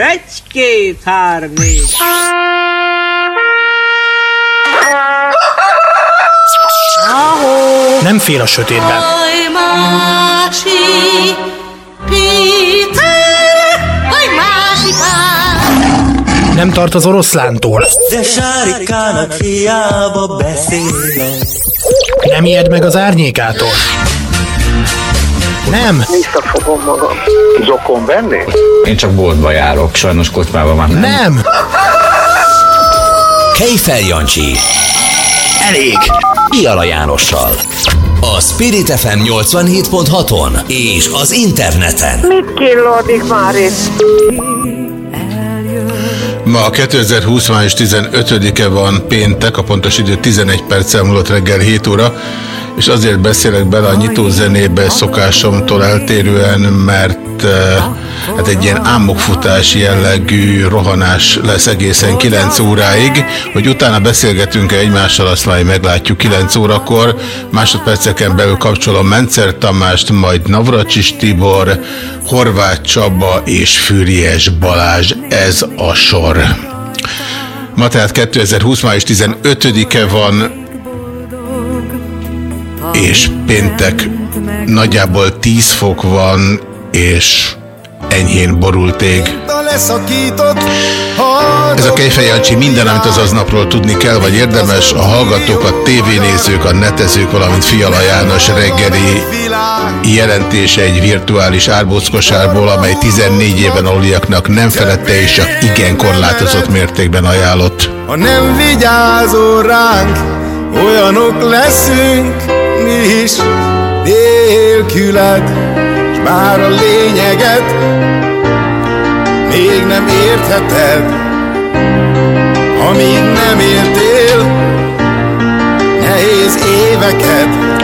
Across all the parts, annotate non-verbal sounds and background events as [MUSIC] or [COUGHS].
Egy, két, három, négy. Nem fél a sötétben. Nem tart az oroszlántól. De sárikának hiába beszélek. Nem ijed meg az árnyékától. Nem. Visszafogom magam. Zokon venni? Én csak boltba járok, sajnos kocsmában már nem. Nem. Kejfel Jancsi. Elég. Iala Jánossal. A Spirit FM 87.6-on és az interneten. Mit killódik már itt? Ma 2020. május 15-e van péntek, a pontos idő 11 perccel múlott reggel 7 óra, és azért beszélek bele a nyitó zenébe szokásomtól eltérően, mert eh, hát egy ilyen álmokfutás jellegű rohanás lesz egészen 9 óráig, hogy utána beszélgetünk-e egymással, azt majd meglátjuk 9 órakor. Másodperceken belül kapcsolom Mencer Tamást, majd Navracsis Tibor, Horváth Csaba és Fűries Balázs. Ez a sor. Ma tehát 2020. május 15-e van, és péntek nagyjából 10 fok van, és enyhén borult ég. Ez a Kejfej Jancsi minden, amit az aznapról tudni kell, vagy érdemes, a hallgatók, a tévénézők, a netezők, valamint Fiala János reggeli jelentése egy virtuális árbóckosárból, amely 14 éven aluliaknak nem felette és csak igen korlátozott mértékben ajánlott. Ha nem vigyázol ránk, olyanok leszünk mi is nélküled, s bár a lényeget még nem értheted, amíg nem éltél nehéz éveket,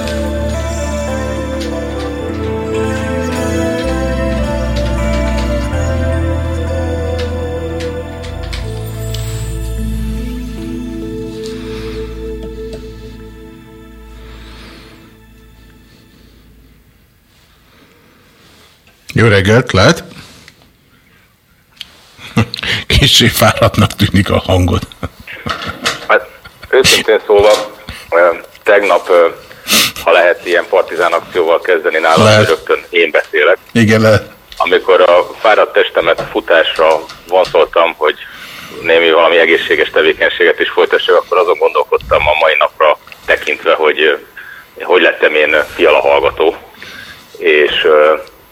Jó reggelt, lehet? [LAUGHS] Kicsi fáradtnak tűnik a hangod. Hát őszintén szólva, tegnap, ha lehet ilyen partizán akcióval kezdeni nálam, Lehet. rögtön én beszélek. Igen, lehet. Amikor a fáradt testemet futásra vonszoltam, hogy némi valami egészséges tevékenységet is folytassak, akkor azon gondolkodtam a mai napra tekintve, hogy hogy lettem én fiala hallgató. És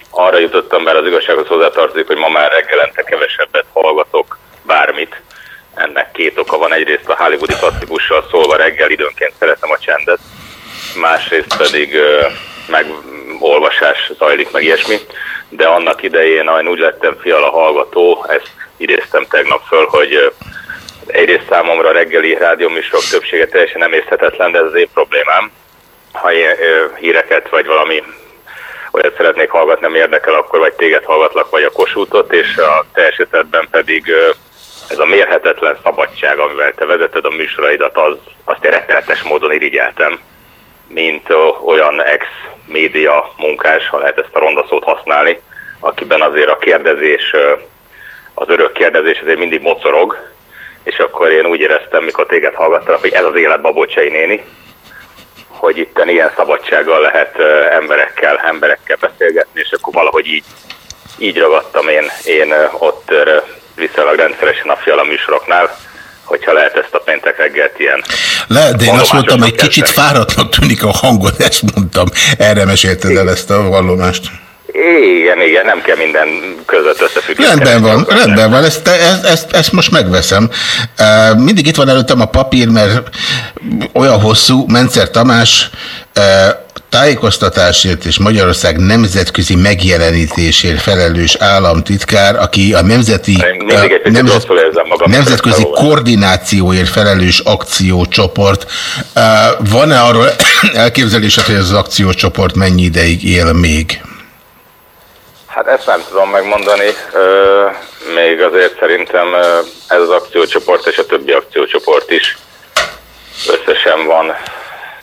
arra jutottam, mert az igazsághoz hozzátartozik, hogy ma már reggelente kevesebbet hallgatok bármit. Ennek két oka van. Egyrészt a hollywoodi klasszikussal szólva reggel időnként szeretem a csendet, másrészt pedig megolvasás zajlik, meg ilyesmi. De annak idején, ahogy úgy lettem fiala hallgató, ezt idéztem tegnap föl, hogy egyrészt számomra reggeli rádióműsorok többsége teljesen emészhetetlen, de ez az én problémám. Ha én híreket vagy valami olyat szeretnék hallgatni, nem érdekel, akkor vagy téged hallgatlak, vagy a kosútot, és a te esetedben pedig ez a mérhetetlen szabadság, amivel te vezeted a műsoraidat, az, azt én rettenetes módon irigyeltem, mint olyan ex-média munkás, ha lehet ezt a ronda szót használni, akiben azért a kérdezés, az örök kérdezés azért mindig mocorog, és akkor én úgy éreztem, mikor téged hallgattalak, hogy ez az élet Babocsai néni, hogy itt ilyen szabadsággal lehet emberekkel, emberekkel beszélgetni, és akkor valahogy így, így ragadtam én, én ott viszonylag rendszeresen a fiala műsoroknál, hogyha lehet ezt a péntek reggelt ilyen. Le, de én azt mondtam, egy kicsit fáradtnak tűnik a hangod, ezt mondtam. Erre mesélted el ezt a vallomást. Igen, igen, nem kell minden között összefüggni. Rendben van, rendben van, ezt, ezt, ezt, ezt most megveszem. Mindig itt van előttem a papír, mert olyan hosszú, Mencer Tamás tájékoztatásért és Magyarország nemzetközi megjelenítésért felelős államtitkár, aki a nemzeti, nemzet, magam nemzetközi koordinációért felelős akciócsoport. Van-e arról [COUGHS] elképzelésed, hogy ez az akciócsoport mennyi ideig él még? Hát ezt nem tudom megmondani. Még azért szerintem ez az akciócsoport és a többi akciócsoport is összesen van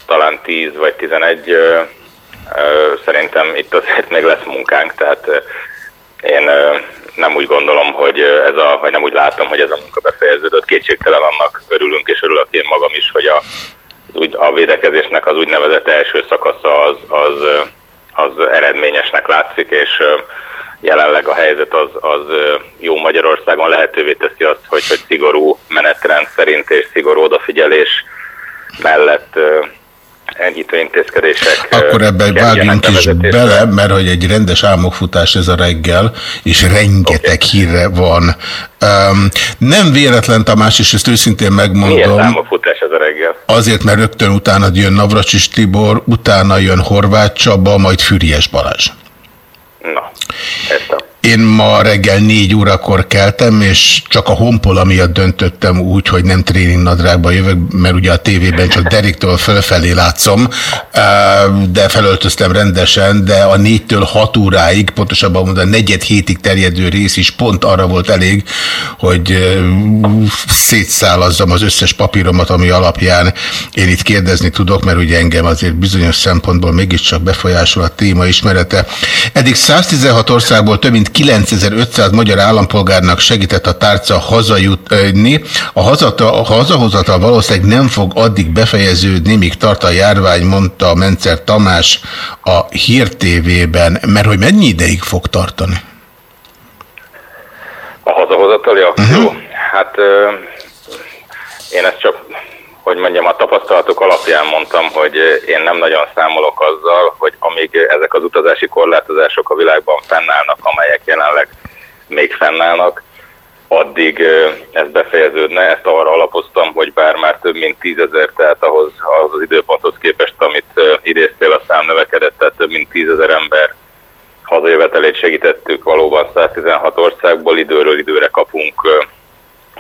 talán 10 vagy 11. Szerintem itt azért még lesz munkánk, tehát én nem úgy gondolom, hogy ez a, vagy nem úgy látom, hogy ez a munka befejeződött. Kétségtelen annak örülünk, és örülök én magam is, hogy a, a védekezésnek az úgynevezett első szakasza az, az, az eredményesnek látszik, és jelenleg a helyzet az, az jó Magyarországon lehetővé teszi azt, hogy, hogy szigorú menetrend szerint és szigorú odafigyelés mellett enyhítő intézkedések. Akkor ebben vágjunk is bele, mert hogy egy rendes álmokfutás ez a reggel, és rengeteg okay. hírre van. Um, nem véletlen, Tamás, és ezt őszintén megmondom. Milyen álmokfutás ez a reggel? Azért, mert rögtön utána jön Navracsis Tibor, utána jön Horváth Csaba, majd Füriás Balázs. Na, értem. Én ma reggel négy órakor keltem, és csak a honpola miatt döntöttem úgy, hogy nem tréning nadrágba jövök, mert ugye a tévében csak Deriktől fölfelé látszom, de felöltöztem rendesen, de a négytől hat óráig, pontosabban mondom, a negyed hétig terjedő rész is pont arra volt elég, hogy szétszállazzam az összes papíromat, ami alapján én itt kérdezni tudok, mert ugye engem azért bizonyos szempontból mégiscsak befolyásol a téma ismerete. Eddig 116 országból több mint 9500 magyar állampolgárnak segített a tárca hazajutni. A, hazata, a hazahozatal valószínűleg nem fog addig befejeződni, míg tart a járvány, mondta Mencer Tamás a Hír TV-ben, mert hogy mennyi ideig fog tartani? A hazahozatali akció? Uh -huh. Hát én ezt csak hogy mondjam, a tapasztalatok alapján mondtam, hogy én nem nagyon számolok azzal, hogy amíg ezek az utazási korlátozások a világban fennállnak, amelyek jelenleg még fennállnak, addig ez befejeződne. Ezt arra alapoztam, hogy bár már több mint tízezer, tehát ahhoz, ahhoz az időponthoz képest, amit idéztél, a szám növekedett, tehát több mint tízezer ember hazajövetelét segítettük valóban 116 országból, időről időre kapunk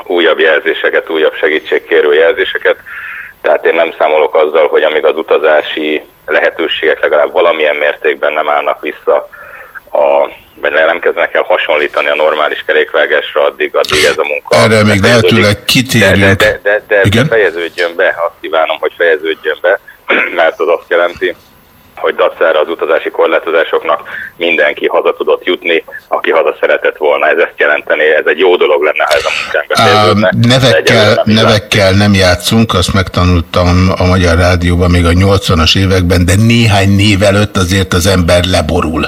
újabb jelzéseket, újabb segítségkérő jelzéseket. Tehát én nem számolok azzal, hogy amíg az utazási lehetőségek legalább valamilyen mértékben nem állnak vissza, a, vagy nem kezdenek el hasonlítani a normális kerékvágásra, addig, addig ez a munka. Erre még lehetőleg kitérjünk. De, de, de, de, de fejeződjön be, azt kívánom, hogy fejeződjön be, [CLEARS THROAT] mert az azt jelenti, hogy dacára az utazási korlátozásoknak mindenki haza tudott jutni, aki haza szeretett volna. Ez ezt jelenteni, ez egy jó dolog lenne, ha ez a munkánk Nevekkel, nevekkel nem játszunk, azt megtanultam a Magyar Rádióban még a 80-as években, de néhány név előtt azért az ember leborul.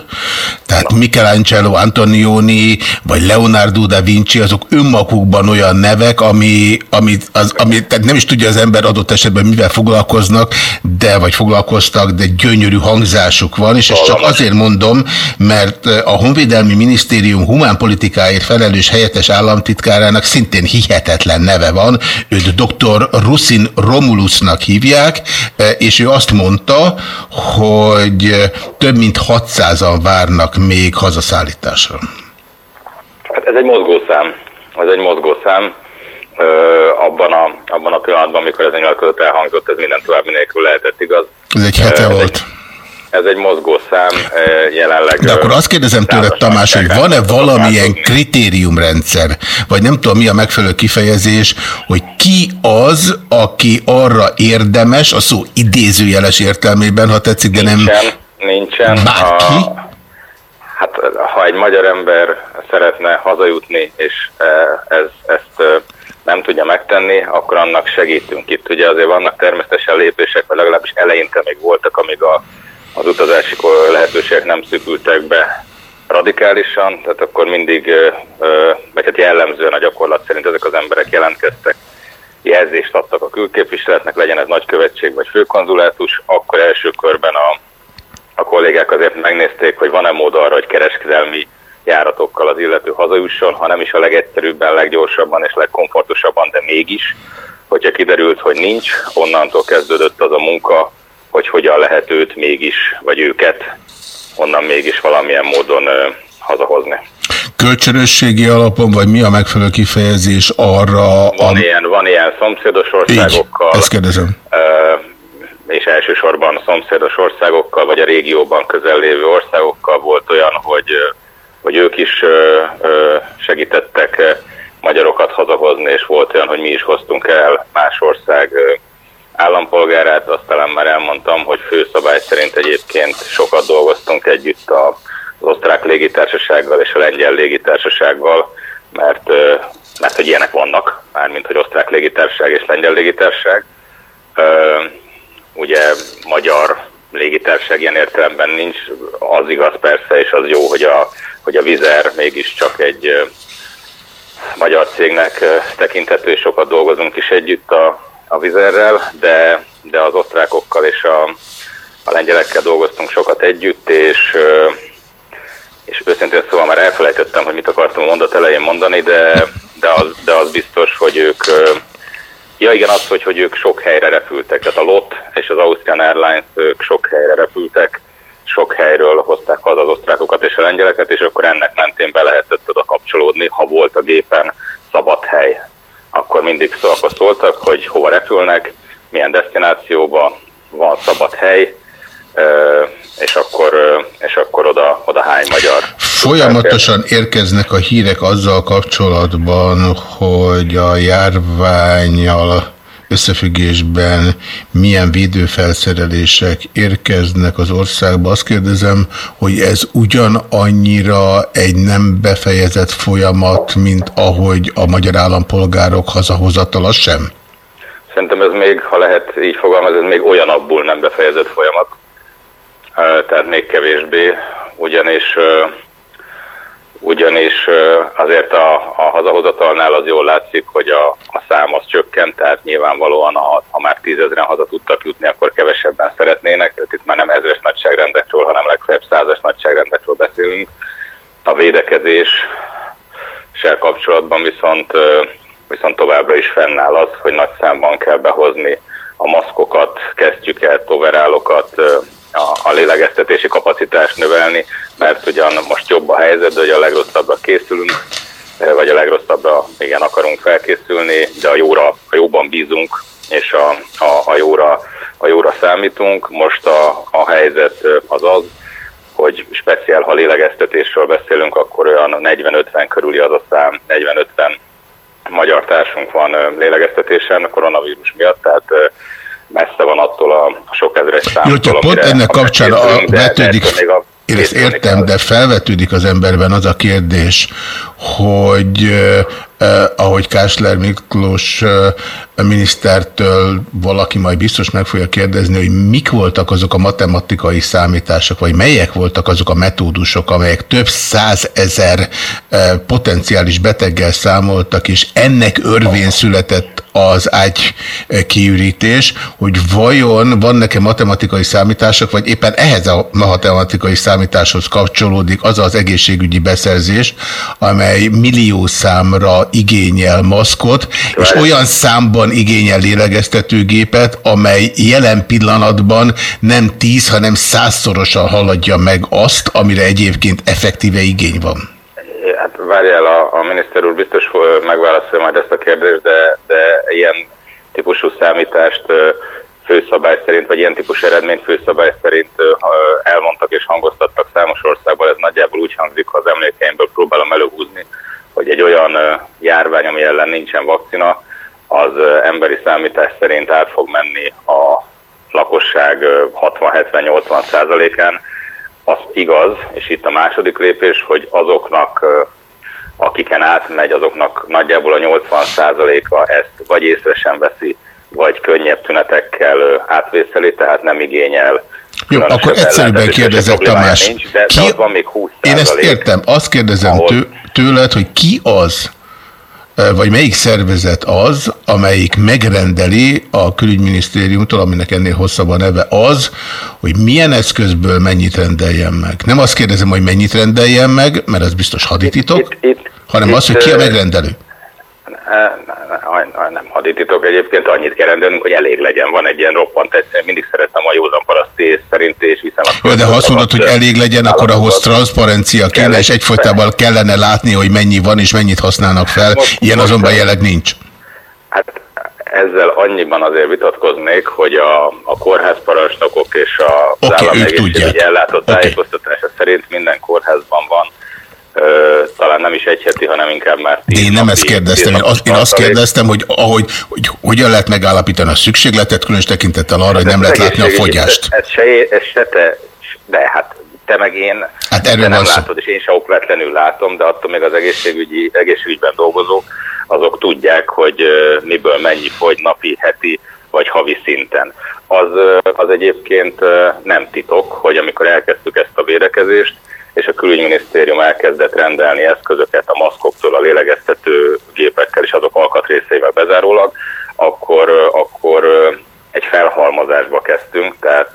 Tehát Na. Michelangelo Antonioni, vagy Leonardo da Vinci, azok önmagukban olyan nevek, ami, ami, az, ami tehát nem is tudja az ember adott esetben mivel foglalkoznak, de vagy foglalkoztak, de gyönyörű hangzásuk van, és ezt csak azért mondom, mert a Honvédelmi Minisztérium humánpolitikáért felelős helyettes államtitkárának szintén hihetetlen neve van, őt dr. Rusin Romulusnak hívják, és ő azt mondta, hogy több mint 600-an várnak még hazaszállításra. Hát ez egy mozgószám. Ez egy mozgószám. Ö, abban, a, abban a pillanatban, amikor ez a nyilatkozat elhangzott, ez minden további nélkül lehetett igaz. Ez egy hete ez volt. Egy, ez egy mozgószám jelenleg. De akkor azt kérdezem tőled, Tamás, hogy van-e valamilyen kritériumrendszer, vagy nem tudom mi a megfelelő kifejezés, hogy ki az, aki arra érdemes, a szó idézőjeles értelmében, ha tetszik, de nem... Nincsen, nincsen. Bárki? A, hát ha egy magyar ember szeretne hazajutni, és ez, ezt nem tudja megtenni, akkor annak segítünk. Itt ugye azért vannak természetesen lépések, vagy legalábbis eleinte még voltak, amíg a az utazási lehetőségek nem szűkültek be radikálisan, tehát akkor mindig, vagy hát jellemzően a gyakorlat szerint ezek az emberek jelentkeztek, jelzést adtak a külképviseletnek, legyen ez nagykövetség vagy főkonzulátus, akkor első körben a, a kollégák azért megnézték, hogy van-e mód arra, hogy kereskedelmi járatokkal az illető hazajusson, ha nem is a legegyszerűbben, leggyorsabban és legkomfortosabban, de mégis. Hogyha kiderült, hogy nincs, onnantól kezdődött az a munka, hogy hogyan lehet őt mégis, vagy őket onnan mégis valamilyen módon ö, hazahozni. Kölcsönösségi alapon, vagy mi a megfelelő kifejezés arra? Van, a... ilyen, van ilyen szomszédos országokkal. Így, ezt kérdezem. Ö, és elsősorban szomszédos országokkal, vagy a régióban közel lévő országokkal volt olyan, hogy, hogy ők is segítettek magyarokat hazahozni, és volt olyan, hogy mi is hoztunk el más ország állampolgárát, azt talán már elmondtam, hogy főszabály szerint egyébként sokat dolgoztunk együtt az osztrák légitársasággal és a lengyel légitársasággal, mert, mert hogy ilyenek vannak, mármint hogy osztrák légitársaság és lengyel légitársaság. Ugye magyar légitársaság ilyen értelemben nincs, az igaz persze, és az jó, hogy a, hogy a Vizer mégiscsak egy magyar cégnek tekinthető, sokat dolgozunk is együtt a, a Vizerrel, de, de az osztrákokkal és a, a lengyelekkel dolgoztunk sokat együtt, és, és őszintén szóval már elfelejtettem, hogy mit akartam a mondat elején mondani, de, de, az, de az biztos, hogy ők Ja igen, az, hogy, hogy ők sok helyre repültek, tehát a LOT és az Austrian Airlines ők sok helyre repültek, sok helyről hozták haza az osztrákokat és a lengyeleket, és akkor ennek mentén be lehetett oda kapcsolódni, ha volt a gépen szabad hely. Akkor mindig szó, akkor szóltak, hogy hova repülnek, milyen destinációba van szabad hely, és akkor, és akkor oda, oda hány magyar. Folyamatosan érkeznek a hírek azzal kapcsolatban, hogy a járványal összefüggésben milyen védőfelszerelések érkeznek az országba. Azt kérdezem, hogy ez ugyanannyira egy nem befejezett folyamat, mint ahogy a magyar állampolgárok hazahozatala sem? Szerintem ez még, ha lehet így fogalmazni, ez még olyan abból nem befejezett folyamat. Tehát még kevésbé, ugyanis ugyanis azért a, a hazahozatalnál az jól látszik, hogy a, a szám az csökkent, tehát nyilvánvalóan a, ha már tízezeren haza tudtak jutni, akkor kevesebben szeretnének, tehát itt már nem ezres nagyságrendekről, hanem legfeljebb százas nagyságrendekről beszélünk. A védekezés se kapcsolatban viszont, viszont továbbra is fennáll az, hogy nagy számban kell behozni a maszkokat, el, toverálokat, a, a lélegeztetési kapacitást növelni, mert ugyan most jobb a helyzet, de hogy a legrosszabbra készülünk, vagy a legrosszabbra igen akarunk felkészülni, de a jóra, a jóban bízunk, és a, a, a, jóra, a jóra számítunk. Most a, a helyzet az az, hogy speciál, ha lélegeztetésről beszélünk, akkor olyan 40-50 körüli az a szám, 40-50 magyar társunk van lélegeztetésen a koronavírus miatt, tehát messze van attól a sok ezeres számtól. Jó, csak pont ennek kapcsán a, vetődik, a, én ezt értem, de felvetődik az emberben az a kérdés, hogy eh, ahogy Kásler Miklós eh, minisztertől valaki majd biztos meg fogja kérdezni, hogy mik voltak azok a matematikai számítások, vagy melyek voltak azok a metódusok, amelyek több százezer eh, potenciális beteggel számoltak, és ennek örvén született az ágy kiürítés, hogy vajon van nekem matematikai számítások, vagy éppen ehhez a matematikai számításhoz kapcsolódik az az egészségügyi beszerzés, amely millió számra igényel maszkot, és olyan számban igényel lélegeztetőgépet, amely jelen pillanatban nem tíz, hanem százszorosan haladja meg azt, amire egyébként effektíve igény van. Hát várjál, a, a miniszter úr biztos megválaszolja majd ezt a kérdést, de, de ilyen típusú számítást főszabály szerint, vagy ilyen típusú eredményt főszabály szerint elmondtak és hangoztattak számos országban. Ez nagyjából úgy hangzik, ha az emlékeimből próbálom előhúzni, hogy egy olyan járvány, ami ellen nincsen vakcina, az emberi számítás szerint át fog menni a lakosság 60-70-80 százalékán. Az igaz, és itt a második lépés, hogy azoknak, akiken átmegy, azoknak nagyjából a 80 százaléka ezt vagy észre sem veszi, vagy könnyebb tünetekkel átvészeli, tehát nem igényel jó, akkor egyszerűbben kérdezek, Tamás. Nincs, de, ki... de van még 20 Én ezt értem. Azt kérdezem ahol... tőled, hogy ki az, vagy melyik szervezet az, amelyik megrendeli a külügyminisztériumtól, aminek ennél hosszabb a neve az, hogy milyen eszközből mennyit rendeljen meg. Nem azt kérdezem, hogy mennyit rendeljen meg, mert ez biztos hadititok, hanem itt, az, hogy ki a megrendelő. Nem, nem hadititok egyébként, annyit kell rendelnünk, hogy elég legyen. Van egy ilyen roppant egyszerű, mindig szeretem a józan paraszti ész szerint, és a Jó, de ha azt mondod, hogy elég legyen, akkor ahhoz transzparencia kéne, és egyfolytában kellene látni, hogy mennyi van és mennyit használnak fel. Ilyen azonban jelenleg nincs. Hát ezzel annyiban azért vitatkoznék, hogy a, a kórházparancsnokok és a, az Oké, állami ők egészségügyi tudják. ellátott Oké. tájékoztatása szerint minden kórházban van, talán nem is egy heti, hanem inkább már De tíz én nem napi- ezt kérdeztem, én azt, én azt kérdeztem, hogy, ahogy, hogy hogyan lehet megállapítani a szükségletet, különös tekintettel arra, hogy nem lehet látni a fogyást. Ez, ez, se, ez se te, de hát te meg én, Hát erről te nem szó. látod, és én se okvetlenül látom, de attól még az egészségügyi, egészségügyben dolgozók, azok tudják, hogy miből mennyi fogy napi, heti vagy havi szinten. Az, az egyébként nem titok, hogy amikor elkezdtük ezt a védekezést, és a külügyminisztérium elkezdett rendelni eszközöket a maszkoktól, a lélegeztető gépekkel és azok alkatrészeivel bezárólag, akkor, akkor egy felhalmozásba kezdtünk, tehát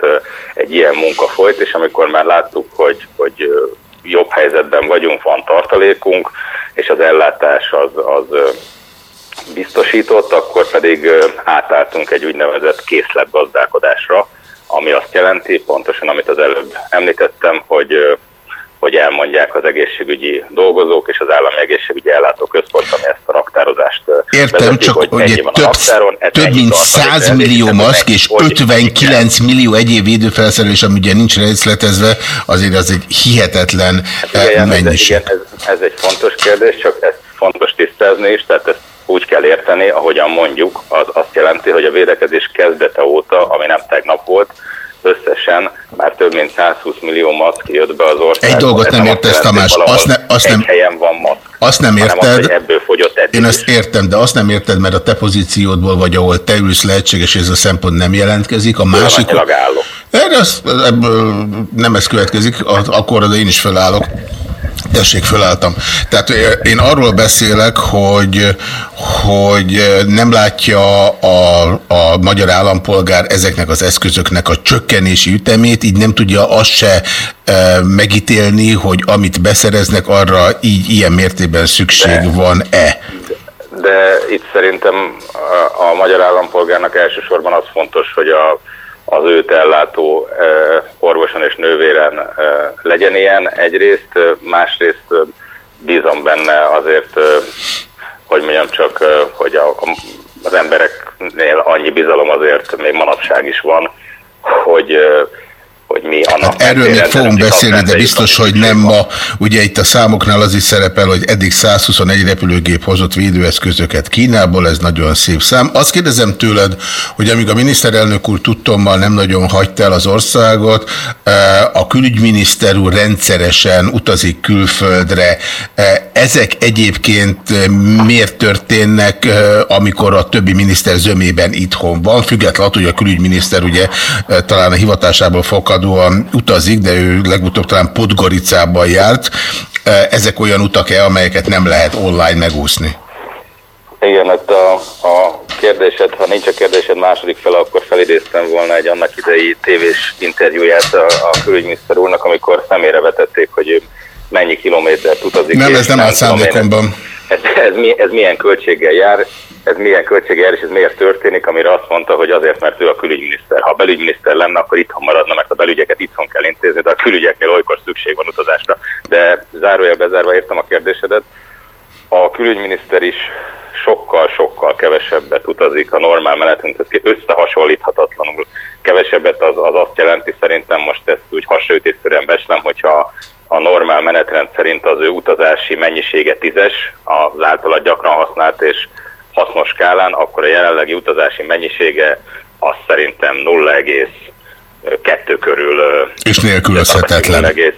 egy ilyen munka folyt, és amikor már láttuk, hogy, hogy jobb helyzetben vagyunk, van tartalékunk, és az ellátás az, az biztosított, akkor pedig átálltunk egy úgynevezett készletgazdálkodásra, ami azt jelenti, pontosan amit az előbb említettem, hogy hogy elmondják az egészségügyi dolgozók és az állami egészségügyi ellátó központ, ami ezt a raktározást Értem, vezeti, csak hogy ugye van a több, raktáron, több mint tartalék 100 rendelkezik, millió maszk és fogy, 59 millió egyéb védőfelszerelés, ami ugye nincs részletezve, azért az egy hihetetlen eh, Igen, mennyiség. igen, ez, ez egy fontos kérdés, csak ezt fontos tisztázni is, tehát ezt úgy kell érteni, ahogyan mondjuk, az azt jelenti, hogy a védekezés kezdete óta, ami nem tegnap volt, összesen már több mint 120 millió maszk jött be az országba. Egy dolgot nem azt értesz, Tamás, azt ne- azt nem- helyen van maszk. Azt nem azt, érted. hogy ebből fogyott eddig Én azt értem, de azt nem érted, mert a te pozíciódból vagy ahol te ülsz lehetséges, ez a szempont nem jelentkezik. A másik... Erre az, ebből nem ez következik, akkor de én is fölállok. Tessék, fölálltam. Tehát én arról beszélek, hogy, hogy nem látja a, a magyar állampolgár ezeknek az eszközöknek a csökkenési ütemét, így nem tudja azt se e, megítélni, hogy amit beszereznek, arra így ilyen mértékben szükség van-e. De itt szerintem a, a magyar állampolgárnak elsősorban az fontos, hogy a, az őt ellátó eh, orvoson és nővéren eh, legyen ilyen egyrészt, eh, másrészt bízom benne azért, hogy mondjam csak, hogy a, az embereknél annyi bizalom azért még manapság is van, hogy hogy mi annak Hát erről még fogunk beszélni, de biztos, hogy nem ma. Ugye itt a számoknál az is szerepel, hogy eddig 121 repülőgép hozott védőeszközöket Kínából, ez nagyon szép szám. Azt kérdezem tőled, hogy amíg a miniszterelnök úr tudtommal nem nagyon hagyta el az országot, eh, a külügyminiszter úr rendszeresen utazik külföldre. Eh, Ezek egyébként eh, miért történnek, amikor a többi miniszter zömében itthon van, függetlenül hogy a külügyminiszter ugye talán a hivatásából fakadóan utazik, de ő legutóbb talán Podgoricában járt. Eh, Ezek olyan utak-e, amelyeket nem lehet online megúszni? Igen, hát a, a kérdésed, ha nincs a kérdésed második fele, akkor felidéztem volna egy annak idei tévés interjúját a, a külügyminiszter úrnak, amikor személyre vetették, hogy ő mennyi kilométert utazik. Nem, ez nem áll tudom én, szándékomban. Ez, ez, mi, ez milyen költséggel jár, ez milyen költséggel és ez miért történik, amire azt mondta, hogy azért, mert ő a külügyminiszter. Ha a belügyminiszter lenne, akkor itthon maradna, mert a belügyeket itthon kell intézni, de a külügyeknél olykor szükség van utazásra. De zárójel bezárva értem a kérdésedet, a külügyminiszter is sokkal-sokkal kevesebbet utazik a normál menetünkhez, összehasonlíthatatlanul kevesebbet az, az azt jelenti, szerintem most ezt úgy hasonlítésszerűen beslem, hogyha a normál menetrend szerint az ő utazási mennyisége tízes, az általa gyakran használt és hasznos skálán, akkor a jelenlegi utazási mennyisége az szerintem 0,2 körül És nélkülözhetetlen. 0,2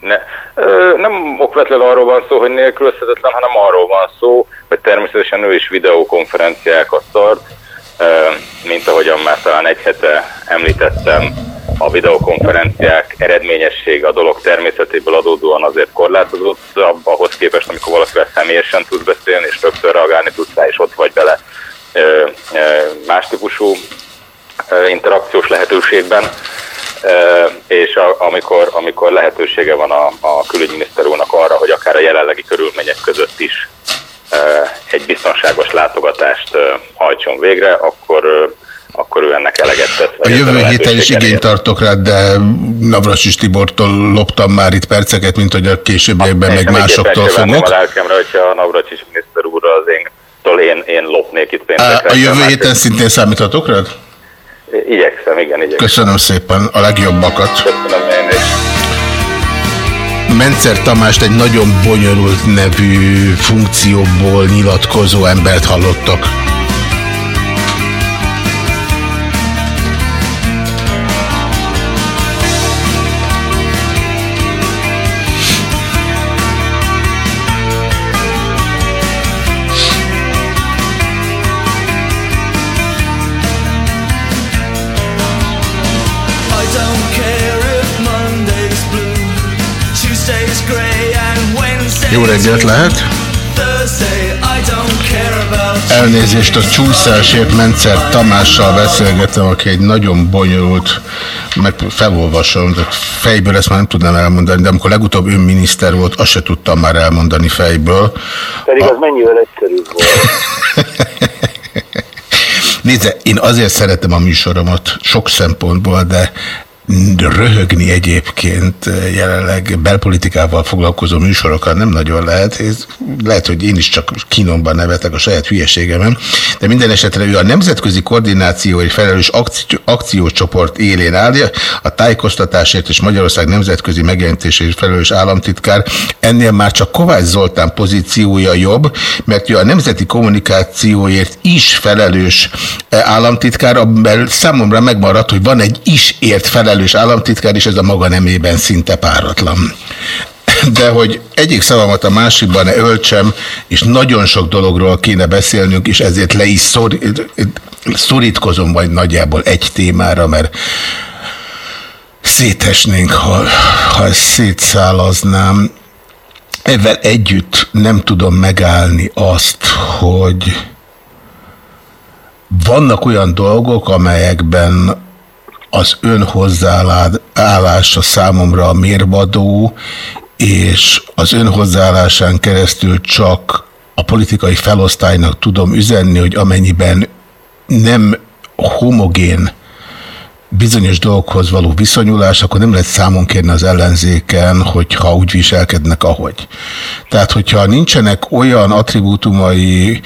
ne, ö, nem okvetlenül arról van szó, hogy nélkülözhetetlen, hanem arról van szó, hogy természetesen ő is videokonferenciákat tart, mint ahogyan már talán egy hete említettem, a videokonferenciák eredményessége a dolog természetéből adódóan azért korlátozottabb ahhoz képest, amikor valakivel személyesen tudsz beszélni, és többször reagálni tudsz rá, és ott vagy bele más típusú interakciós lehetőségben. És amikor, amikor lehetősége van a, a külügyminiszter úrnak arra, hogy akár a jelenlegi körülmények között is egy biztonságos látogatást hajtson végre, akkor akkor ő ennek eleget tesz. A jövő héten is igényt tartok rá, de Navracsis Tibortól loptam már itt perceket, mint hogy a későbbiekben meg másoktól fogok. A lelkemre, hogyha a Navracsis miniszter úr az én, én, én lopnék itt péntekre. A jövő héten szintén számíthatok rád? Igyekszem, igen, igyekszem. Köszönöm szépen a legjobbakat. Köszönöm én is. Mencer Tamást egy nagyon bonyolult nevű funkcióból nyilatkozó embert hallottak. Jó reggelt lehet! Elnézést a csúszásért Mencer Tamással beszélgetem, aki egy nagyon bonyolult, meg felolvasom, de fejből ezt már nem tudnám elmondani, de amikor legutóbb ön miniszter volt, azt se tudtam már elmondani fejből. Pedig az a... mennyivel egyszerűbb volt. [LAUGHS] Nézze, én azért szeretem a műsoromat sok szempontból, de röhögni egyébként eh, jelenleg belpolitikával foglalkozó műsorokat nem nagyon lehet. Ez lehet, hogy én is csak kínomban nevetek a saját hülyeségemen, de minden esetre ő a Nemzetközi Koordináció és Felelős akci Akciócsoport élén állja, a tájékoztatásért és Magyarország nemzetközi megjelentésért felelős államtitkár. Ennél már csak Kovács Zoltán pozíciója jobb, mert ő a nemzeti kommunikációért is felelős eh, államtitkár, amiben számomra megmaradt, hogy van egy is ért felelős felelős államtitkár, és ez a maga nemében szinte páratlan. De hogy egyik szavamat a másikban ne öltsem, és nagyon sok dologról kéne beszélnünk, és ezért le is szor, szorítkozom majd nagyjából egy témára, mert szétesnénk, ha, ha ezt szétszálaznám. Ezzel együtt nem tudom megállni azt, hogy vannak olyan dolgok, amelyekben az ön hozzáállása számomra mérvadó, és az ön hozzáállásán keresztül csak a politikai felosztálynak tudom üzenni, hogy amennyiben nem homogén bizonyos dolgokhoz való viszonyulás, akkor nem lehet számon kérni az ellenzéken, hogyha úgy viselkednek, ahogy. Tehát, hogyha nincsenek olyan attribútumai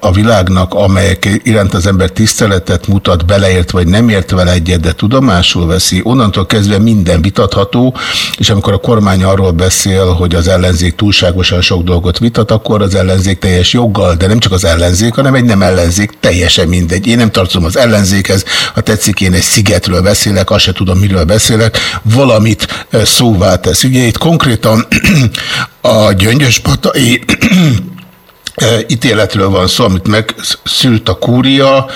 a világnak, amelyek iránt az ember tiszteletet mutat, beleért vagy nem ért vele egyet, de tudomásul veszi, onnantól kezdve minden vitatható, és amikor a kormány arról beszél, hogy az ellenzék túlságosan sok dolgot vitat, akkor az ellenzék teljes joggal, de nem csak az ellenzék, hanem egy nem ellenzék, teljesen mindegy. Én nem tartozom az ellenzékhez, ha tetszik, én egy szigetről beszélek, azt se tudom, miről beszélek, valamit szóvá tesz. Ugye itt konkrétan [CLEARS THROAT] a gyöngyös patai ítéletről van szó, amit megszült a kúria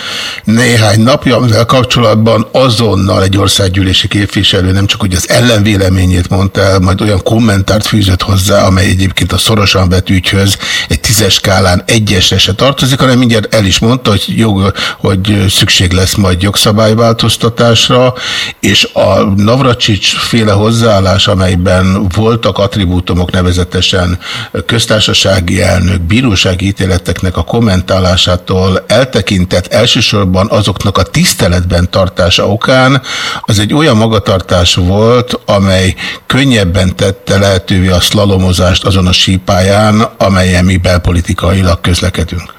néhány napja, amivel kapcsolatban azonnal egy országgyűlési képviselő nem csak hogy az ellenvéleményét mondta el, majd olyan kommentárt fűzött hozzá, amely egyébként a szorosan vett ügyhöz egy tízes skálán egyesre se tartozik, hanem mindjárt el is mondta, hogy, jog, hogy szükség lesz majd jogszabályváltoztatásra, és a Navracsics féle hozzáállás, amelyben voltak attribútumok nevezetesen köztársasági elnök, bíróság bírósági ítéleteknek a kommentálásától eltekintett elsősorban azoknak a tiszteletben tartása okán, az egy olyan magatartás volt, amely könnyebben tette lehetővé a szlalomozást azon a sípáján, amelyen mi belpolitikailag közlekedünk.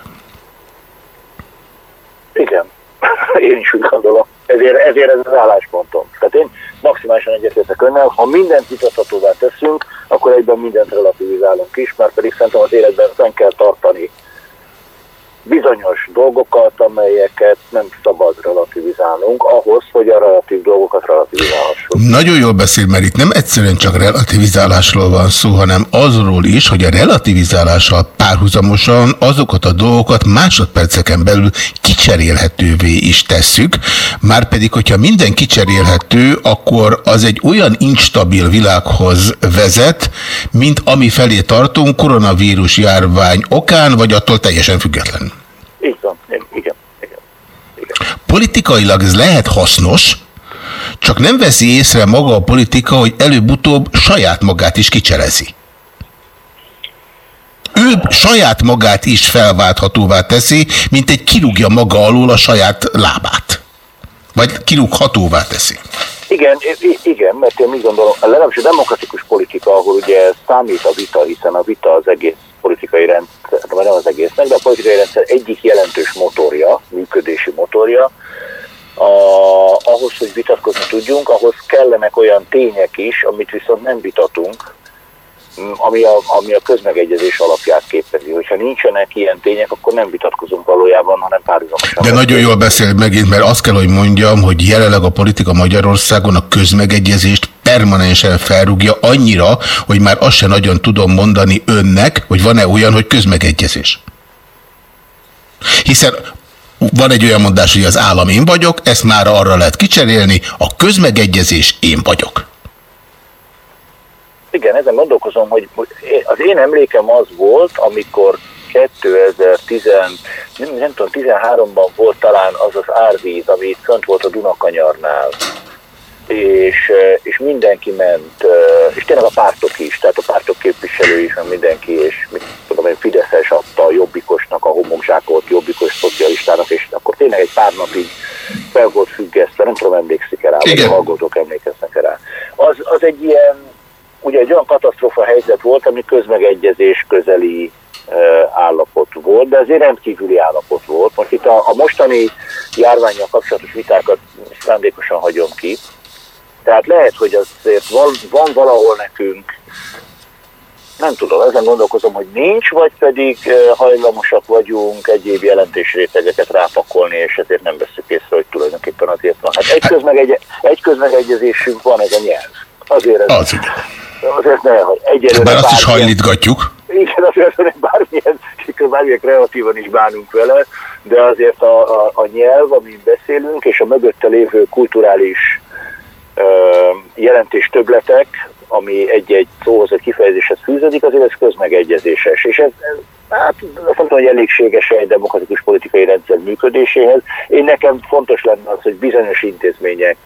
Igen, [LAUGHS] én is úgy gondolom. Ezért, ezért ez az álláspontom. Tehát én maximálisan egyetértek önnel, ha mindent vitathatóvá teszünk, akkor egyben mindent relativizálunk is, mert pedig szerintem az életben fenn kell tartani bizonyos dolgokat, amelyeket nem szabad relativizálnunk, ahhoz, hogy a relatív dolgokat relativizálhassuk. Nagyon jól beszél, mert itt nem egyszerűen csak relativizálásról van szó, hanem azról is, hogy a relativizálással párhuzamosan azokat a dolgokat másodperceken belül kicserélhetővé is tesszük, már pedig, hogyha minden kicserélhető, akkor az egy olyan instabil világhoz vezet, mint ami felé tartunk koronavírus járvány okán, vagy attól teljesen független. Így van, igen, igen. igen. Politikailag ez lehet hasznos, csak nem veszi észre maga a politika, hogy előbb-utóbb saját magát is kicserezi. Ő saját magát is felválthatóvá teszi, mint egy kirúgja maga alól a saját lábát. Vagy kirúghatóvá teszi. Igen, igen, mert én úgy gondolom, legalábbis a demokratikus politika, ahol ugye számít a vita, hiszen a vita az egész politikai rendszer, vagy nem az egésznek, de a politikai rendszer egyik jelentős motorja, működési motorja, a, ahhoz, hogy vitatkozni tudjunk, ahhoz kellenek olyan tények is, amit viszont nem vitatunk, ami a, ami a közmegegyezés alapját képezi. Hogyha nincsenek ilyen tények, akkor nem vitatkozunk valójában, hanem párhuzamosan. De nagyon jól beszél megint, mert azt kell, hogy mondjam, hogy jelenleg a politika Magyarországon a közmegegyezést permanensen felrúgja annyira, hogy már azt se nagyon tudom mondani önnek, hogy van-e olyan, hogy közmegegyezés. Hiszen van egy olyan mondás, hogy az állam én vagyok, ezt már arra lehet kicserélni, a közmegegyezés én vagyok. Igen, ezen gondolkozom, hogy az én emlékem az volt, amikor 2010, nem, tudom, 13-ban volt talán az az árvíz, ami fönt volt a Dunakanyarnál, és, és mindenki ment, és tényleg a pártok is, tehát a pártok képviselői is, mindenki, és mit tudom én, Fideszes adta a Jobbikosnak a homokzsákot, Jobbikos szocialistának, és akkor tényleg egy pár napig fel volt függesztve, nem tudom, emlékszik rá, vagy a hallgatók emlékeznek rá. Az, az egy ilyen, ugye egy olyan katasztrófa helyzet volt, ami közmegegyezés közeli állapot volt, de azért rendkívüli állapot volt. Most itt a, a mostani járványjal kapcsolatos vitákat szándékosan hagyom ki. Tehát lehet, hogy azért van, van valahol nekünk, nem tudom, ezen gondolkozom, hogy nincs, vagy pedig hajlamosak vagyunk egyéb jelentésrétegeket rápakolni, és ezért nem veszük észre, hogy tulajdonképpen azért van. Hát egy, közmegegye, egy közmegegyezésünk van, ez a nyelv. Azért ez, az. azért ne, hogy egyelőre... Bár azt is hajlítgatjuk. Igen, azért bármilyen, bármilyen kreatívan is bánunk vele, de azért a, a, a nyelv, amin beszélünk, és a mögötte lévő kulturális jelentés töbletek, ami egy-egy szóhoz, egy kifejezéshez fűződik, azért ez közmegegyezéses. És ez hát azt mondom, hogy elégséges egy demokratikus politikai rendszer működéséhez. Én nekem fontos lenne az, hogy bizonyos intézmények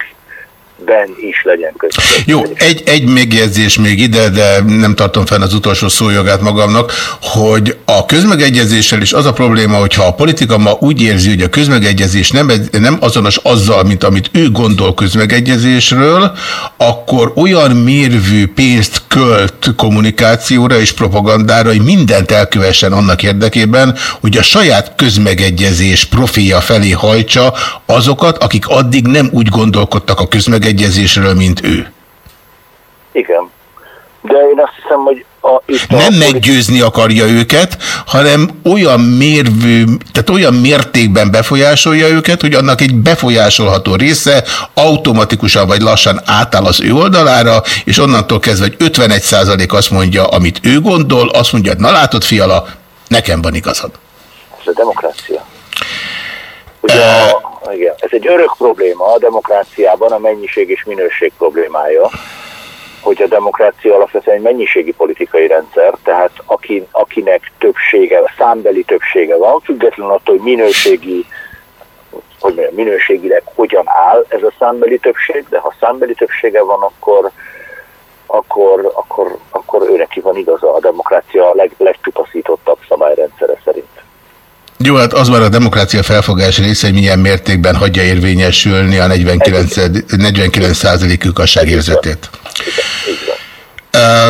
ben is legyen között. Jó, egy, egy megjegyzés még ide, de nem tartom fenn az utolsó szójogát magamnak, hogy a közmegegyezéssel is az a probléma, hogyha a politika ma úgy érzi, hogy a közmegegyezés nem, nem azonos azzal, mint amit ő gondol közmegegyezésről, akkor olyan mérvű pénzt költ kommunikációra és propagandára, hogy mindent elkövessen annak érdekében, hogy a saját közmegegyezés profilja felé hajtsa azokat, akik addig nem úgy gondolkodtak a közmegegyezésről, megegyezésről, mint ő. Igen. De én azt hiszem, hogy a, itt nem a meggyőzni akarja őket, hanem olyan mérvő, tehát olyan mértékben befolyásolja őket, hogy annak egy befolyásolható része automatikusan vagy lassan átáll az ő oldalára, és onnantól kezdve, hogy 51% azt mondja, amit ő gondol, azt mondja, na látod fiala, nekem van igazad. Ez a demokrácia. Ugye a, igen, ez egy örök probléma a demokráciában, a mennyiség és minőség problémája, hogy a demokrácia alapvetően egy mennyiségi politikai rendszer, tehát aki, akinek többsége, számbeli többsége van, függetlenül attól, hogy minőségi, hogy mondjam, minőségileg hogyan áll ez a számbeli többség, de ha számbeli többsége van, akkor, akkor, akkor, akkor őnek ki van igaza a demokrácia a leg, legtupaszítottabb szabályrendszere szerint. Jó, hát az már a demokrácia felfogás része, hogy milyen mértékben hagyja érvényesülni a 49, 49 lyukasságérzetét.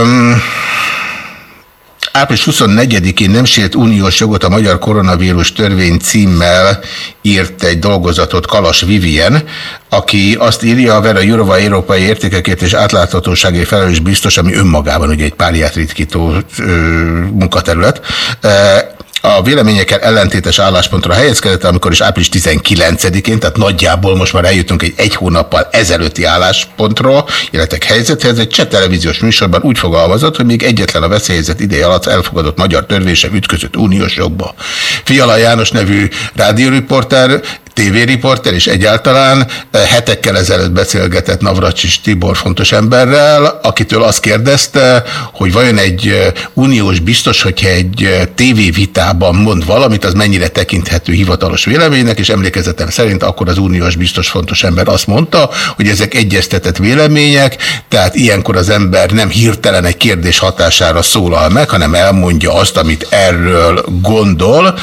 Um, április 24-én nem sért uniós jogot a Magyar Koronavírus Törvény címmel írt egy dolgozatot Kalas Vivien, aki azt írja, Vera Jurova európai értékekért és átláthatósági felelős biztos, ami önmagában ugye egy párját ritkító ö, munkaterület. A véleményekkel ellentétes álláspontra helyezkedett, amikor is április 19-én, tehát nagyjából most már eljutunk egy egy hónappal ezelőtti álláspontról, illetve helyzethez, egy cseh televíziós műsorban úgy fogalmazott, hogy még egyetlen a veszélyezet ideje alatt elfogadott magyar törvése ütközött uniós jogba. Fiala János nevű rádióriporter tévériporter, és egyáltalán eh, hetekkel ezelőtt beszélgetett Navracsis Tibor fontos emberrel, akitől azt kérdezte, hogy vajon egy eh, uniós biztos, hogyha egy eh, tévévitában mond valamit, az mennyire tekinthető hivatalos véleménynek, és emlékezetem szerint akkor az uniós biztos fontos ember azt mondta, hogy ezek egyeztetett vélemények, tehát ilyenkor az ember nem hirtelen egy kérdés hatására szólal meg, hanem elmondja azt, amit erről gondol,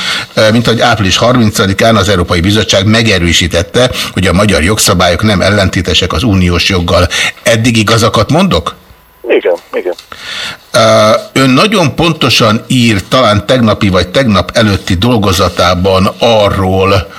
mint hogy április 30-án az Európai Bizottság Bizottság megerősítette, hogy a magyar jogszabályok nem ellentétesek az uniós joggal. Eddig igazakat mondok? Igen, igen. Ön nagyon pontosan ír, talán tegnapi vagy tegnap előtti dolgozatában arról,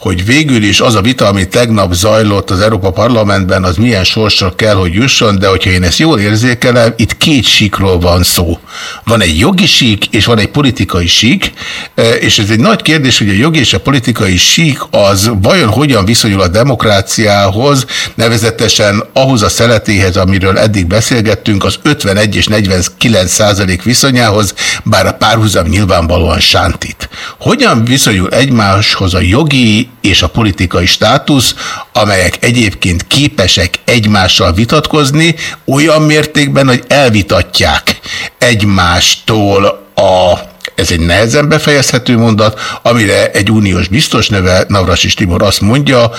hogy végül is az a vita, ami tegnap zajlott az Európa Parlamentben, az milyen sorsra kell, hogy jusson, de hogyha én ezt jól érzékelem, itt két síkról van szó. Van egy jogi sík, és van egy politikai sík, e, és ez egy nagy kérdés, hogy a jogi és a politikai sík az vajon hogyan viszonyul a demokráciához, nevezetesen ahhoz a szeletéhez, amiről eddig beszélgettünk, az 51 és 49 százalék viszonyához, bár a párhuzam nyilvánvalóan sántit. Hogyan viszonyul egymáshoz a jogi és a politikai státusz, amelyek egyébként képesek egymással vitatkozni, olyan mértékben, hogy elvitatják egymástól a ez egy nehezen befejezhető mondat, amire egy uniós biztos neve, Navrasis Tibor azt mondja,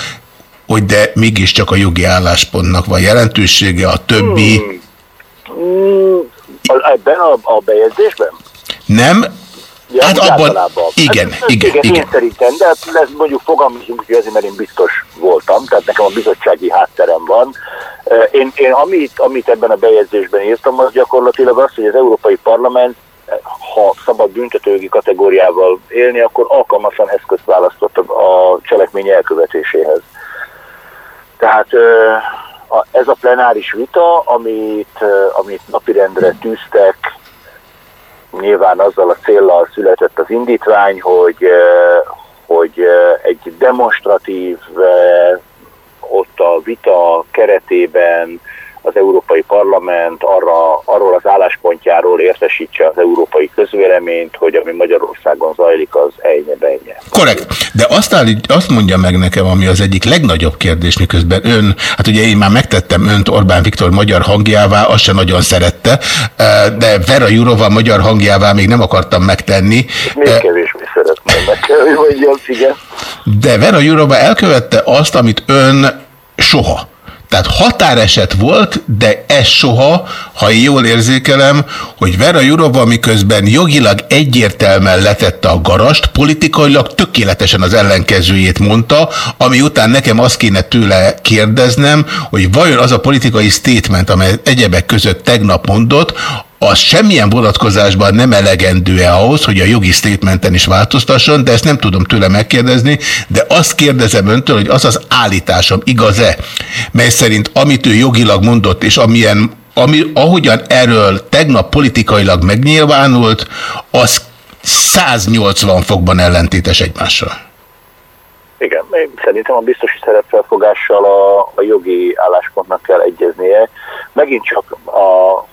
hogy de mégiscsak a jogi álláspontnak van jelentősége, a többi... Hmm. Hmm. Ebben a, a bejegyzésben? Nem, Ja, hát abban, igen, hát, igen, igen, igen. Én szerintem, de hát ez mondjuk fogalmazunk, hogy ezért, mert én biztos voltam, tehát nekem a bizottsági hátterem van. Én, én amit, amit ebben a bejegyzésben írtam, az gyakorlatilag az, hogy az Európai Parlament ha szabad büntetőjogi kategóriával élni, akkor alkalmatlan eszközt választott a cselekmény elkövetéséhez. Tehát ez a plenáris vita, amit, amit napirendre tűztek nyilván azzal a céllal született az indítvány, hogy, eh, hogy eh, egy demonstratív eh, ott a vita keretében az Európai Parlament arra, arról az álláspontjáról értesítse az európai közvéleményt, hogy ami Magyarországon zajlik, az ejnye bejnye. Korrekt. De azt, állít, azt mondja meg nekem, ami az egyik legnagyobb kérdés, miközben ön, hát ugye én már megtettem önt Orbán Viktor magyar hangjává, azt se nagyon szerette, de Vera Jurova magyar hangjává még nem akartam megtenni. Még kevésbé szeretném meg, hogy mondjam, igen. De Vera Jurova elkövette azt, amit ön soha tehát határeset volt, de ez soha, ha jól érzékelem, hogy Vera Jurova miközben jogilag egyértelműen letette a garast, politikailag tökéletesen az ellenkezőjét mondta, ami után nekem azt kéne tőle kérdeznem, hogy vajon az a politikai statement, amely egyebek között tegnap mondott, az semmilyen vonatkozásban nem elegendő-e ahhoz, hogy a jogi statementen is változtasson, de ezt nem tudom tőle megkérdezni, de azt kérdezem öntől, hogy az az állításom igaz-e, mely szerint amit ő jogilag mondott, és amilyen, ami, ahogyan erről tegnap politikailag megnyilvánult, az 180 fokban ellentétes egymással. Igen, szerintem a biztosi szerepfelfogással a, a jogi álláspontnak kell egyeznie. Megint csak a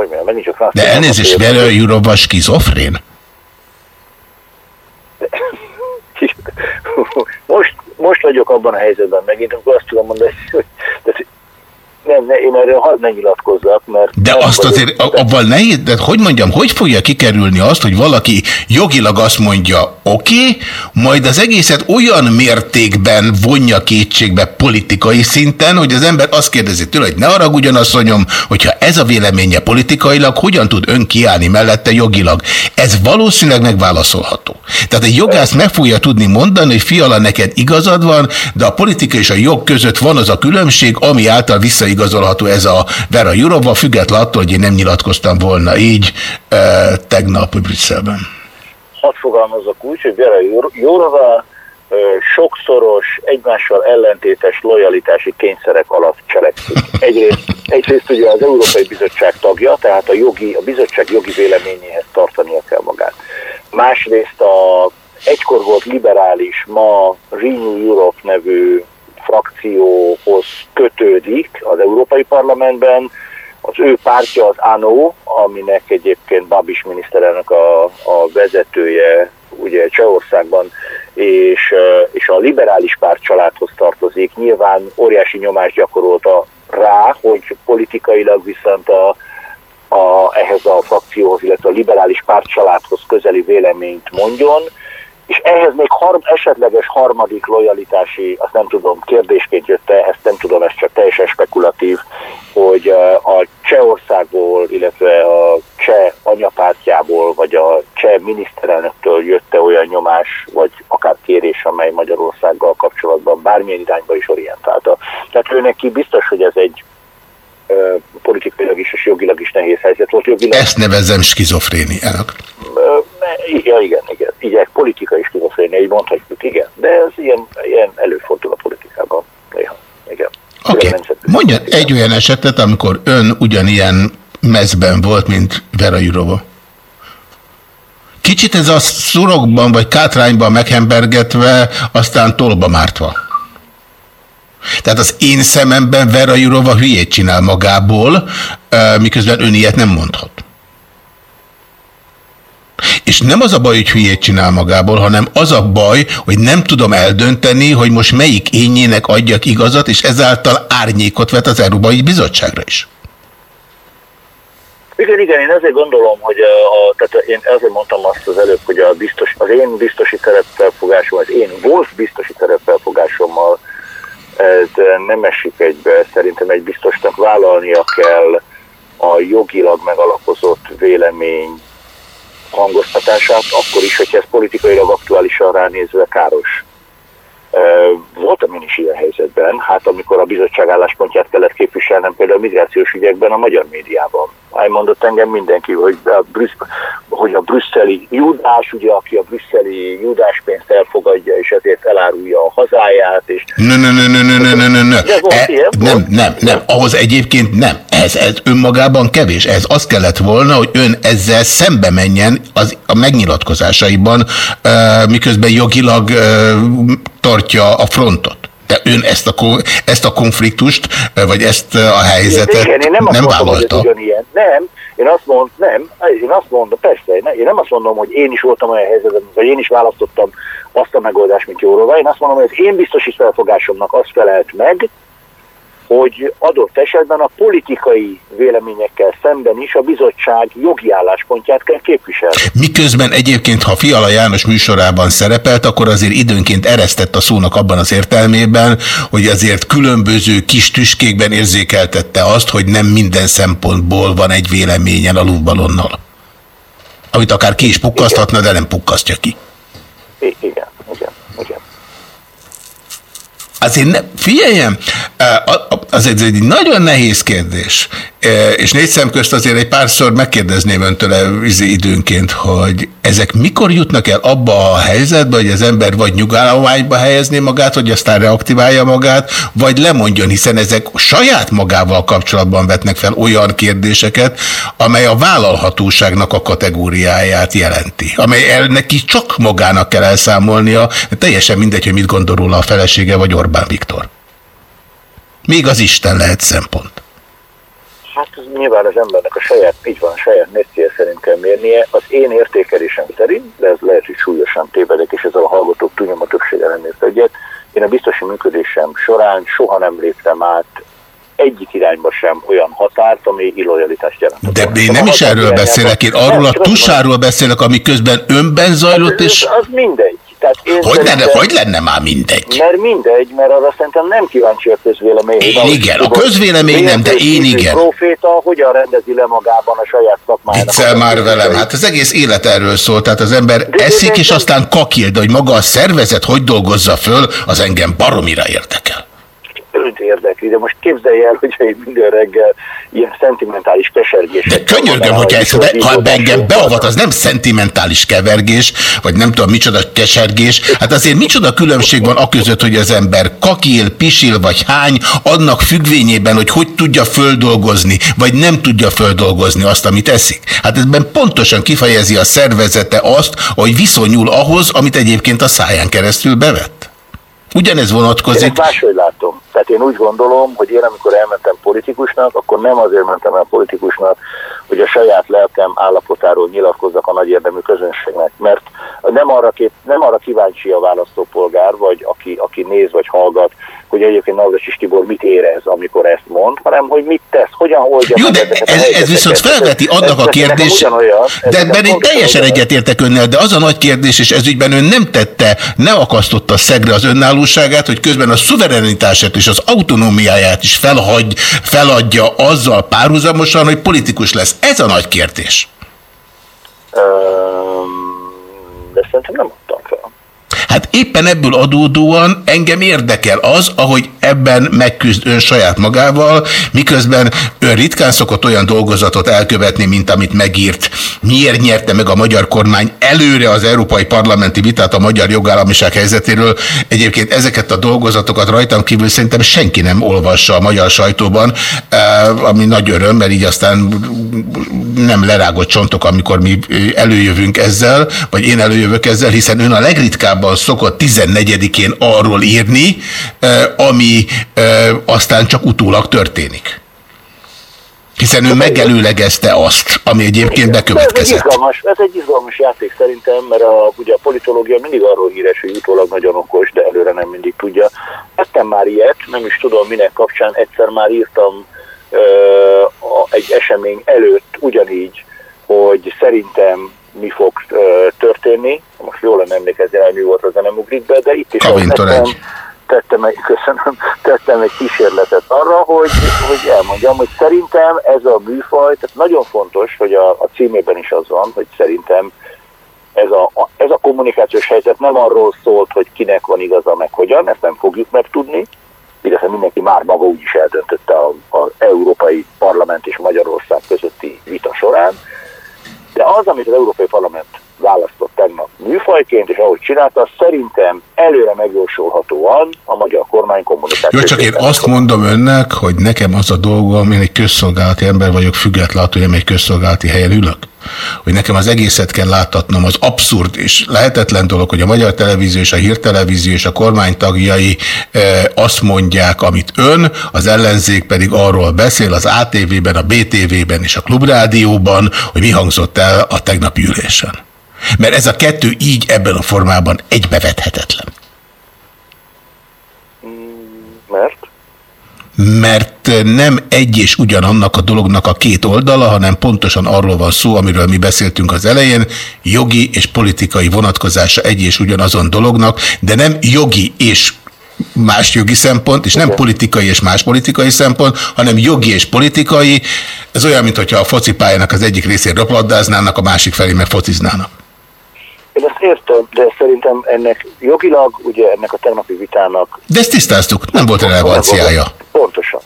hogy mondjam, megint csak De elnézést, Vera Jurova skizofrén? [LAUGHS] most, most vagyok abban a helyzetben megint, amikor azt tudom mondani, hogy nem, ne, én erről hadd ne nyilatkozzak, mert... De azt azért, abban nehéz, de hogy mondjam, hogy fogja kikerülni azt, hogy valaki jogilag azt mondja, oké, okay, majd az egészet olyan mértékben vonja kétségbe politikai szinten, hogy az ember azt kérdezi tőle, hogy ne haragudjon asszonyom, hogyha ez a véleménye politikailag, hogyan tud ön kiállni mellette jogilag? Ez valószínűleg megválaszolható. Tehát egy jogász meg fogja tudni mondani, hogy fiala, neked igazad van, de a politika és a jog között van az a különbség, ami által vissza igazolható ez a Vera Jurova, független attól, hogy én nem nyilatkoztam volna így e, tegnap Brüsszelben. Hadd fogalmazok úgy, hogy Vera Jurova e, sokszoros, egymással ellentétes lojalitási kényszerek alatt cselekszik. [LAUGHS] Egyrészt, egyrészt ugye az Európai Bizottság tagja, tehát a, jogi, a bizottság jogi véleményéhez tartania kell magát. másrészt a egykor volt liberális, ma Renew Europe nevű frakcióhoz kötődik az Európai Parlamentben, az ő pártja az ANO, aminek egyébként Babis miniszterelnök a, a vezetője, ugye Csehországban, és, és a liberális párt családhoz tartozik. Nyilván óriási nyomást gyakorolta rá, hogy politikailag viszont a, a, ehhez a frakcióhoz, illetve a liberális párt családhoz közeli véleményt mondjon, és ehhez még har- esetleges harmadik lojalitási, azt nem tudom, kérdésként jött-e, ezt nem tudom, ez csak teljesen spekulatív, hogy a Csehországból, illetve a cseh anyapártjából, vagy a cseh miniszterelnöktől jött-e olyan nyomás, vagy akár kérés, amely Magyarországgal kapcsolatban bármilyen irányba is orientálta. Tehát ő neki biztos, hogy ez egy politikailag is és jogilag is nehéz helyzet volt. Jogilag, Ezt nevezem skizofréniának. ja, igen, igen. Így politikai skizofrénia, így mondhatjuk, igen. De ez ilyen, ilyen előfordul a politikában néha. Igen. Oké, okay. mondjon egy olyan esetet, amikor ön ugyanilyen mezben volt, mint Vera Jurova. Kicsit ez a szurokban vagy kátrányban meghembergetve, aztán tolba mártva. Tehát az én szememben Vera Jurova hülyét csinál magából, miközben ön ilyet nem mondhat. És nem az a baj, hogy hülyét csinál magából, hanem az a baj, hogy nem tudom eldönteni, hogy most melyik ényének adjak igazat, és ezáltal árnyékot vet az Európai Bizottságra is. Igen, igen, én ezért gondolom, hogy a, tehát én ezért mondtam azt az előbb, hogy a biztos, az én biztosi terepfelfogásom, az én volt biztosi terepfelfogásommal ez nem esik egybe. Szerintem egy biztosnak vállalnia kell a jogilag megalapozott vélemény hangoztatását, akkor is, hogyha ez politikailag aktuálisan ránézve káros. Voltam én is ilyen helyzetben, hát amikor a bizottság álláspontját kellett képviselnem például a migrációs ügyekben a magyar médiában. Elmondott engem mindenki, hogy a, brüssz, hogy a brüsszeli judás, ugye, aki a brüsszeli judáspénzt elfogadja, és ezért elárulja a hazáját. És... Ne, ne, ne, ne, ne, ne, ne, ne. E, nem, nem, nem, ahhoz egyébként nem. Ez, ez önmagában kevés. Ez az kellett volna, hogy ön ezzel szembe menjen az, a megnyilatkozásaiban, miközben jogilag tartja a frontot. De ön ezt a, ezt a konfliktust, vagy ezt a helyzetet igen, én nem, nem mondom, vállalta? Hogy ugyanilyen. Nem, én azt mondom, nem, én azt mondom, persze, én nem azt mondom, hogy én is voltam olyan helyzetben, vagy én is választottam azt a megoldást, mint Jóróva. Én azt mondom, hogy az én biztosít felfogásomnak azt felelt meg, hogy adott esetben a politikai véleményekkel szemben is a bizottság jogi álláspontját kell képviselni. Miközben egyébként, ha Fiala János műsorában szerepelt, akkor azért időnként eresztett a szónak abban az értelmében, hogy azért különböző kis tüskékben érzékeltette azt, hogy nem minden szempontból van egy véleményen a lúvbalonnal. Amit akár ki is pukkaszthatna, de nem pukkasztja ki. I igen. Azért ne, figyeljem, az egy nagyon nehéz kérdés, és négy szem közt azért egy párszor megkérdezném öntől időnként, hogy ezek mikor jutnak el abba a helyzetbe, hogy az ember vagy nyugállományba helyezné magát, hogy aztán reaktiválja magát, vagy lemondjon, hiszen ezek saját magával kapcsolatban vetnek fel olyan kérdéseket, amely a vállalhatóságnak a kategóriáját jelenti, amely el neki csak magának kell elszámolnia, teljesen mindegy, hogy mit gondol róla a felesége vagy Orbán Viktor. Még az Isten lehet szempont. Hát ez nyilván az embernek a saját, így van, a saját mércéje szerint kell mérnie. Az én értékelésem szerint, de ez lehet, hogy súlyosan tévedek, és ezzel a hallgatók tudnyom a többsége nem ért egyet. Én a biztosi működésem során soha nem léptem át egyik irányba sem olyan határt, ami illojalitást jelent. De én nem is erről beszélek, én arról a tusáról beszélek, ami közben önben zajlott, hát, és... Az mindegy. Tehát én hogy, lenne, hogy lenne már mindegy? Mert mindegy, mert arra szerintem nem kíváncsi a közvélemény. Én igen, a közvélemény nem, de én igen. Proféta hogyan rendezi le magában a saját szakmájának. Viccel már velem, hát az egész élet erről szól, tehát az ember de eszik, és aztán kakil, de hogy maga a szervezet hogy dolgozza föl, az engem baromira érdekel. Őt érdekli, de most képzelj el, hogyha én minden reggel ilyen szentimentális kesergés. De könyörgöm, hogyha ez, be, ha engem beavat, az nem szentimentális kevergés, vagy nem tudom micsoda kesergés. Hát azért micsoda különbség van a között, hogy az ember kakil, pisil vagy hány, annak függvényében, hogy hogy tudja földolgozni, vagy nem tudja földolgozni azt, amit eszik. Hát ebben pontosan kifejezi a szervezete azt, hogy viszonyul ahhoz, amit egyébként a száján keresztül bevett. Ugyanez vonatkozik. Én máshogy látom. Tehát én úgy gondolom, hogy én amikor elmentem politikusnak, akkor nem azért mentem el politikusnak, hogy a saját lelkem állapotáról nyilatkozzak a nagy érdemű közönségnek, mert nem arra, kép, nem arra kíváncsi a választópolgár, vagy aki, aki néz vagy hallgat, hogy egyébként Navracsis Tibor mit érez, amikor ezt mond, hanem hogy mit tesz, hogyan oldja Jó, de ez, ez viszont felveti annak a kérdés, de ebben én teljesen egyetértek önnel, de az a nagy kérdés, és ezügyben ön nem tette, ne akasztotta szegre az önállóságát, hogy közben a szuverenitását és az autonómiáját is felhagy, feladja azzal párhuzamosan, hogy politikus lesz. Ez a nagy kérdés. De szerintem nem adtam fel. Hát éppen ebből adódóan engem érdekel az, ahogy ebben megküzd ön saját magával, miközben ön ritkán szokott olyan dolgozatot elkövetni, mint amit megírt. Miért nyerte meg a magyar kormány előre az európai parlamenti vitát a magyar jogállamiság helyzetéről? Egyébként ezeket a dolgozatokat rajtam kívül szerintem senki nem olvassa a magyar sajtóban, eh, ami nagy öröm, mert így aztán nem lerágott csontok, amikor mi előjövünk ezzel, vagy én előjövök ezzel, hiszen ön a legritkábban szokott 14-én arról írni, ami aztán csak utólag történik. Hiszen ő megelőlegezte azt, ami egyébként bekövetkezett. Ez egy izgalmas, ez egy izgalmas játék szerintem, mert a, ugye a politológia mindig arról híres, hogy utólag nagyon okos, de előre nem mindig tudja. Tettem már ilyet, nem is tudom minek kapcsán, egyszer már írtam ö, a, egy esemény előtt ugyanígy, hogy szerintem mi fog történni. Most jól nem emlékezni, hogy mi volt az nem ugrik be, de itt is tettem, tettem, egy, [LAUGHS] köszönöm, tettem egy kísérletet arra, hogy, hogy elmondjam, hogy szerintem ez a műfaj, tehát nagyon fontos, hogy a, a címében is az van, hogy szerintem ez a, ez a kommunikációs helyzet nem arról szólt, hogy kinek van igaza, meg hogyan, ezt nem fogjuk megtudni, illetve mindenki már maga úgy is eldöntötte az Európai Parlament és Magyarország közötti vita során, de az, amit az Európai Parlament választott tegnap műfajként, és ahogy csinálta, szerintem előre megjósolhatóan a magyar kormány kommunikáció. Jó, csak én azt mondom önnek, hogy nekem az a dolgom, én egy közszolgálati ember vagyok, függetlenül, hogy én egy közszolgálati helyen ülök hogy nekem az egészet kell láttatnom, az abszurd és lehetetlen dolog, hogy a Magyar Televízió és a Hírtelevízió és a kormány tagjai e, azt mondják, amit ön, az ellenzék pedig arról beszél az ATV-ben, a BTV-ben és a Klubrádióban, hogy mi hangzott el a tegnapi ülésen. Mert ez a kettő így ebben a formában egybevethetetlen. Mert? Mert nem egy és ugyanannak a dolognak a két oldala, hanem pontosan arról van szó, amiről mi beszéltünk az elején, jogi és politikai vonatkozása egy és ugyanazon dolognak, de nem jogi és más jogi szempont, és nem politikai és más politikai szempont, hanem jogi és politikai. Ez olyan, mintha a focipályának az egyik részén raplabdáznának, a másik felé meg fociznának. Én ezt értem, de szerintem ennek jogilag, ugye ennek a tegnapi vitának... De ezt tisztáztuk, nem volt relevanciája. Pontosan.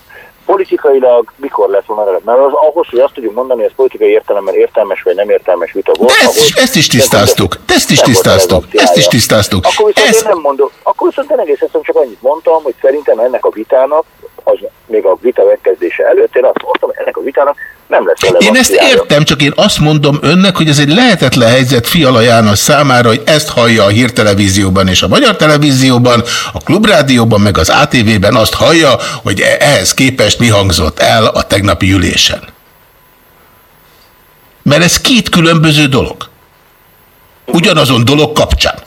Politikailag mikor lesz volna releváns? Mert az ahhoz, hogy azt tudjuk mondani, hogy ez politikai értelemben értelmes vagy nem értelmes vita volt. De ezt, is, ezt is tisztáztuk. De ezt is tisztáztuk. Ezt is tisztáztuk. Akkor viszont ez... én nem mondom, akkor viszont én egész egyszerűen csak annyit mondtam, hogy szerintem ennek a vitának, az még a vita megkezdése előtt, én azt mondtam, hogy ennek a vitának nem lesz Én ezt értem, csak én azt mondom önnek, hogy ez egy lehetetlen helyzet Fiala János számára, hogy ezt hallja a hírtelevízióban és a magyar televízióban, a klubrádióban, meg az ATV-ben azt hallja, hogy e- ehhez képest mi hangzott el a tegnapi ülésen. Mert ez két különböző dolog. Ugyanazon dolog kapcsán.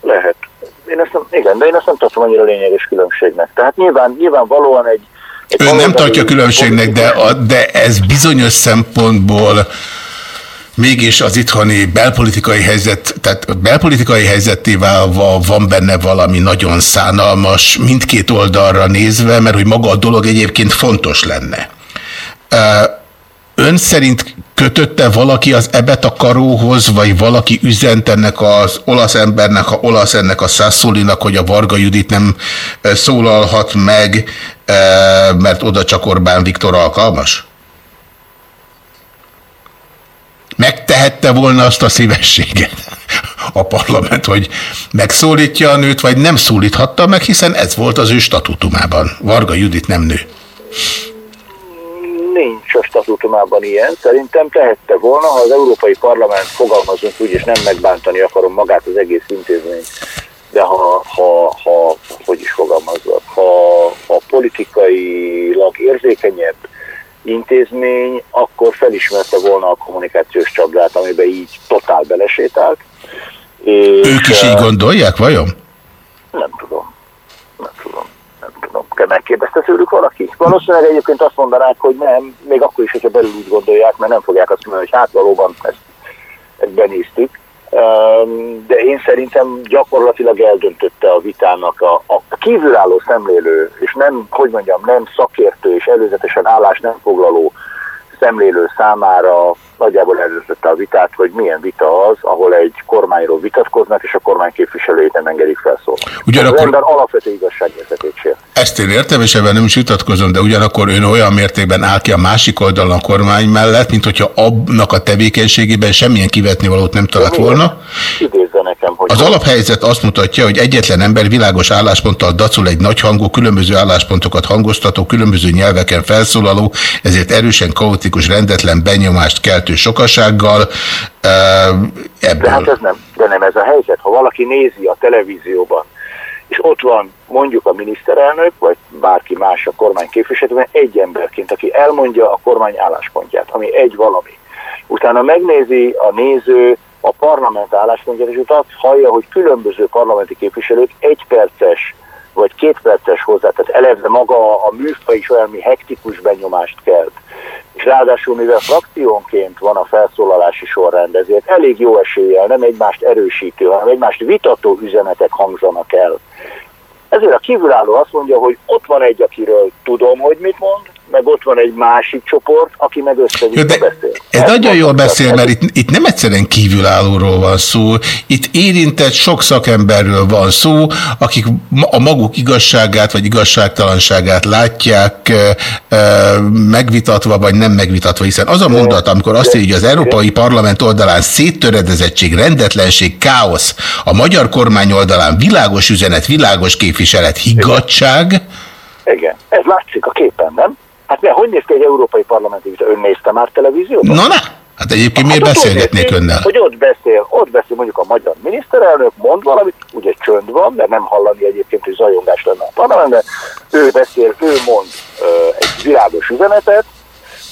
Lehet. Én ezt nem, igen, de én ezt nem tartom annyira lényeges különbségnek. Tehát nyilván, nyilvánvalóan egy Ön nem tartja különbségnek, de, a, de ez bizonyos szempontból mégis az itthoni belpolitikai helyzet, tehát belpolitikai helyzetével van benne valami nagyon szánalmas mindkét oldalra nézve, mert hogy maga a dolog egyébként fontos lenne. Ön szerint kötötte valaki az ebet a karóhoz, vagy valaki üzent ennek az olasz embernek, ha olasz ennek a Sassolinak, hogy a Varga Judit nem eh, szólalhat meg, eh, mert oda csak Orbán Viktor alkalmas? Megtehette volna azt a szívességet a parlament, hogy megszólítja a nőt, vagy nem szólíthatta meg, hiszen ez volt az ő statutumában. Varga Judit nem nő. Nincs a statutumában ilyen. Szerintem tehette volna, ha az Európai Parlament fogalmazunk úgy, és nem megbántani akarom magát az egész intézményt, de ha, ha, ha hogy is fogalmazzak, ha, ha politikailag érzékenyebb intézmény, akkor felismerte volna a kommunikációs csapdát, amiben így totál belesétált. És, Ők is így eh, gondolják, vajon? Nem tudom. Nem tudom. Nem tudom. Kell megkérdezte tőlük valaki? Valószínűleg egyébként azt mondanák, hogy nem, még akkor is, hogyha belül úgy gondolják, mert nem fogják azt mondani, hogy hát valóban ezt, ezt benéztük. De én szerintem gyakorlatilag eldöntötte a vitának a, a kívülálló szemlélő, és nem, hogy mondjam, nem szakértő és előzetesen állás nem foglaló szemlélő számára nagyjából eldöntötte a vitát, hogy milyen vita az, ahol egy kormányról vitatkoznak, és a kormány képviselőjét nem engedik felszólalni. Ugyanakkor- Az ember alapvető igazságérzetét sért. Ezt én értem, és ebben nem is vitatkozom, de ugyanakkor ön olyan mértékben áll ki a másik oldalon a kormány mellett, mint hogyha annak a tevékenységében semmilyen kivetni valót nem talált volna. Idézze nekem, hogy... Az alaphelyzet azt mutatja, hogy egyetlen ember világos állásponttal dacul egy nagyhangú, különböző álláspontokat hangoztató, különböző nyelveken felszólaló, ezért erősen kaotikus, rendetlen benyomást keltő sokasággal. Ö, De Ebből. hát ez nem, de nem ez a helyzet. Ha valaki nézi a televízióban, és ott van mondjuk a miniszterelnök, vagy bárki más a kormány képviselőben, egy emberként, aki elmondja a kormány álláspontját, ami egy valami. Utána megnézi a néző a parlament álláspontját, és utána azt hallja, hogy különböző parlamenti képviselők egy perces vagy két perces hozzá, tehát eleve maga a műfaj is olyan, mi hektikus benyomást kelt. És ráadásul, mivel frakciónként van a felszólalási sorrend, ezért elég jó eséllyel, nem egymást erősítő, hanem egymást vitató üzenetek hangzanak el. Ezért a kívülálló azt mondja, hogy ott van egy, akiről tudom, hogy mit mond, meg ott van egy másik csoport, aki meg össze beszél. ez Ezt nagyon jól beszél, ez- mert itt, itt nem egyszerűen kívülállóról van szó, itt érintett sok szakemberről van szó, akik a maguk igazságát vagy igazságtalanságát látják megvitatva vagy nem megvitatva, hiszen az a mondat, amikor azt írja, hogy az Európai Parlament oldalán széttöredezettség, rendetlenség, káosz, a magyar kormány oldalán világos üzenet, világos képviselet, higgadság, Igen, ez látszik a képen, nem? Hát mert hogy néz ki egy európai parlamenti vita? Ön nézte már televízióban? na na, hát egyébként miért ott úgy beszélgetnék önnel? Hogy ott beszél, ott beszél mondjuk a magyar miniszterelnök, mond valamit, ugye csönd van, mert nem hallani egyébként, hogy zajongás lenne a parlamentben, ő beszél, ő mond ö, egy világos üzenetet,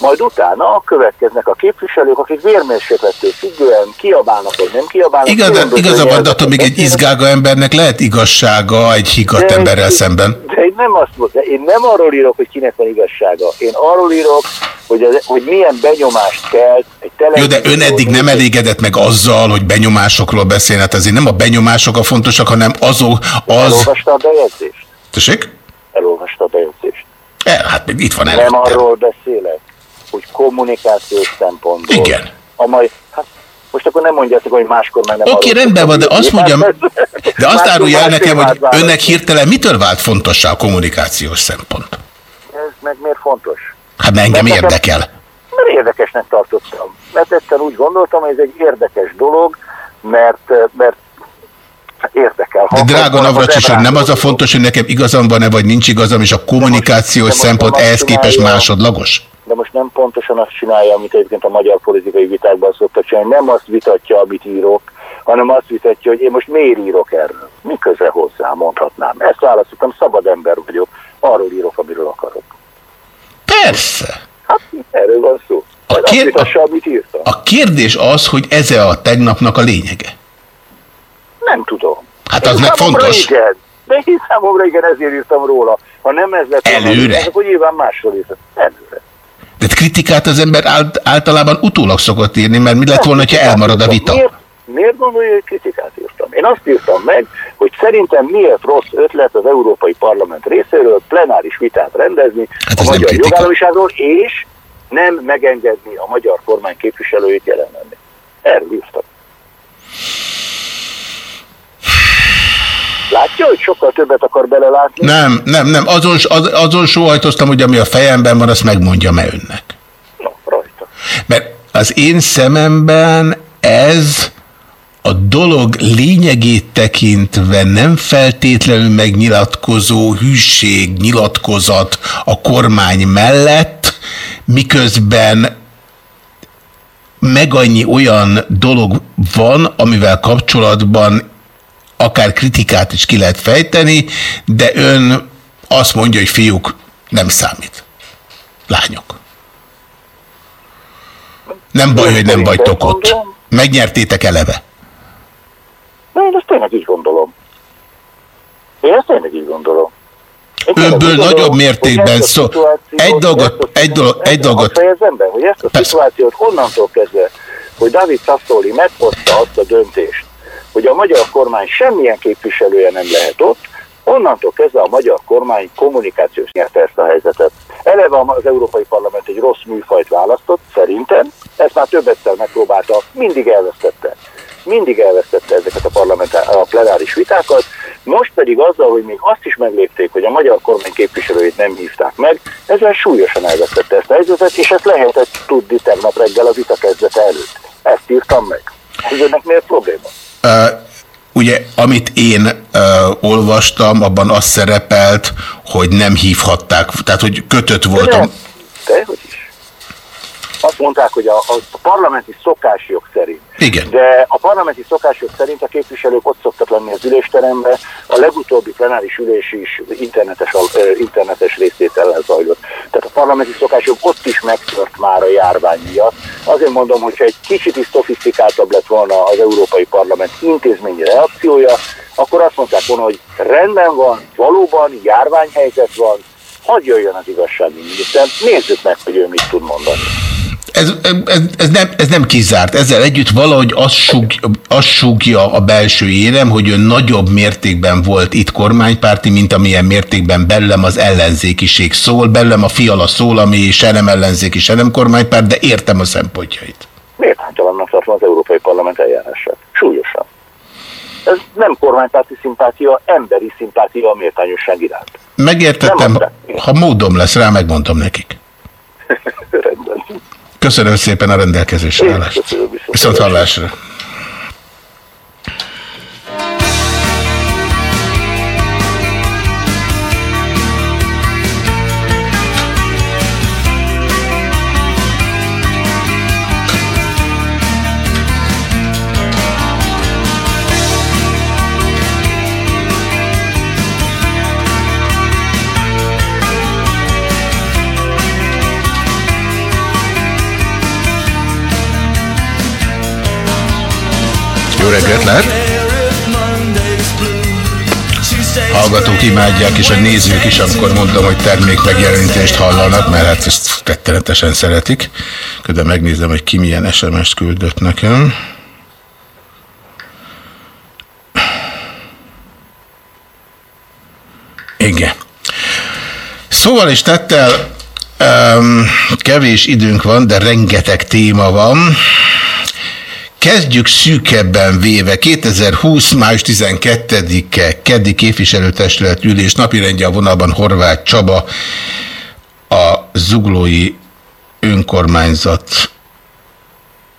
majd utána következnek a képviselők, akik vérmérséklettől függően kiabálnak, vagy nem kiabálnak. Igaz, van, de attól még egy izgága embernek lehet igazsága egy higgadt emberrel szemben. De én nem azt mondom, én nem arról írok, hogy kinek van igazsága. Én arról írok, hogy, az, hogy milyen benyomást kelt egy Jó, televízió. de ön eddig nem elégedett meg azzal, hogy benyomásokról beszél, hát azért nem a benyomások a fontosak, hanem azok, az... Elolvasta a bejegyzést? Tessék? Elolvasta a bejegyzést. El, hát itt van Nem előttem. arról beszélek, hogy kommunikációs szempontból. Igen. A mai, hát most akkor nem mondjátok, hogy máskor meg nem Oké, arról rendben van, de azt mondjam, de azt árulja el nekem, hogy önnek hirtelen mitől vált fontossá a kommunikációs szempont? Ez meg miért fontos? Hát mert engem Mert nekem- érdekel. Mert érdekesnek tartottam. Mert egyszer úgy gondoltam, hogy ez egy érdekes dolog, mert, mert érdekel. De drága Navracsis, nem az a fontos, hogy nekem igazam van-e, vagy nincs igazam, és a kommunikációs szempont ehhez képest másodlagos? De most nem pontosan azt csinálja, amit egyébként a magyar politikai vitákban szoktak csinálni. Nem azt vitatja, amit írok, hanem azt vitatja, hogy én most miért írok erről. Mi köze hozzá, mondhatnám. Ezt választottam, szabad ember vagyok. Arról írok, amiről akarok. Persze. Hát erről van szó. A kér- vitassa, amit írtam. A kérdés az, hogy ez a tegnapnak a lényege. Nem tudom. Hát az Én meg számomra fontos. Igen. De én számomra igen, ezért írtam róla. Ha nem ez lett Előre? akkor nyilván másról írtam. Előre. De kritikát az ember ált, általában utólag szokott írni, mert mi lett volna, ha elmarad a vita? Miért, miért gondolja, hogy kritikát írtam? Én azt írtam meg, hogy szerintem miért rossz ötlet az Európai Parlament részéről plenáris vitát rendezni Hát a magyar jogállamiságról, és nem megengedni a magyar kormány képviselőit jelen lenni. Erről írtak. Látja, hogy sokkal többet akar belelátni? Nem, nem, nem. Azon, az, azon sóhajtoztam, hogy ami a fejemben van, azt megmondjam-e önnek. No, rajta. Mert az én szememben ez a dolog lényegét tekintve nem feltétlenül megnyilatkozó hűség, nyilatkozat a kormány mellett, miközben meg annyi olyan dolog van, amivel kapcsolatban akár kritikát is ki lehet fejteni, de ön azt mondja, hogy fiúk, nem számít. Lányok. Nem baj, hogy nem vagytok ott. Megnyertétek eleve. Na, én ezt tényleg így gondolom. Én ezt tényleg így gondolom. Önből nagyobb mértékben szó. Egy dolgot, egy dolog, egy dolgot. Fejezem be, hogy ezt a szituációt onnantól kezdve, hogy David Sassoli meghozta azt a döntést, hogy a magyar kormány semmilyen képviselője nem lehet ott, onnantól kezdve a magyar kormány kommunikációs nyerte ezt a helyzetet. Eleve az Európai Parlament egy rossz műfajt választott, szerintem, ezt már többetszer megpróbálta, mindig elvesztette. Mindig elvesztette ezeket a, parlamentá- a plenáris vitákat, most pedig azzal, hogy még azt is meglépték, hogy a magyar kormány képviselőit nem hívták meg, ezzel súlyosan elvesztette ezt a helyzetet, és ezt lehetett tudni tegnap reggel a vita kezdete előtt. Ezt írtam meg. Ez önnek miért probléma? Ugye, amit én uh, olvastam, abban az szerepelt, hogy nem hívhatták, tehát hogy kötött voltam. Nem. Dehogy is. Azt mondták, hogy a, a parlamenti szokásjog szerint. Igen. De a parlamenti szokásjog szerint a képviselők ott szoktak lenni az ülésteremben, a legutóbbi plenáris ülés is internetes, internetes részvétellel zajlott. Tehát a parlamenti szokásjog ott is megtört már a járvány miatt. Azért mondom, hogyha egy kicsit is szofisztikáltabb lett volna az Európai Parlament intézményi reakciója, akkor azt mondták volna, hogy rendben van, valóban járványhelyzet van, hadd jöjjön az igazságügyminiszter, nézzük meg, hogy ő mit tud mondani. Ez, ez, ez, nem, ez nem kizárt. Ezzel együtt valahogy azt, sug, azt sugja a belső érem, hogy ő nagyobb mértékben volt itt kormánypárti, mint amilyen mértékben bellem az ellenzékiség szól, bellem a fiala szól, ami se nem ellenzéki, se nem kormánypárt, de értem a szempontjait. Miért hánytalannak tartom az Európai Parlament eljárását? Súlyosan. Ez nem kormánypárti szimpátia, emberi szimpátia a méltányosság iránt. Megértettem, ha módom lesz rá, megmondom nekik. [LAUGHS] Rendben. Köszönöm szépen a rendelkezésre állást. Viszont hallásra. Jó reggelt lehet! Hallgatók imádják, és a nézők is, amikor mondom, hogy termék megjelenítést hallanak, mert hát ezt rettenetesen szeretik. Közben megnézem, hogy ki milyen SMS-t küldött nekem. Igen. Szóval is tettel, um, kevés időnk van, de rengeteg téma van. Kezdjük szűkebben véve. 2020. május 12-e keddi képviselőtestület ülés napirendje a vonalban Horváth Csaba, a zuglói önkormányzat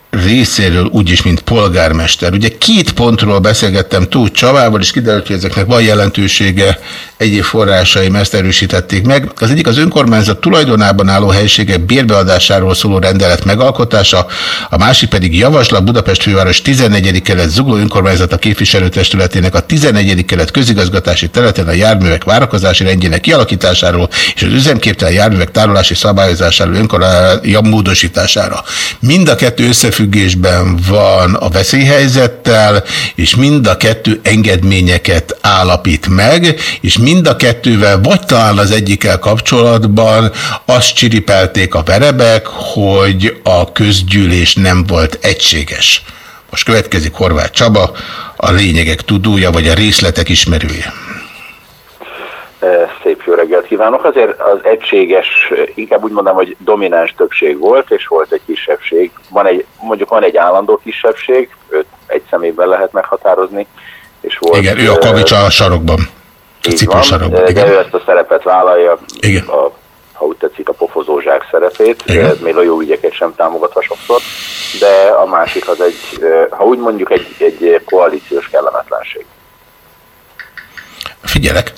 részéről úgyis, mint polgármester. Ugye két pontról beszélgettem túl Csabával, és kiderült, hogy ezeknek van jelentősége, egyéb forrásaim ezt erősítették meg. Az egyik az önkormányzat tulajdonában álló helységek bérbeadásáról szóló rendelet megalkotása, a másik pedig javaslat Budapest főváros 14. kelet Zugló önkormányzata képviselőtestületének a 14. kelet közigazgatási területen a járművek várakozási rendjének kialakításáról és az üzemképtelen járművek tárolási szabályozásáról önkormányzat módosítására. Mind a kettő összefüggésben van a veszélyhelyzettel, és mind a kettő engedményeket állapít meg, és mind a kettővel, vagy talán az egyikkel kapcsolatban azt csiripelték a verebek, hogy a közgyűlés nem volt egységes. Most következik Horváth Csaba, a lényegek tudója, vagy a részletek ismerője. Szép jó kívánok. Azért az egységes, inkább úgy mondanám, hogy domináns többség volt, és volt egy kisebbség. Van egy, mondjuk van egy állandó kisebbség, őt egy személyben lehet meghatározni, és volt... Igen, ő a kavics a sarokban. A így cipő van, sarokban. de Igen. ő ezt a szerepet vállalja, Igen. A, ha úgy tetszik, a pofozózsák szerepét, Igen. még a jó ügyeket sem támogatva sokszor, de a másik az egy, ha úgy mondjuk, egy, egy koalíciós kellemetlenség. Figyelek.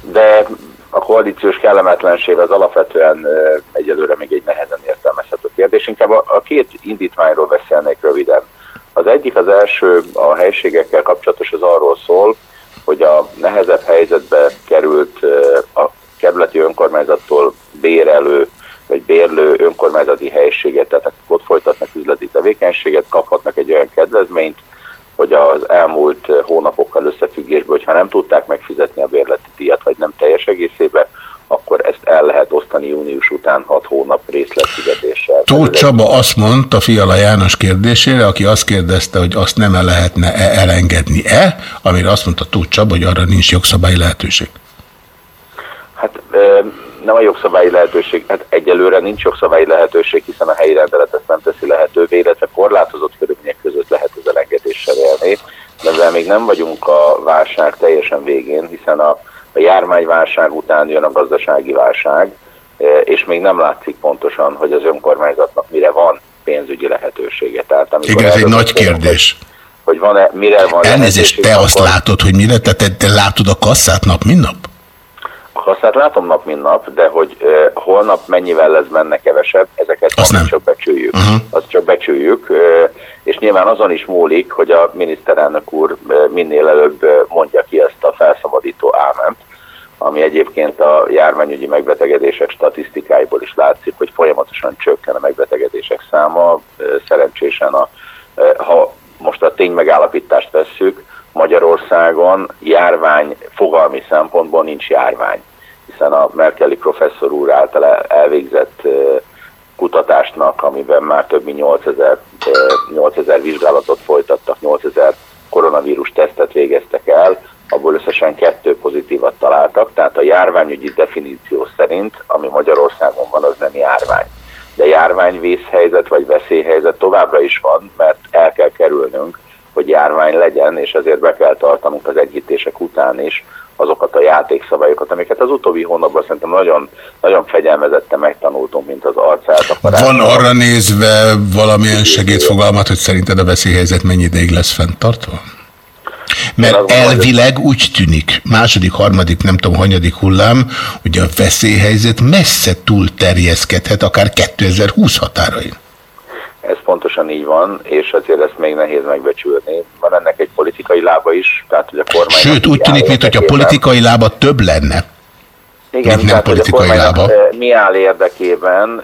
De a koalíciós kellemetlenség az alapvetően egyelőre még egy nehezen értelmezhető kérdés. Inkább a, a két indítványról beszélnék röviden. Az egyik, az első a helységekkel kapcsolatos, az arról szól, hogy a nehezebb helyzetbe került a kerületi önkormányzattól bérelő vagy bérlő önkormányzati helységet, tehát akik ott folytatnak üzleti tevékenységet, kaphatnak egy olyan kedvezményt, hogy az elmúlt hónapokkal összefüggésben, hogyha nem tudták megfizetni a bérleti díjat, vagy nem teljes egészében, akkor ezt el lehet osztani június után 6 hónap részletfizetéssel. Tóth Ez Csaba azt mondta Fiala János kérdésére, aki azt kérdezte, hogy azt nem -e lehetne -e elengedni-e, amire azt mondta Tóth Csaba, hogy arra nincs jogszabályi lehetőség. Hát nem a jogszabályi lehetőség, hát egyelőre nincs jogszabályi lehetőség, hiszen a helyi rendelet ezt nem teszi lehetővé, illetve korlátozott körülmények között lehet az elengedéssel élni, de még nem vagyunk a válság teljesen végén, hiszen a, a járványválság után jön a gazdasági válság, ö, és még nem látszik pontosan, hogy az önkormányzatnak mire van pénzügyi lehetősége. Tehát, Igen, ez egy nagy kérdés. Hogy van-e, mire van Elnézést, te azt látod, hogy mire? Te, te, te látod a kasszát nap, mint nap? A látom nap, mint nap, de hogy uh, holnap mennyivel lesz benne kevesebb, ezeket Azt nem. csak becsüljük. Aha. Azt csak becsüljük, uh, és nyilván azon is múlik, hogy a miniszterelnök úr uh, minél előbb uh, mondja ki ezt a felszabadító áment, ami egyébként a járványügyi megbetegedések statisztikáiból is látszik, hogy folyamatosan csökken a megbetegedések száma. Uh, Szerencsésen, a, uh, ha most a tény megállapítást vesszük, Magyarországon járvány fogalmi szempontból nincs járvány, hiszen a Merkeli professzor úr által el- elvégzett kutatásnak, amiben már több mint 8000, ö, 8000 vizsgálatot folytattak, 8000 koronavírus tesztet végeztek el, abból összesen kettő pozitívat találtak, tehát a járványügyi definíció szerint, ami Magyarországon van, az nem járvány. De járványvészhelyzet vagy veszélyhelyzet továbbra is van, mert el kell kerülnünk, hogy járvány legyen, és ezért be kell tartanunk az egyítések után is azokat a játékszabályokat, amiket az utóbbi hónapban szerintem nagyon, nagyon fegyelmezetten megtanultunk, mint az arcáltaparás. Van arra nézve valamilyen segédfogalmat, hogy szerinted a veszélyhelyzet mennyi ideig lesz fenntartva? Mert elvileg úgy tűnik, második, harmadik, nem tudom, hanyadik hullám, hogy a veszélyhelyzet messze túl terjeszkedhet, akár 2020 határain. Ez pontosan így van, és azért ezt még nehéz megbecsülni. Van ennek egy politikai lába is, tehát hogy a kormány... Sőt, úgy tűnik, mintha a politikai lába több lenne. Igen, nem tehát, hogy a politikai lába. Mi áll érdekében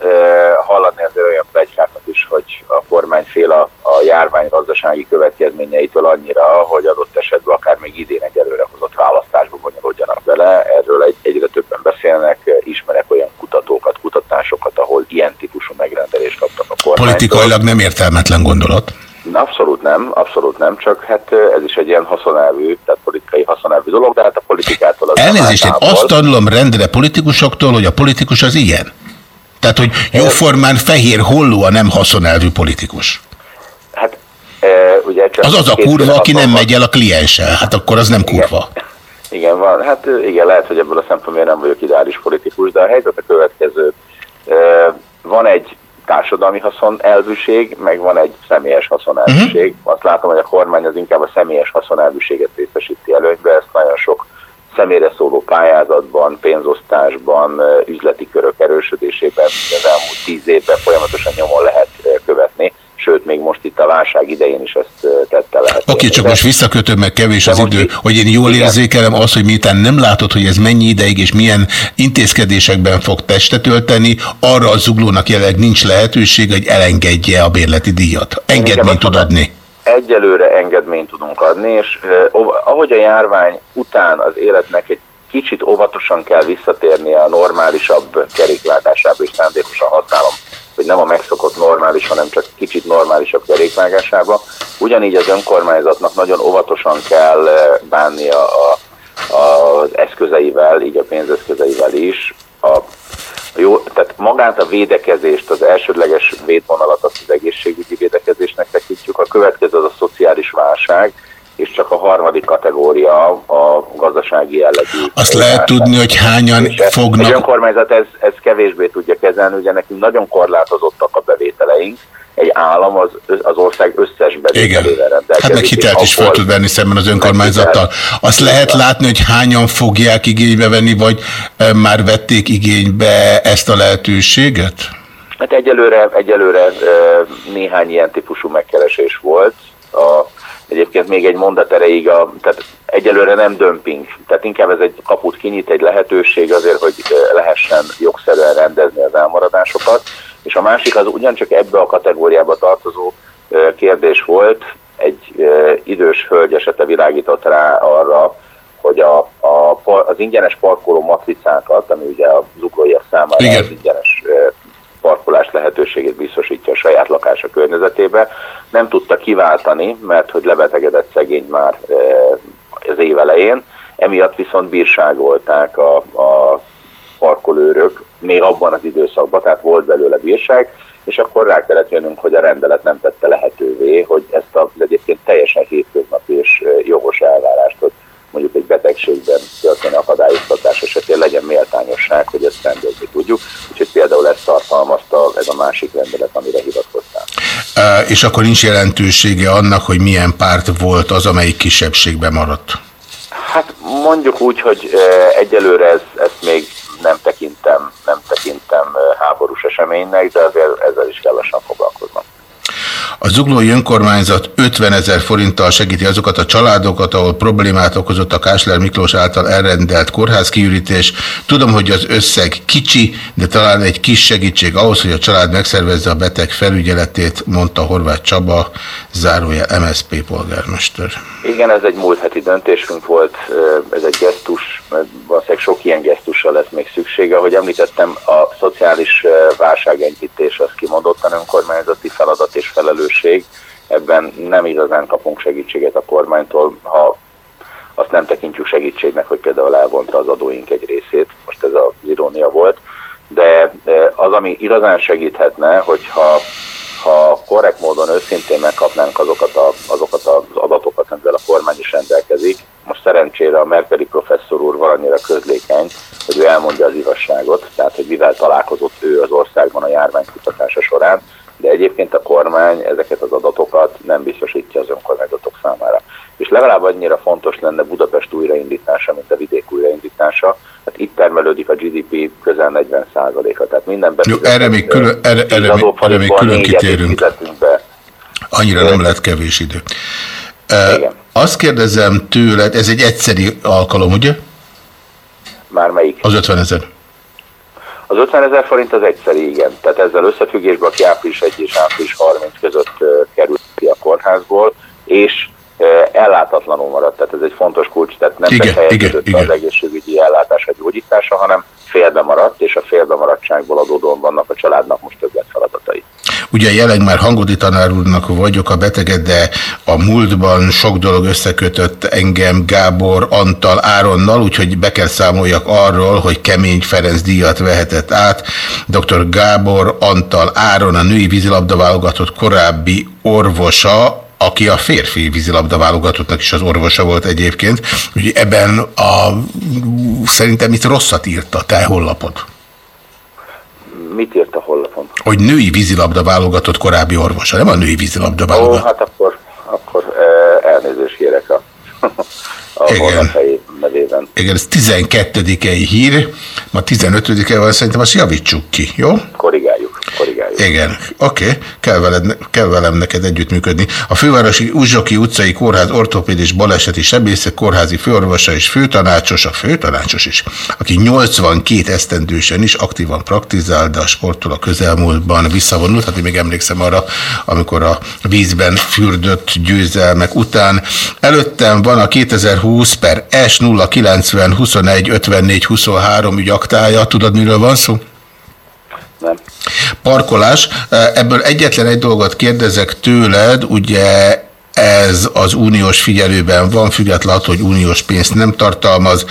hallani azért olyan plegykákat is, hogy a kormány fél a, a járvány gazdasági következményeitől annyira, hogy adott esetben akár még idén egy előrehozott választásba bonyolódjanak bele. Erről egy, egyre többen beszélnek, ismerek olyan kutatókat, kutatásokat, ahol ilyen típusú megrendelést kaptak a kormánytól. Politikailag nem értelmetlen gondolat. Abszolút nem, abszolút nem, csak hát ez is egy ilyen haszonelvű, tehát politikai haszonelvű dolog, de hát a politikától az Elnézést, én azt tanulom rendre politikusoktól, hogy a politikus az ilyen. Tehát, hogy jóformán fehér holló a nem haszonelvű politikus. Hát, e, ugye csak Az az a kurva, aki nem megy el a klienssel. Hát akkor az nem kurva. [LAUGHS] Igen, van. Hát igen, lehet, hogy ebből a szempontból nem vagyok ideális politikus, de a helyzet a következő. E, Van egy társadalmi haszonelvűség, meg van egy személyes haszonelvűség. Uh-huh. Azt látom, hogy a kormány az inkább a személyes haszonelvűséget részesíti előnybe, ezt nagyon sok személyre szóló pályázatban, pénzosztásban, üzleti körök erősödésében az elmúlt tíz évben folyamatosan nyomon lehet követni, sőt, még most itt a válság idején is ezt. Oké, csak most visszakötöm, meg kevés az idő, hogy én jól érzékelem azt, hogy miután nem látod, hogy ez mennyi ideig és milyen intézkedésekben fog testet ölteni, arra a zuglónak jelenleg nincs lehetőség, hogy elengedje a bérleti díjat. Engedményt tud adni. Egyelőre engedményt tudunk adni, és ahogy a járvány után az életnek egy kicsit óvatosan kell visszatérnie a normálisabb kerékvágásába, és szándékosan használom, hogy nem a megszokott normális, hanem csak kicsit normálisabb kerékvágásába. Ugyanígy az önkormányzatnak nagyon óvatosan kell eh, bánnia a az eszközeivel, így a pénzeszközeivel is. A, jó, tehát magát a védekezést, az elsődleges védvonalat azt az egészségügyi védekezésnek tekintjük, a következő az a szociális válság, és csak a harmadik kategória a gazdasági jellegű. Azt lehet tudni, hogy hányan fognak... Egy önkormányzat ez, ez kevésbé tudja kezelni, ugye nekünk nagyon korlátozottak a bevételeink, egy állam az, az ország összes bevételével rendelkezik. Hát meg hitelt is fel tud venni szemben az önkormányzattal. Azt lehet látni, hogy hányan fogják igénybe venni, vagy e, már vették igénybe ezt a lehetőséget? Hát egyelőre, egyelőre e, néhány ilyen típusú megkeresés volt. A, egyébként még egy mondat erejéig, a, tehát egyelőre nem dömping, tehát inkább ez egy kaput kinyit, egy lehetőség azért, hogy lehessen jogszerűen rendezni az elmaradásokat. És a másik az ugyancsak ebbe a kategóriába tartozó kérdés volt, egy idős hölgy esete világított rá arra, hogy a, a, az ingyenes parkoló matricákat, ami ugye a zuglóiak számára Igen. az ingyenes parkolás lehetőségét biztosítja a saját lakása környezetébe, nem tudta kiváltani, mert hogy lebetegedett szegény már az év elején, emiatt viszont bírságolták a, a parkolőrök még abban az időszakban, tehát volt belőle bírság, és akkor rá kellett jönnünk, hogy a rendelet nem tette lehetővé, hogy ezt az egyébként teljesen hétköznapi és jogos elvárást, hogy mondjuk egy betegségben történő akadályoztatás esetén legyen méltányosság, hogy ezt rendezni tudjuk. Úgyhogy például ezt tartalmazta ez a másik rendelet, amire hivatkoztál. És akkor nincs jelentősége annak, hogy milyen párt volt az, amelyik kisebbségben maradt? Hát mondjuk úgy, hogy egyelőre ez, ezt még nem tekintem, nem tekintem háborús eseménynek, de azért ezzel is kell lassan foglalkoznom. A zuglói önkormányzat 50 ezer forinttal segíti azokat a családokat, ahol problémát okozott a Kásler Miklós által elrendelt kórházkiürítés. Tudom, hogy az összeg kicsi, de talán egy kis segítség ahhoz, hogy a család megszervezze a beteg felügyeletét, mondta Horváth Csaba, zárója MSP polgármester. Igen, ez egy múlt heti döntésünk volt, ez egy gesztus, valószínűleg sok ilyen gesztussal lesz még szüksége. Ahogy említettem, a szociális válságenyhítés az kimondottan önkormányzati feladat és felelősség. Ebben nem igazán kapunk segítséget a kormánytól, ha azt nem tekintjük segítségnek, hogy például elvonta az adóink egy részét, most ez az irónia volt, de az, ami igazán segíthetne, hogyha ha korrekt módon őszintén megkapnánk azokat, a, azokat az adatokat, amivel a kormány is rendelkezik. Most szerencsére a Merkeli professzor úr valamire közlékeny, hogy ő elmondja az igazságot, tehát hogy mivel találkozott ő az országban a járvány kutatása során, de egyébként a kormány ezeket az adatokat nem biztosítja az önkormányzatok számára. És legalább annyira fontos lenne Budapest újraindítása, mint a vidék újraindítása. Hát itt termelődik a GDP közel 40%-a. Tehát minden Jó, erre még külön, erre, erre, még, erre még külön kitérünk. Annyira nem lehet kevés idő. Igen. Azt kérdezem tőled, ez egy egyszeri alkalom, ugye? Már melyik? Az 50 ezer. Az 50 ezer forint az egyszeri, igen. Tehát ezzel összefüggésben, aki április 1 és április 30 között került ki a kórházból, és ellátatlanul maradt. Tehát ez egy fontos kulcs, tehát nem igen, az egészségügyi ellátás a gyógyítása, hanem félbe maradt, és a félbe maradtságból adódóan vannak a családnak most többet feladatai. Ugye jelenleg már hangodi tanár úrnak vagyok a beteget, de a múltban sok dolog összekötött engem Gábor Antal Áronnal, úgyhogy be kell számoljak arról, hogy Kemény Ferenc díjat vehetett át. Dr. Gábor Antal Áron a női vízilabda válogatott korábbi orvosa, aki a férfi vízilabda válogatottnak is az orvosa volt egyébként. Ugye ebben a, szerintem itt rosszat írt a te hollapod. Mit írt a hollapon? Hogy női vízilabda válogatott korábbi orvosa, nem a női vízilabda válogatott. Ó, hát akkor, akkor elnézést kérek a, [LAUGHS] a Igen. nevében. Igen, ez 12-i hír, ma 15-e van, szerintem azt javítsuk ki, jó? Korrigáljuk korrigáljuk. Igen, oké, okay. kell, veled, kell velem neked együttműködni. A fővárosi Uzsoki utcai kórház ortopéd és baleseti sebészek kórházi főorvosa és főtanácsos, a főtanácsos is, aki 82 esztendősen is aktívan praktizál, de a sporttól a közelmúltban visszavonult. Hát én még emlékszem arra, amikor a vízben fürdött győzelmek után. Előttem van a 2020 per S 090 21 54 23 ügy aktája. Tudod, miről van szó? Nem. Parkolás. Ebből egyetlen egy dolgot kérdezek tőled, ugye ez az uniós figyelőben van, függetlenül hogy uniós pénzt nem tartalmaz.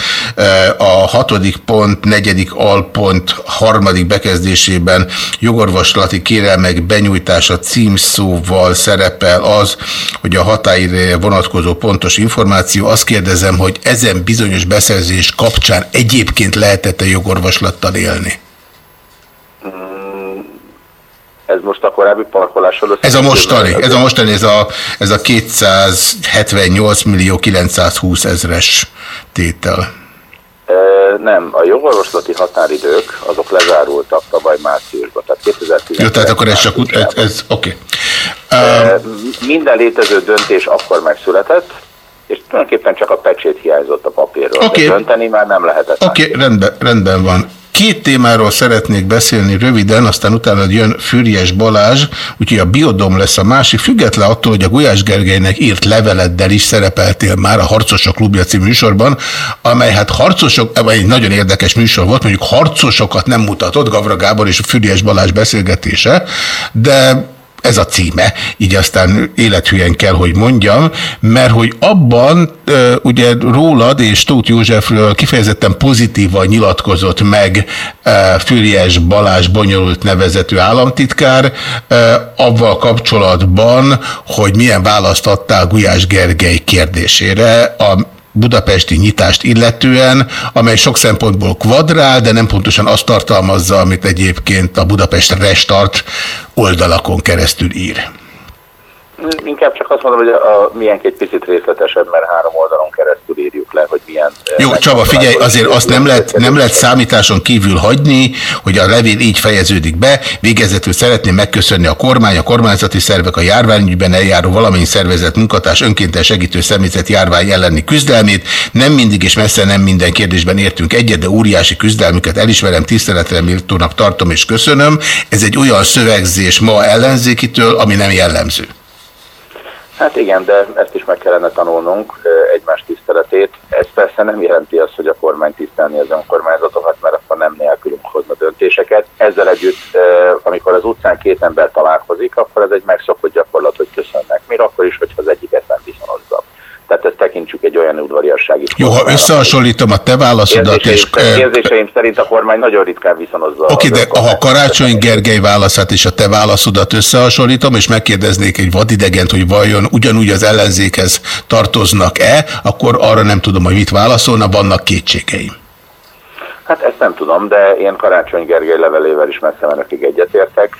A hatodik pont, negyedik alpont, harmadik bekezdésében jogorvoslati kérelmek benyújtása címszóval szerepel az, hogy a hatályre vonatkozó pontos információ. Azt kérdezem, hogy ezen bizonyos beszerzés kapcsán egyébként lehetett-e jogorvoslattal élni? Ez most a korábbi parkolásról Ez a mostani, ez a mostani, ez a, ez a 278 millió 920 ezres tétel. E, nem, a jogorvoslati határidők azok lezárultak tavaly márciusban, tehát 2019. Jó, tehát akkor ez csak ez, ez oké. Okay. Um, minden létező döntés akkor megszületett, és tulajdonképpen csak a pecsét hiányzott a papírról. Okay. De dönteni már nem lehetett. Oké, okay, rendben, rendben van. Két témáról szeretnék beszélni röviden, aztán utána jön Füriyes Balázs, úgyhogy a biodom lesz a másik, független attól, hogy a Gulyás Gergelynek írt leveleddel is szerepeltél már a Harcosok Klubja című műsorban, amely hát harcosok, egy nagyon érdekes műsor volt, mondjuk harcosokat nem mutatott, Gavra Gábor és a Füriyes Balázs beszélgetése, de ez a címe, így aztán élethűen kell, hogy mondjam, mert hogy abban ugye rólad és Tóth Józsefről kifejezetten pozitívan nyilatkozott meg Füriás Balázs bonyolult nevezetű államtitkár, avval kapcsolatban, hogy milyen választ adtál Gulyás Gergely kérdésére, a budapesti nyitást illetően, amely sok szempontból kvadrál, de nem pontosan azt tartalmazza, amit egyébként a Budapest Restart oldalakon keresztül ír. Inkább csak azt mondom, hogy a, a milyen egy picit részletesebb, mert három oldalon keresztül írjuk le, hogy milyen... Jó, Csaba, figyelj, azért azt nem lehet, nem lehet számításon kívül hagyni, hogy a levél így fejeződik be. Végezetül szeretném megköszönni a kormány, a kormányzati szervek, a járványügyben eljáró valamennyi szervezet munkatárs önkéntes segítő személyzet járvány elleni küzdelmét. Nem mindig és messze nem minden kérdésben értünk egyet, de óriási küzdelmüket elismerem, tiszteletre méltónak tartom és köszönöm. Ez egy olyan szövegzés ma ellenzékitől, ami nem jellemző. Hát igen, de ezt is meg kellene tanulnunk, egymás tiszteletét. Ez persze nem jelenti azt, hogy a kormány tisztelni az önkormányzatokat, mert akkor nem nélkülünk hozna döntéseket. Ezzel együtt, amikor az utcán két ember találkozik, akkor ez egy megszokott gyakorlat, hogy köszönnek. Még akkor is, hogyha az egyiket nem viszonozza. Tehát ezt tekintsük egy olyan udvariassági... Jó, ha összehasonlítom a te válaszodat és... Érzéseim szerint a kormány nagyon ritkán viszonozza. Oké, de ha Karácsony Gergely válaszát és a te válaszodat összehasonlítom, és megkérdeznék egy vadidegent, hogy vajon ugyanúgy az ellenzékhez tartoznak-e, akkor arra nem tudom, hogy mit válaszolna, vannak kétségeim. Hát ezt nem tudom, de én Karácsony Gergely levelével is messze menekig egyetértek,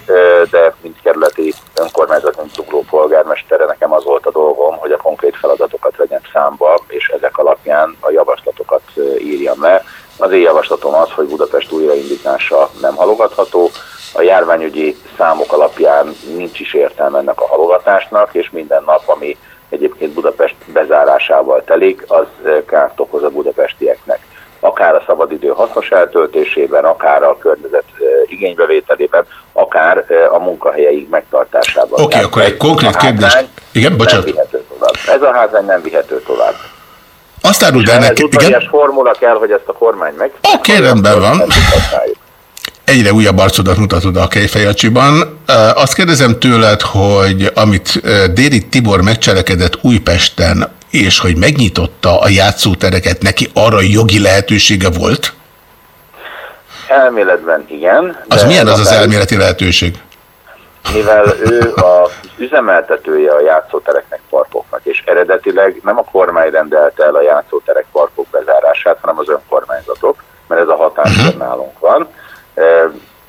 de mint kerületi önkormányzat, mint zugló polgármestere, nekem az volt a dolgom, hogy a konkrét feladatokat vegyem számba, és ezek alapján a javaslatokat írjam le. Az én javaslatom az, hogy Budapest újraindítása nem halogatható, a járványügyi számok alapján nincs is értelme ennek a halogatásnak, és minden nap, ami egyébként Budapest bezárásával telik, az kárt okoz a a szabadidő hasznos eltöltésében, akár a környezet igénybevételében, akár a munkahelyeik megtartásában. Oké, okay, akkor egy konkrét kérdés. Igen, bocsánat. Nem vihető tovább. Ez a házány nem vihető tovább. Azt áruld el neki. Igen? formula kell, hogy ezt a kormány meg. Oké, okay, rendben van. Egyre újabb arcodat mutatod a Kejfejacsiban. Azt kérdezem tőled, hogy amit Déri Tibor megcselekedett Újpesten, és hogy megnyitotta a játszótereket, neki arra jogi lehetősége volt? Elméletben igen. Az milyen az az elméleti lehetőség? Mivel ő az üzemeltetője a játszótereknek, parkoknak, és eredetileg nem a kormány rendelte el a játszóterek, parkok bezárását, hanem az önkormányzatok, mert ez a hatáskör uh-huh. nálunk van.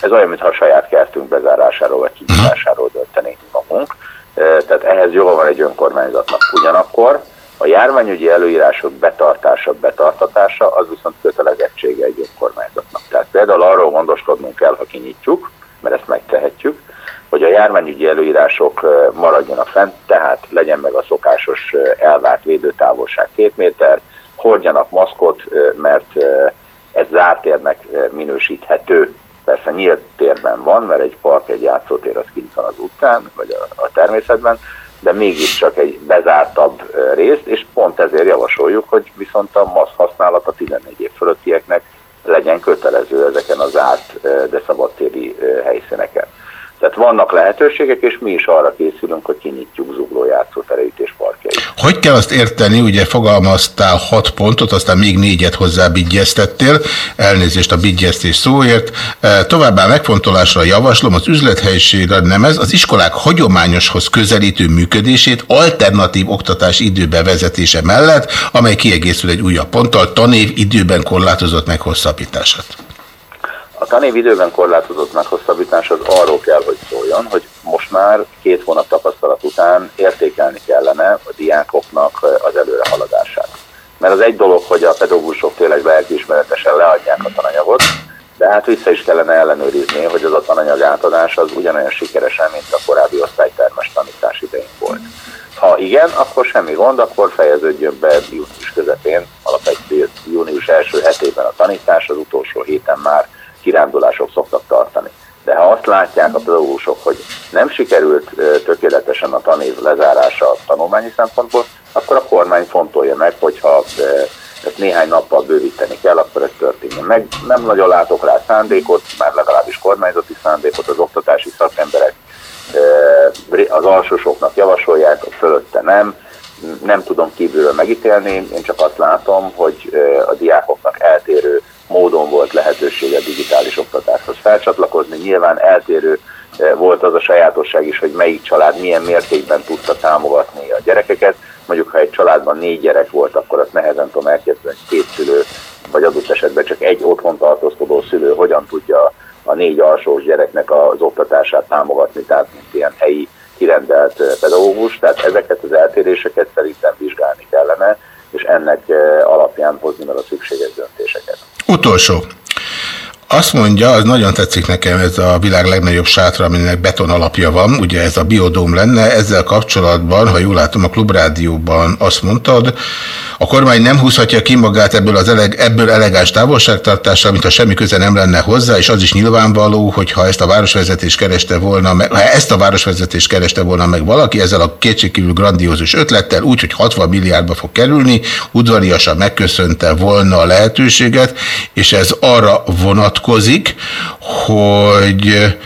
Ez olyan, mintha a saját kertünk bezárásáról vagy kinyitásáról döntenénk magunk. Tehát ehhez joga van egy önkormányzatnak. Ugyanakkor a járványügyi előírások betartása, betartatása az viszont kötelezettsége egy önkormányzatnak. Tehát például arról gondoskodnunk kell, ha kinyitjuk, mert ezt megtehetjük, hogy a járványügyi előírások maradjanak fent, tehát legyen meg a szokásos elvárt védőtávolság két méter, hordjanak maszkot, mert ez zártérnek minősíthető. Persze nyílt térben van, mert egy park, egy játszótér az kint van az utcán, vagy a, a természetben, de mégiscsak egy bezártabb részt, és pont ezért javasoljuk, hogy viszont a MASZ használata 14 év fölöttieknek legyen kötelező ezeken a zárt, de szabadtéri helyszíneken. Tehát vannak lehetőségek, és mi is arra készülünk, hogy kinyitjuk zugló játszótereit és parkokat. Hogy kell azt érteni, ugye fogalmaztál hat pontot, aztán még négyet hozzá bigyeztettél, elnézést a bigyeztés szóért. E, Továbbá megfontolásra javaslom az üzlethelyiségre nem ez, az iskolák hagyományoshoz közelítő működését alternatív oktatás időbevezetése mellett, amely kiegészül egy újabb ponttal, tanév időben korlátozott meghosszabbítását. A tanév időben korlátozott meghosszabbítás az arról kell, hogy szóljon, hogy most már két hónap tapasztalat után értékelni kellene a diákoknak az előrehaladását. Mert az egy dolog, hogy a pedagógusok tényleg lelkiismeretesen leadják a tananyagot, de hát vissza is kellene ellenőrizni, hogy az a tananyag átadás az ugyanolyan sikeresen, mint a korábbi osztálytermes tanítás idején volt. Ha igen, akkor semmi gond, akkor fejeződjön be június közepén, alapvetően június első hetében a tanítás, az utolsó héten már kirándulások szoktak tartani. De ha azt látják a pedagógusok, hogy nem sikerült tökéletesen a tanév lezárása a tanulmányi szempontból, akkor a kormány fontolja meg, hogyha ezt néhány nappal bővíteni kell, akkor ez történjen meg. Nem nagyon látok rá szándékot, már legalábbis kormányzati szándékot, az oktatási szakemberek az alsósoknak javasolják, a fölötte nem. Nem tudom kívülről megítélni, én csak azt látom, hogy a diákoknak eltérő módon volt lehetősége digitális oktatáshoz felcsatlakozni. Nyilván eltérő volt az a sajátosság is, hogy melyik család milyen mértékben tudta támogatni a gyerekeket. Mondjuk, ha egy családban négy gyerek volt, akkor azt nehezen tudom elképzelni, hogy két szülő, vagy adott esetben csak egy otthon tartózkodó szülő hogyan tudja a négy alsós gyereknek az oktatását támogatni, tehát mint ilyen helyi kirendelt pedagógus. Tehát ezeket az eltéréseket szerintem vizsgálni kellene, és ennek alapján hozni meg a szükséges döntéseket. Utolsó. Azt mondja, az nagyon tetszik nekem ez a világ legnagyobb sátra, aminek beton alapja van, ugye ez a biodóm lenne, ezzel kapcsolatban, ha jól látom, a klubrádióban azt mondtad, a kormány nem húzhatja ki magát ebből, az eleg, ebből elegáns távolságtartással, mint ha semmi köze nem lenne hozzá, és az is nyilvánvaló, hogy ha ezt a városvezetés kereste volna, meg, ha ezt a városvezetés kereste volna meg valaki, ezzel a kétségkívül grandiózus ötlettel, úgy, hogy 60 milliárdba fog kerülni, udvariasan megköszönte volna a lehetőséget, és ez arra vonatkozik, hogy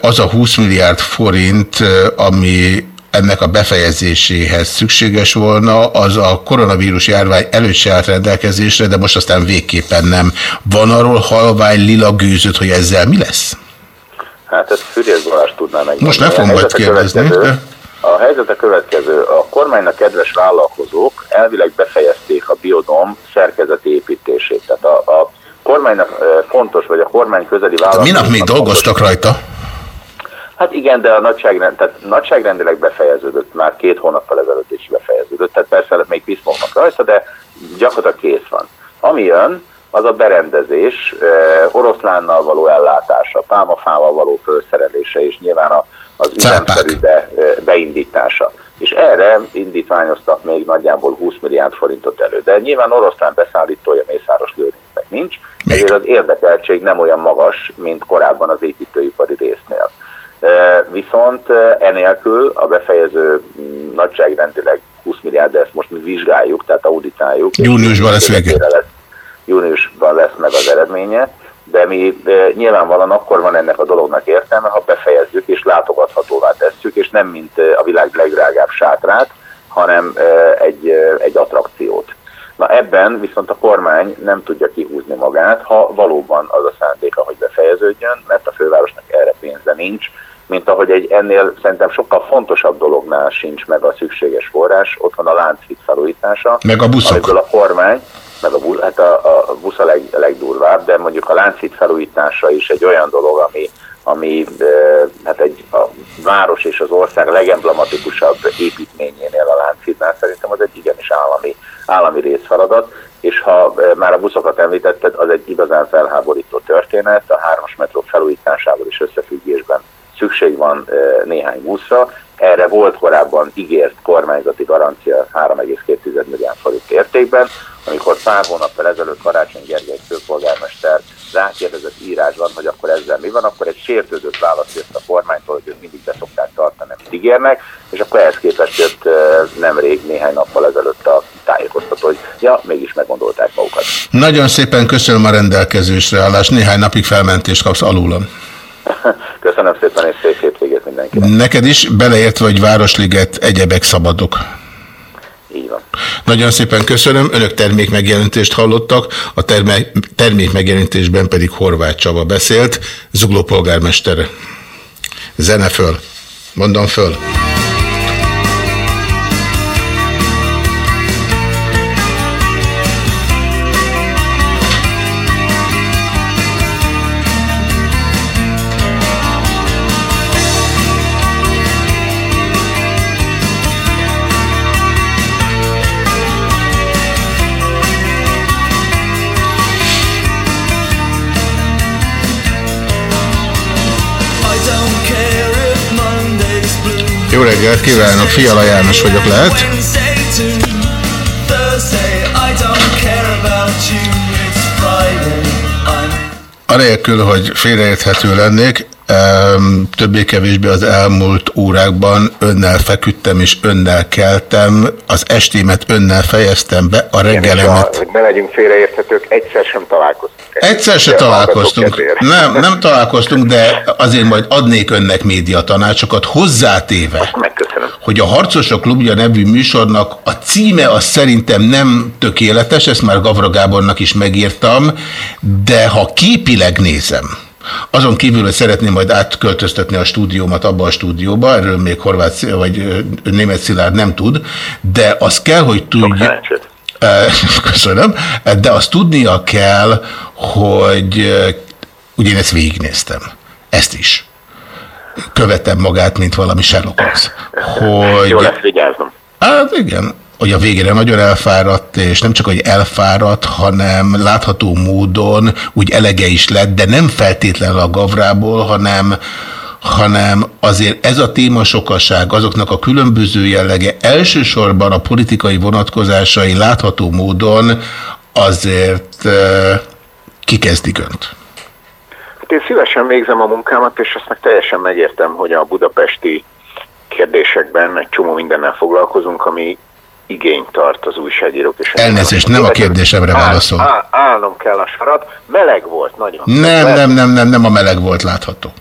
az a 20 milliárd forint, ami ennek a befejezéséhez szükséges volna, az a koronavírus járvány előtt se állt rendelkezésre, de most aztán végképpen nem. Van arról halvány lila gőzött, hogy ezzel mi lesz? Hát ezt Füriyes Balázs tudná meg. Most ne fogom majd kérdezni. De... A helyzet a következő. A kormánynak kedves vállalkozók elvileg befejezték a biodom szerkezeti építését. Tehát a, a kormánynak fontos, vagy a kormány közeli vállalkozók... Minap még dolgoztak rajta. Hát igen, de a nagyságrend, tehát nagyságrendileg befejeződött, már két hónappal ezelőtt is befejeződött, tehát persze még piszmognak rajta, de gyakorlatilag kész van. Ami jön, az a berendezés, oroszlánnal való ellátása, pálmafával való felszerelése, és nyilván a, az üzemszerű be, beindítása. És erre indítványoztak még nagyjából 20 milliárd forintot elő. De nyilván oroszlán beszállítója Mészáros Lőrincnek nincs, ezért az érdekeltség nem olyan magas, mint korábban az építőipari résznél. Viszont enélkül a befejező mm, nagyságrendileg 20 milliárd, de ezt most mi vizsgáljuk, tehát auditáljuk. Júniusban lesz vége. Júniusban lesz meg az eredménye, de mi nyilvánvalóan akkor van ennek a dolognak értelme, ha befejezzük és látogathatóvá tesszük, és nem mint a világ legdrágább sátrát, hanem egy, egy attrakciót. Na ebben viszont a kormány nem tudja kihúzni magát, ha valóban az a szándéka, hogy befejeződjön, mert a fővárosnak erre pénze nincs, mint ahogy egy ennél szerintem sokkal fontosabb dolognál sincs meg a szükséges forrás, ott van a Lánchíd felújítása. Meg a buszok. Amiből a kormány, meg a, busz, hát a, a busz a, leg, a legdurvább, de mondjuk a Lánchíd felújítása is egy olyan dolog, ami, ami hát egy a város és az ország legemblematikusabb építményénél a Lánchídnál szerintem az egy igenis állami, állami részfeladat, és ha már a buszokat említetted, az egy igazán felháborító történet, a hármas metró felújításával is összefüggésben szükség van néhány buszra. Erre volt korábban ígért kormányzati garancia 3,2 milliárd forint értékben, amikor pár hónappal ezelőtt Karácsony Gergely főpolgármester rákérdezett írásban, hogy akkor ezzel mi van, akkor egy sértődött válasz jött a kormánytól, hogy ők mindig be szokták tartani, amit ígérnek, és akkor ehhez képest jött nemrég, néhány nappal ezelőtt a tájékoztató, hogy ja, mégis meggondolták magukat. Nagyon szépen köszönöm a rendelkezésre állás, néhány napig felmentést kapsz alulam. [LAUGHS] Köszönöm szépen, és szép hétvégét mindenkinek. Neked is, beleértve, hogy Városliget egyebek szabadok. Nagyon szépen köszönöm. Önök termékmegjelentést hallottak, a terme- termékmegjelentésben pedig Horváth Csaba beszélt, Zugló polgármester. Zene föl. Mondom föl. Kívánok, Fiala János vagyok, lehet? Anélkül, hogy félreérthető lennék, többé-kevésbé az elmúlt órákban önnel feküdtem és önnel keltem, az estémet önnel fejeztem be, a Igen, és a, reggelemet. hogy ne legyünk félreérthetők, egyszer sem találkoztunk. Egyszer se De találkoztunk. Nem, nem találkoztunk, de azért majd adnék önnek média tanácsokat hozzátéve. Megköszönöm. Hogy a Harcosok Klubja nevű műsornak a címe az szerintem nem tökéletes, ezt már Gavra Gábornak is megírtam, de ha képileg nézem, azon kívül, hogy szeretném majd átköltöztetni a stúdiómat abba a stúdióba, erről még Horváth vagy német Szilárd nem tud, de az kell, hogy tudja... [LAUGHS] Köszönöm, de azt tudnia kell, hogy ugye én ezt végignéztem. Ezt is. Követem magát, mint valami Sherlock Holmes. Hogy... Jó lesz, vigyáznom. Hát igen, hogy a végére nagyon elfáradt, és nem csak, hogy elfáradt, hanem látható módon úgy elege is lett, de nem feltétlenül a gavrából, hanem, hanem azért ez a témasokaság, azoknak a különböző jellege, elsősorban a politikai vonatkozásai látható módon azért eh, kikezdik önt. Hát én szívesen végzem a munkámat, és azt meg teljesen megértem, hogy a budapesti kérdésekben egy csomó mindennel foglalkozunk, ami igényt tart az újságírók. És Elnézést, nem a kérdésemre válaszol. Áll, állnom kell a sarat. Meleg volt nagyon. Nem, nem, nem, nem, nem a meleg volt látható.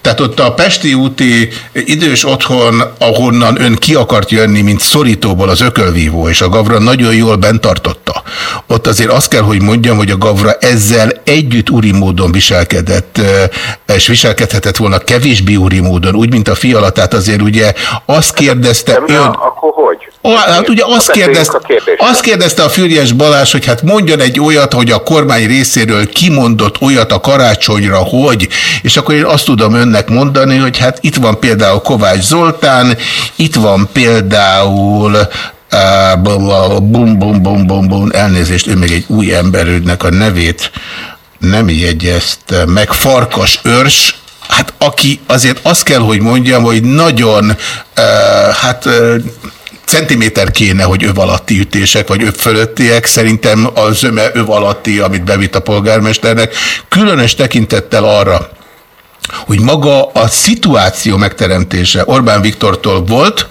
Tehát ott a Pesti úti idős otthon, ahonnan ön ki akart jönni, mint szorítóból az ökölvívó, és a Gavra nagyon jól bentartotta. Ott azért azt kell, hogy mondjam, hogy a Gavra ezzel együtt úri módon viselkedett, eh, és viselkedhetett volna kevésbé úri módon, úgy, mint a fiala, tehát azért ugye azt kérdezte De mi ön... akkor hogy? Hát ugye azt kérdezte, azt kérdezte a Fürjes Balázs, hogy hát mondjon egy olyat, hogy a kormány részéről kimondott olyat a karácsonyra, hogy, és akkor én azt tudom önnek mondani, hogy hát itt van például Kovács Zoltán, itt van például bum, bum, bum, bum, bum, elnézést, ő még egy új emberődnek a nevét nem jegyezte meg, Farkas Őrs, hát aki azért azt kell, hogy mondjam, hogy nagyon, uh, hát uh, centiméter kéne, hogy öv alatti ütések, vagy öv fölöttiek. Szerintem a zöme öv alatti, amit bevitt a polgármesternek. Különös tekintettel arra, hogy maga a szituáció megteremtése Orbán Viktortól volt,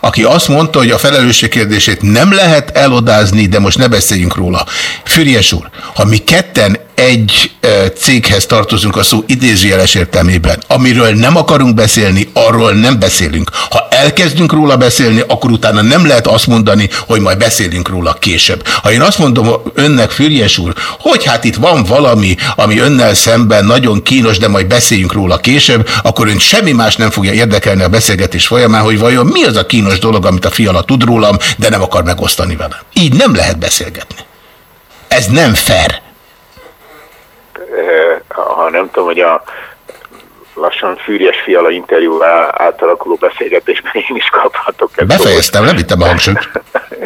aki azt mondta, hogy a felelősség kérdését nem lehet elodázni, de most ne beszéljünk róla. Füriyes úr, ha mi ketten egy e, céghez tartozunk a szó idézőjeles értelmében, amiről nem akarunk beszélni, arról nem beszélünk. Ha elkezdünk róla beszélni, akkor utána nem lehet azt mondani, hogy majd beszélünk róla később. Ha én azt mondom önnek, Füriyes úr, hogy hát itt van valami, ami önnel szemben nagyon kínos, de majd beszéljünk róla később, akkor ön semmi más nem fogja érdekelni a beszélgetés folyamán, hogy vajon mi az a kínos dolog, amit a fiala tud rólam, de nem akar megosztani vele. Így nem lehet beszélgetni. Ez nem fair. Eh, ha nem tudom, hogy a lassan fűries fiala interjú átalakuló beszélgetésben én is kaphatok. Befejeztem, nem vittem a hangsúlyt.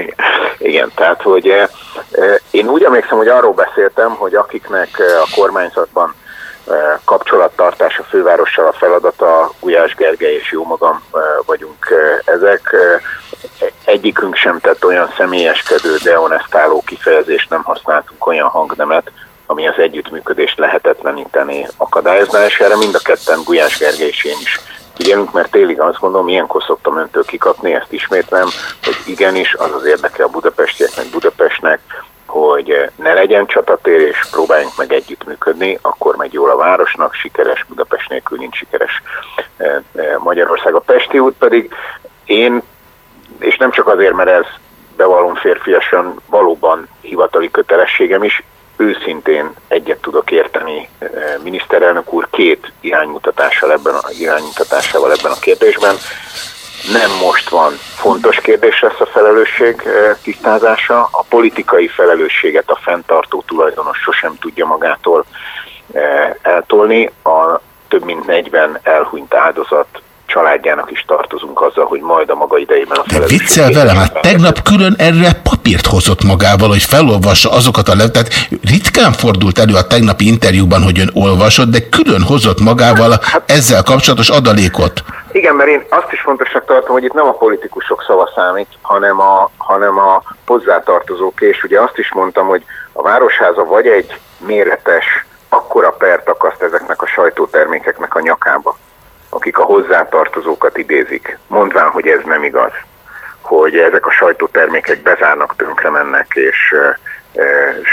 [LAUGHS] Igen, tehát, hogy eh, eh, én úgy emlékszem, hogy arról beszéltem, hogy akiknek a kormányzatban kapcsolattartás a fővárossal a feladata, Gulyás Gergely és jó magam eh, vagyunk eh, ezek. Eh, Egyikünk sem tett olyan személyeskedő, deonestáló kifejezést, nem használtunk olyan hangnemet, ami az együttműködést lehetetleníteni, akadályozná, és erre mind a ketten Gulyás Gergely és én is figyelünk, mert tényleg azt gondolom, ilyenkor szoktam öntől kikapni, ezt ismétlem, hogy igenis az az érdeke a budapestieknek, Budapestnek, hogy ne legyen csatatér, és próbáljunk meg együttműködni, akkor megy jól a városnak, sikeres, Budapest nélkül nincs sikeres eh, eh, Magyarország. A Pesti út pedig én, és nem csak azért, mert ez bevallom férfiasan valóban hivatali kötelességem is. Őszintén egyet tudok érteni eh, miniszterelnök úr két iránymutatással ebben a, iránymutatásával ebben a kérdésben. Nem most van fontos kérdés lesz a felelősség eh, tisztázása. A politikai felelősséget a fenntartó tulajdonos sosem tudja magától eh, eltolni. A több mint 40 elhunyt áldozat családjának is tartozunk azzal, hogy majd a maga idejében a De viccel velem, hát tegnap külön erre papírt hozott magával, hogy felolvassa azokat a levet. Tehát ritkán fordult elő a tegnapi interjúban, hogy ön olvasott, de külön hozott magával Hát- ezzel kapcsolatos adalékot. Igen, mert én azt is fontosnak tartom, hogy itt nem a politikusok szava számít, hanem a, hanem a hozzátartozók, és ugye azt is mondtam, hogy a Városháza vagy egy méretes, akkora pert akaszt ezeknek a sajtótermékeknek a nyakába, akik a hozzátartozókat idézik, mondván, hogy ez nem igaz, hogy ezek a sajtótermékek bezárnak, tönkre mennek, és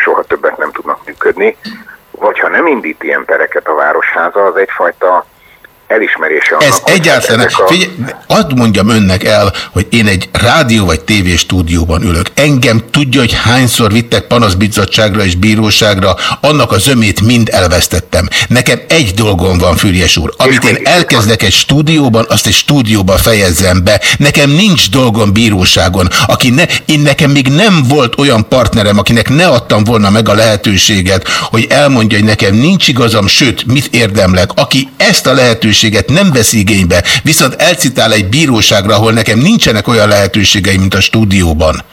soha többet nem tudnak működni, vagy ha nem indít ilyen pereket a Városháza, az egyfajta elismerése annak, Ez egyáltalán, ezek a- figyelj, azt mondjam önnek el, hogy én egy rádió vagy tévé stúdióban ülök. Engem tudja, hogy hányszor vittek panaszbizottságra és bíróságra, annak a zömét mind elvesztettem. Nekem egy dolgom van, Fürjes úr. Amit én elkezdek egy stúdióban, azt egy stúdióban fejezzem be. Nekem nincs dolgom bíróságon. Aki ne, én nekem még nem volt olyan partnerem, akinek ne adtam volna meg a lehetőséget, hogy elmondja, hogy nekem nincs igazam, sőt, mit érdemlek. Aki ezt a lehetőséget nem vesz igénybe, viszont elcitál egy bíróságra, ahol nekem nincsenek olyan lehetőségeim, mint a stúdióban.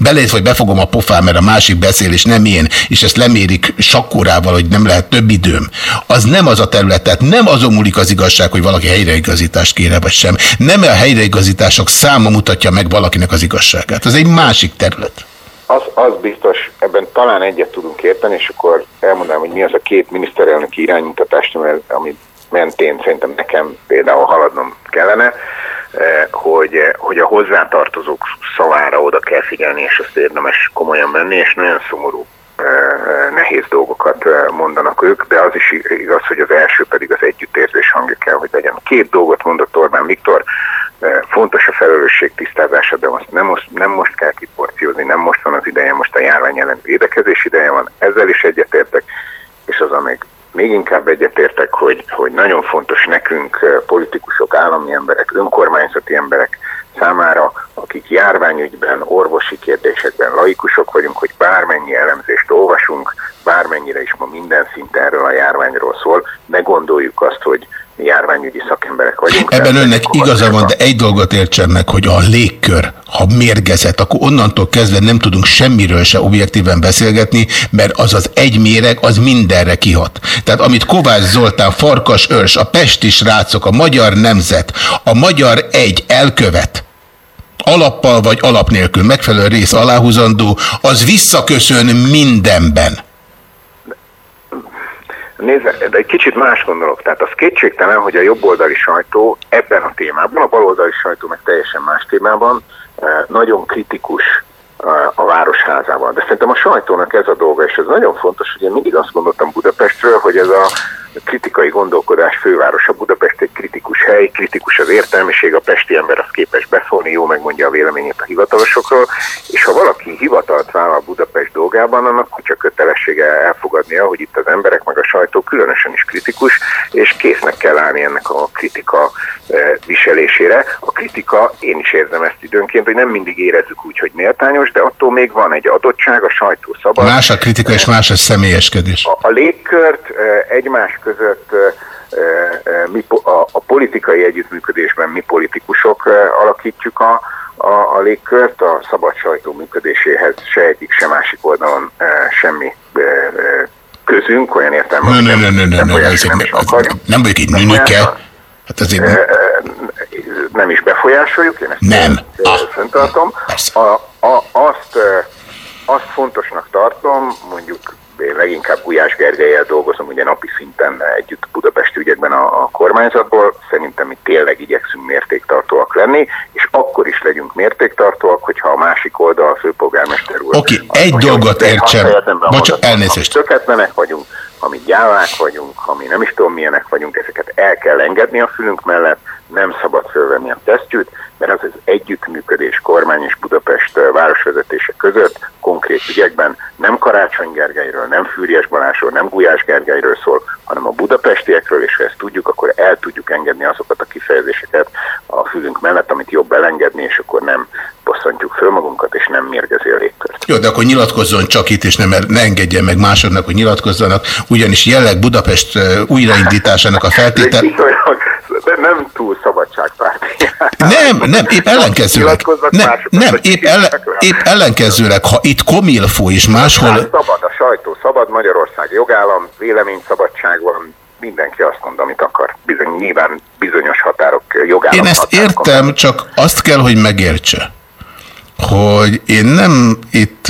Belét, hogy befogom a pofám, mert a másik beszél, és nem én, és ezt lemérik sakkórával, hogy nem lehet több időm. Az nem az a terület, tehát nem azon múlik az igazság, hogy valaki helyreigazítást kére, vagy sem. Nem a helyreigazítások száma mutatja meg valakinek az igazságát. Ez egy másik terület. Az, az biztos, ebben talán egyet tudunk érteni, és akkor elmondanám, hogy mi az a két miniszterelnöki iránymutatást, ami- ami mentén szerintem nekem például haladnom kellene, eh, hogy, eh, hogy a hozzátartozók szavára oda kell figyelni, és azt érdemes komolyan menni, és nagyon szomorú eh, eh, nehéz dolgokat mondanak ők, de az is igaz, hogy az első pedig az együttérzés hangja kell, hogy legyen. Két dolgot mondott Orbán Viktor, fontos a felelősség tisztázása, de most nem, most nem most kell kiporciózni, nem most van az ideje, most a járvány ellen védekezés ideje van, ezzel is egyetértek, és az, amíg még inkább egyetértek, hogy, hogy nagyon fontos nekünk eh, politikusok, állami emberek, önkormányzati emberek számára, akik járványügyben, orvosi kérdésekben laikusok vagyunk, hogy bármennyi elemzést olvasunk, bármennyire is ma minden szinten erről a járványról szól, ne gondoljuk azt, hogy mi járványügyi szakemberek vagyunk. Ebben önnek igaza van, de egy dolgot értsen meg, hogy a légkör, ha mérgezett, akkor onnantól kezdve nem tudunk semmiről se objektíven beszélgetni, mert az az egy méreg, az mindenre kihat. Tehát amit Kovács Zoltán, Farkas Örs, a Pesti srácok, a Magyar Nemzet, a Magyar Egy elkövet, alappal vagy alap nélkül megfelelő rész aláhúzandó, az visszaköszön mindenben. Nézze, egy kicsit más gondolok. Tehát az kétségtelen, hogy a jobboldali sajtó ebben a témában, a baloldali sajtó meg teljesen más témában eh, nagyon kritikus eh, a városházával. De szerintem a sajtónak ez a dolga, és ez nagyon fontos, hogy én mindig azt gondoltam Budapestről, hogy ez a kritikai gondolkodás fővárosa. Budapest egy kritikus hely, kritikus az értelmiség, a pesti ember az képes beszólni, jó megmondja a véleményét a hivatalosokról, és ha valaki hivatalt vállal Budapest dolgában, annak csak kötelessége elfogadnia, hogy itt az emberek meg a sajtó különösen is kritikus, és késznek kell állni ennek a kritika eh, viselésére. A kritika, én is érzem ezt időnként, hogy nem mindig érezzük úgy, hogy méltányos, de attól még van egy adottság, a sajtó szabad. Más a kritika és más a személyeskedés. A, a légkört eh, egymás között mi, a, a politikai együttműködésben mi politikusok alakítjuk a, a, a légkört, a szabad sajtó működéséhez se egyik, se másik oldalon semmi közünk, olyan értelmezem, Nö, nö, nö, nö, nö, nö, befolyásolni ez nem is akarjuk. nem vagyok egy nünike. Hát azért nem is befolyásoljuk, én ezt Nem. fenntartom. A, a, azt, azt fontosnak tartom, mondjuk én leginkább Gulyás Gergelyel dolgozom ugye napi szinten együtt Budapesti ügyekben a, a kormányzatból, szerintem mi tényleg igyekszünk mértéktartóak lenni, és akkor is legyünk mértéktartóak, hogyha a másik oldal, a főpolgármester úr... Oké, azt egy mondja, dolgot hogy de értsen. hadd fejezzem be a Bocs, mondatot. elnézést. Töketlenek vagyunk, ha mi gyávák vagyunk, ha mi nem is tudom milyenek vagyunk, ezeket el kell engedni a fülünk mellett, nem szabad fölvenni a tesztjűt, mert az az együttműködés kormány és Budapest városvezetése között konkrét ügyekben nem Karácsony Gergelyről, nem Fűrjes Balázsról, nem Gulyás Gergelyről szól, hanem a budapestiekről, és ha ezt tudjuk, akkor el tudjuk engedni azokat a kifejezéseket a fülünk mellett, amit jobb elengedni, és akkor nem bosszantjuk föl magunkat, és nem mérgezi a légkört. Jó, de akkor nyilatkozzon csak itt, és nem, ne engedje meg másodnak, hogy nyilatkozzanak, ugyanis jelleg Budapest újraindításának a feltétel... Nem túl szabadságpárti. Nem, nem, épp ellenkezőleg. Nem, nem épp, ellen, épp ellenkezőleg, ha itt komilfó és máshol... Hát szabad a sajtó, szabad Magyarország jogállam, véleményszabadság van, mindenki azt mond, amit akar. Bizony, nyilván bizonyos határok jogállam. Én ezt értem, csak azt kell, hogy megértse, hogy én nem itt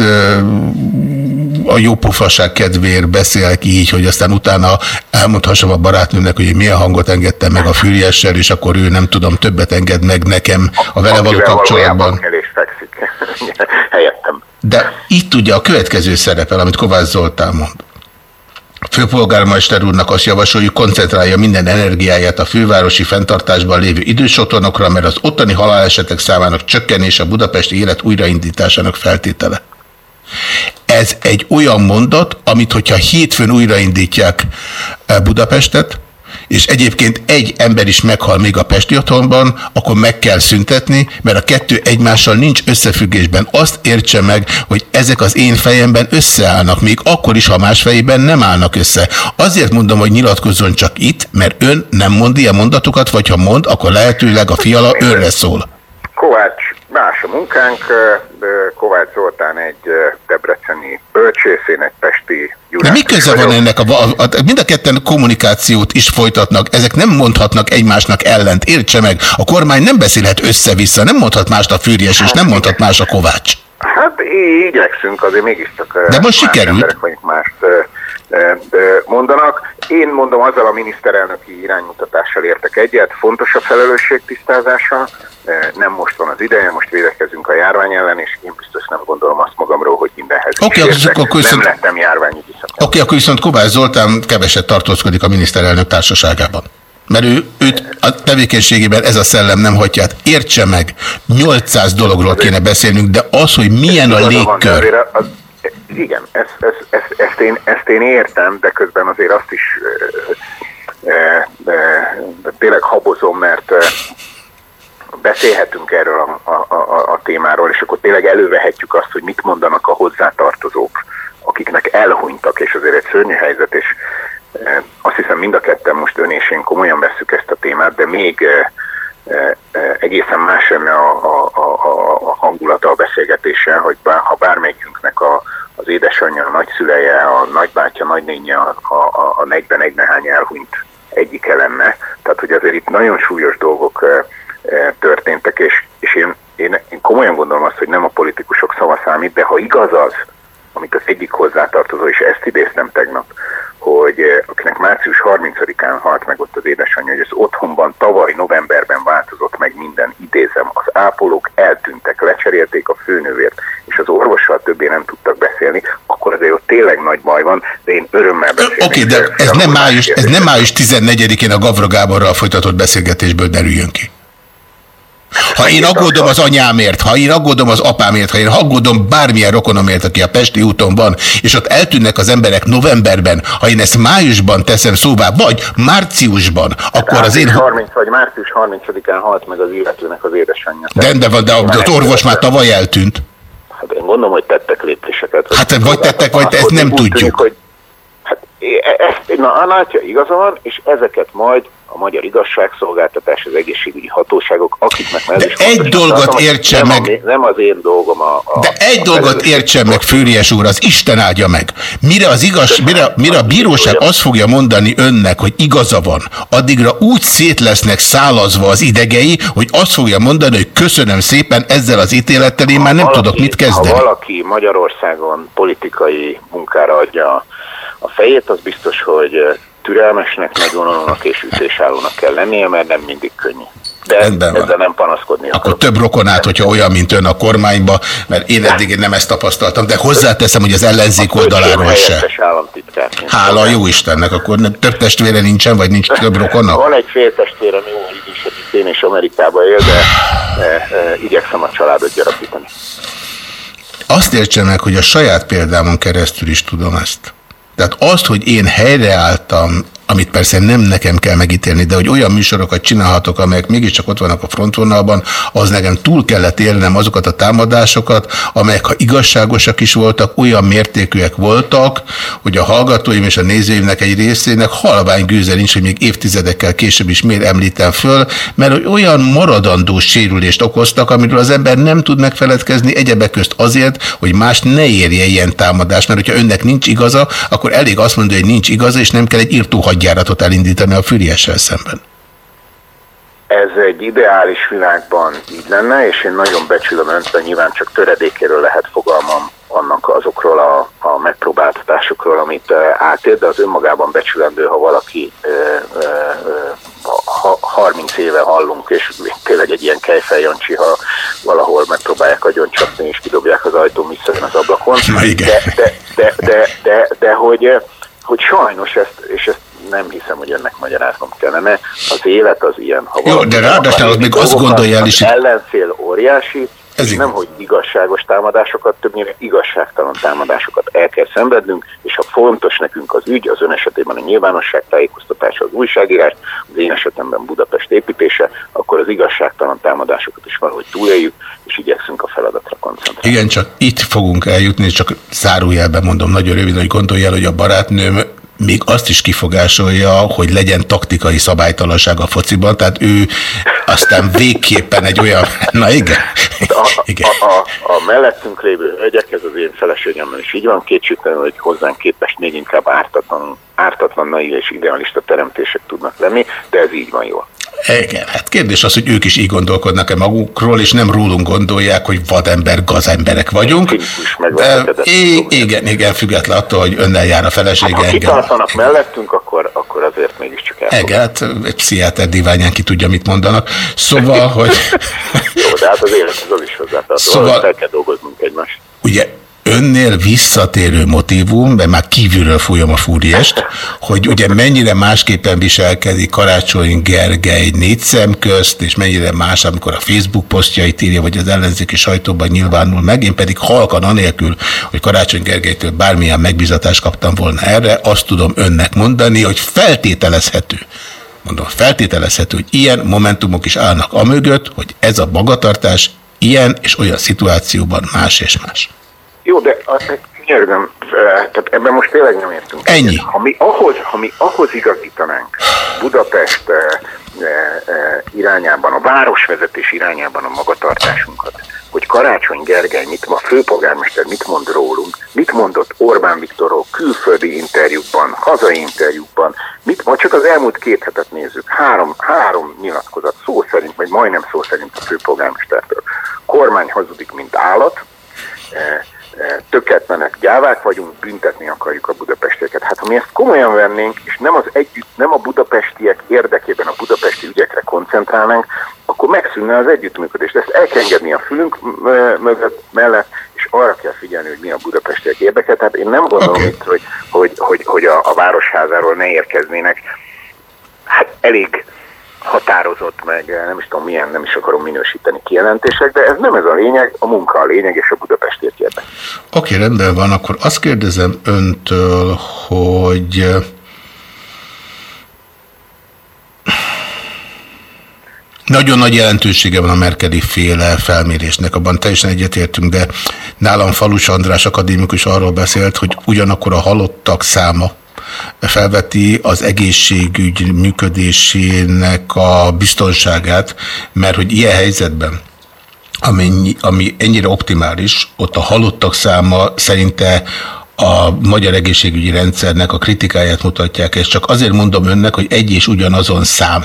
a jó pofaság kedvéért beszélek így, hogy aztán utána elmondhassam a barátnőmnek, hogy én milyen hangot engedtem meg a fűriessel, és akkor ő nem tudom, többet enged meg nekem a vele való kapcsolatban. [LAUGHS] helyettem. De itt ugye a következő szerepel, amit Kovács Zoltán mond. Főpolgármester úrnak azt javasoljuk, koncentrálja minden energiáját a fővárosi fenntartásban lévő idősotthonokra, mert az ottani halálesetek számának csökkenése a budapesti élet újraindításának feltétele. Ez egy olyan mondat, amit hogyha hétfőn újraindítják eh, Budapestet, és egyébként egy ember is meghal még a Pesti otthonban, akkor meg kell szüntetni, mert a kettő egymással nincs összefüggésben. Azt értse meg, hogy ezek az én fejemben összeállnak, még akkor is, ha más fejében nem állnak össze. Azért mondom, hogy nyilatkozzon csak itt, mert ön nem mond ilyen mondatokat, vagy ha mond, akkor lehetőleg a fiala önre szól. Kovács, más a munkánk, Kovács Zoltán egy debreceni bölcsész, én egy pesti De Jurás mi köze van ennek? A, a, a, mind a ketten kommunikációt is folytatnak, ezek nem mondhatnak egymásnak ellent. Értse meg, a kormány nem beszélhet össze-vissza, nem mondhat mást a Fűrjes, és nem mondhat más a Kovács. Hát í- igyekszünk, azért mégiscsak De most más sikerült. emberek vagyunk ö, ö, mondanak. Én mondom, azzal a miniszterelnöki iránymutatással értek egyet, fontos a felelősség tisztázása, nem most van az ideje, most védekezünk a járvány ellen, és én biztos nem gondolom azt magamról, hogy mindenhez is Oké, akkor- értek. akkor Nem viszont- lettem járványügyi. Oké, akkor viszont Kovács Zoltán keveset tartózkodik a miniszterelnök társaságában. Mert ő, őt a tevékenységében ez a szellem nem hagyja. Hát értse meg, 800 dologról kéne beszélnünk, de az, hogy milyen a légkör. Igen, ezt, ezt, ezt, ezt, én, ezt én értem, de közben azért azt is e, e, e, tényleg habozom, mert e, beszélhetünk erről a, a, a, a témáról, és akkor tényleg elővehetjük azt, hogy mit mondanak a hozzátartozók, akiknek elhunytak, és azért egy szörnyű helyzet, és azt hiszem mind a ketten most ön és én komolyan vesszük ezt a témát, de még egészen más lenne a, a, a, a- hangulata a beszélgetéssel, hogy bár, ha bármelyikünknek a, az édesanyja, a nagyszüleje, a nagybátyja, nagynénye, a, a, a 41 nehány elhunyt egyike lenne. Tehát, hogy azért itt nagyon súlyos dolgok e, e, történtek, és, és én, én, én komolyan gondolom azt, hogy nem a politikusok szava számít, de ha igaz az, amit az egyik hozzátartozó, és ezt idéztem tegnap, hogy eh, akinek március 30-án halt meg ott az édesanyja, hogy az otthonban tavaly novemberben változott meg minden, idézem, az ápolók eltűntek, lecserélték a főnővért, és az orvossal többé nem tudtak beszélni, akkor azért ott tényleg nagy baj van, de én örömmel beszélnék. Oké, de eh, ez nem, május, ez nem május 14-én a Gavra Gáborral folytatott beszélgetésből derüljön ki. Ha én aggódom az anyámért, ha én aggódom az apámért, ha én aggódom bármilyen rokonomért, aki a Pesti úton van, és ott eltűnnek az emberek novemberben, ha én ezt májusban teszem szóvá, vagy márciusban, akkor az én... Április 30 vagy március 30-án halt meg az illetőnek az édesanyja. Rendben van, de a- az orvos már tavaly eltűnt. Hát én gondolom, hogy tettek lépéseket. Hát vagy tettek, vagy ezt nem Úgy tűnik, tudjuk. hogy, hát, e- ezt, na, látja, igaza van, és ezeket majd a magyar igazságszolgáltatás, az egészségügyi hatóságok, akiknek már is egy fontos, dolgot tartom, nem meg. A, nem az én dolgom a... a De egy a dolgot értsen meg, Főries úr, az Isten áldja meg. Mire az igaz, mire, mire a bíróság azt fogja mondani önnek, hogy igaza van, addigra úgy szét lesznek szálazva az idegei, hogy azt fogja mondani, hogy köszönöm szépen, ezzel az ítélettel én már nem valaki- tudok mit kezdeni. Ha valaki Magyarországon politikai munkára adja a fejét, az biztos, hogy türelmesnek, nagyvonalúnak és ütésállónak kell lennie, mert nem mindig könnyű. De Rendben van. ezzel nem panaszkodni Akkor akarok. több rokonát, hogyha olyan, mint ön a kormányba, mert én eddig nem ezt tapasztaltam, de hozzáteszem, hogy az ellenzék oldaláról se. Hála jó Istennek, akkor nem, több testvére nincsen, vagy nincs több rokona? Van egy féltestvérem, jó idősebb, én és Amerikába él, de e, e, igyekszem a családot gyarapítani. Azt értse meg, hogy a saját példámon keresztül is tudom ezt. Tehát azt, hogy én helyreálltam amit persze nem nekem kell megítélni, de hogy olyan műsorokat csinálhatok, amelyek mégiscsak ott vannak a frontvonalban, az nekem túl kellett élnem azokat a támadásokat, amelyek, ha igazságosak is voltak, olyan mértékűek voltak, hogy a hallgatóim és a nézőimnek egy részének halvány gőze nincs, hogy még évtizedekkel később is miért említem föl, mert olyan maradandó sérülést okoztak, amiről az ember nem tud megfeledkezni egyebek közt azért, hogy más ne érje ilyen támadást, mert hogyha önnek nincs igaza, akkor elég azt mondani, hogy nincs igaza, és nem kell egy írtó hadjáratot elindítani a Füriessel szemben. Ez egy ideális világban így lenne, és én nagyon becsülöm önt, de nyilván csak töredékéről lehet fogalmam annak azokról a, a megpróbáltatásokról, amit átér, de az önmagában becsülendő, ha valaki uh, uh, ha, 30 éve hallunk, és tényleg egy ilyen kejfeljancsi, ha valahol megpróbálják agyoncsapni, és kidobják az ajtón vissza az ablakon. De, de, de, de, de, de hogy, hogy sajnos ezt, és ezt nem hiszem, hogy ennek magyaráznom kellene. Az élet az ilyen. Ha Jó, de ráadásul az még azt gondolja el is, ellenfél óriási, ez nem, hogy igazságos támadásokat, többnyire igazságtalan támadásokat el kell szenvednünk, és ha fontos nekünk az ügy, az ön esetében a nyilvánosság tájékoztatása, az újságírás, az én esetemben Budapest építése, akkor az igazságtalan támadásokat is valahogy túléljük, és igyekszünk a feladatra koncentrálni. Igen, csak itt fogunk eljutni, csak zárójelben mondom nagyon röviden, hogy gondolj el, hogy a barátnőm még azt is kifogásolja, hogy legyen taktikai szabálytalanság a fociban, tehát ő aztán végképpen egy olyan... Na igen. A, igen. A, a, a mellettünk lévő hölgyek, ez az én feleségemmel is így van, kétségtelen, hogy hozzánk képest még inkább ártatlan, ártatlan naiv és idealista teremtések tudnak lenni, de ez így van jól. Hát kérdés az, hogy ők is így gondolkodnak-e magukról, és nem rólunk gondolják, hogy vadember, gazemberek vagyunk. De, igen, igen, független attól, hogy önnel jár a felesége. Hát, ha kitartanak mellettünk, akkor, akkor azért mégiscsak el. Igen, hát egy pszichiáter diványán ki tudja, mit mondanak. Szóval, hogy... [LAUGHS] Jó, de hát az élethez az is hozzátartó, szóval... el kell dolgoznunk egymást. Ugye önnél visszatérő motivum, mert már kívülről fújom a fúriest, hogy ugye mennyire másképpen viselkedik Karácsony Gergely négy szem közt, és mennyire más, amikor a Facebook posztjait írja, vagy az ellenzéki sajtóban nyilvánul meg, én pedig halkan anélkül, hogy Karácsony Gergelytől bármilyen megbizatást kaptam volna erre, azt tudom önnek mondani, hogy feltételezhető, mondom, feltételezhető, hogy ilyen momentumok is állnak amögött, hogy ez a magatartás ilyen és olyan szituációban más és más. Jó, de könyörgöm, tehát ebben most tényleg nem értünk. Ennyi. Ha mi ahhoz, ha mi ahhoz igazítanánk Budapest irányában, a városvezetés irányában a magatartásunkat, hogy Karácsony Gergely, mit, a főpolgármester mit mond rólunk, mit mondott Orbán Viktorról külföldi interjúkban, hazai interjúkban, mit, ma csak az elmúlt két hetet nézzük, három, három nyilatkozat szó szerint, vagy majdnem szó szerint a főpolgármestertől. Kormány hazudik, mint állat, tökéletlenek, gyávák vagyunk, büntetni akarjuk a budapestieket. Hát ha mi ezt komolyan vennénk, és nem, az együtt, nem a budapestiek érdekében a budapesti ügyekre koncentrálnánk, akkor megszűnne az együttműködés. De ezt el kell engedni a fülünk mögött, mellett, és arra kell figyelni, hogy mi a budapestiek érdeke. Tehát én nem gondolom okay. itt, hogy, hogy, hogy, hogy a, a városházáról ne érkeznének. Hát elég határozott, meg eh, nem is tudom milyen, nem is akarom minősíteni kijelentések, de ez nem ez a lényeg, a munka a lényeg, és a Budapestért érdek. Oké, rendben van, akkor azt kérdezem öntől, hogy eh, Nagyon nagy jelentősége van a Merkeli féle felmérésnek, abban teljesen egyetértünk, de nálam Falus András akadémikus arról beszélt, hogy ugyanakkor a halottak száma, felveti az egészségügy működésének a biztonságát, mert hogy ilyen helyzetben, ami, ami ennyire optimális, ott a halottak száma szerinte a magyar egészségügyi rendszernek a kritikáját mutatják, és csak azért mondom önnek, hogy egy és ugyanazon szám,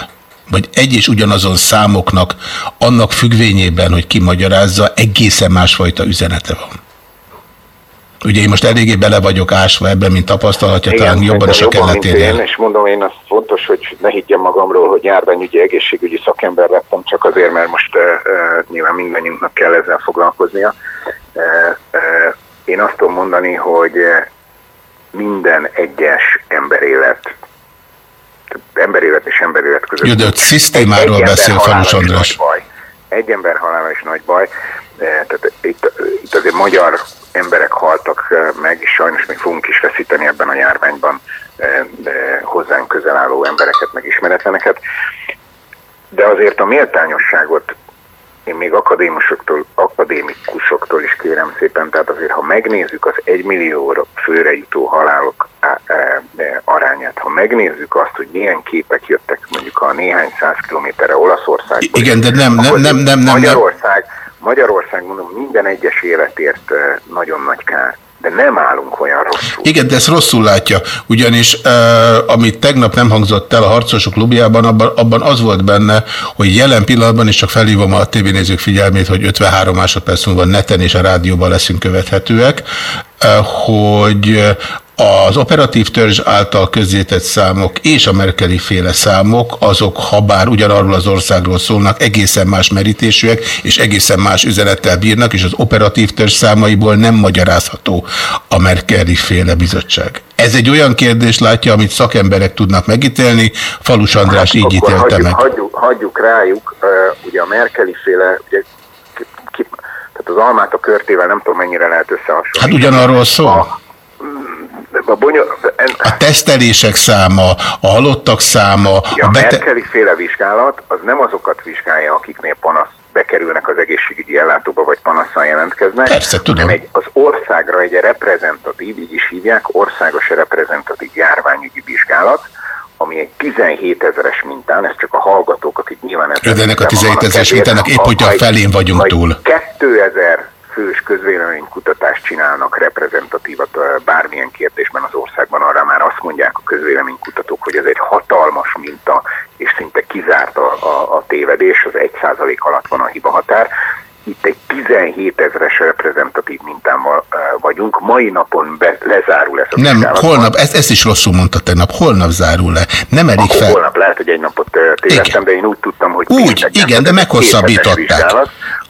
vagy egy és ugyanazon számoknak annak függvényében, hogy ki magyarázza, egészen másfajta üzenete van. Ugye én most eléggé bele vagyok ásva ebben, mint tapasztalatja, Igen, talán jobban is a kelletérjen. Én, és mondom, én azt fontos, hogy ne higgyem magamról, hogy járványügyi egészségügyi szakember lettem, csak azért, mert most uh, uh, nyilván mindannyiunknak kell ezzel foglalkoznia. Uh, uh, én azt tudom mondani, hogy minden egyes emberélet emberélet és emberélet között. Jó, de ott szisztémáról Egy- egy beszél Falus is András. Egy ember halála is nagy baj. Eh, Tehát itt, itt azért magyar emberek haltak eh, meg, és sajnos még fogunk is veszíteni ebben a járványban eh, hozzánk közel álló embereket, meg ismeretleneket. De azért a méltányosságot én még akadémusoktól, akadémikusoktól is kérem szépen, tehát azért ha megnézzük az egymillióra főre jutó halálok á- arányát, ha megnézzük azt, hogy milyen képek jöttek mondjuk a néhány száz kilométerre Olaszországból, Igen, de nem, nem, nem, nem, nem. Magyarország, Magyarország, mondom, minden egyes életért nagyon nagy kár, de nem állunk olyan rosszul. Igen, de ezt rosszul látja, ugyanis uh, amit tegnap nem hangzott el a harcosok klubjában, abban, abban az volt benne, hogy jelen pillanatban is csak felhívom a tévénézők figyelmét, hogy 53 másodperc múlva neten és a rádióban leszünk követhetőek, uh, hogy az operatív törzs által közzétett számok és a Merkeli féle számok, azok, ha bár ugyanarról az országról szólnak, egészen más merítésűek, és egészen más üzenettel bírnak, és az operatív törzs számaiból nem magyarázható a Merkeli féle bizottság. Ez egy olyan kérdés látja, amit szakemberek tudnak megítélni, Falus András így Akkor ítélte hagyjuk, meg. Hagyjuk, hagyjuk rájuk, ugye a Merkeli féle, ugye, ki, ki, tehát az almát a körtével nem tudom mennyire lehet összehasonlítani. Hát ugyanarról szól. A, bonyol, en, A tesztelések száma, a halottak száma, a a bete... Merkeli féle vizsgálat az nem azokat vizsgálja, akiknél panasz bekerülnek az egészségügyi ellátóba, vagy panasszal jelentkeznek, Persze, tudom. hanem egy, az országra egy reprezentatív, így is hívják, országos reprezentatív járványügyi vizsgálat, ami egy 17 ezeres mintán, ez csak a hallgatók, akik nyilván... De ennek a tisztában 17 ezeres mintának épp, hogy a felén vagyunk vagy túl. 2000 fős közvéleménykutatást csinálnak reprezentatívat bármilyen kérdésben az országban, arra már azt mondják a közvéleménykutatók, hogy ez egy hatalmas minta, és szinte kizárt a, a, a tévedés, az 1% alatt van a hiba határ. Itt egy 17 ezeres reprezentatív mintával vagyunk. Mai napon be, lezárul ez a Nem, vizsgálat. holnap, ezt, ezt is rosszul mondta tegnap, holnap zárul le. Nem elég Akkor fel. holnap lehet, hogy egy napot tévedtem, de én úgy tudtam, hogy Úgy, igen, de meghosszabbították.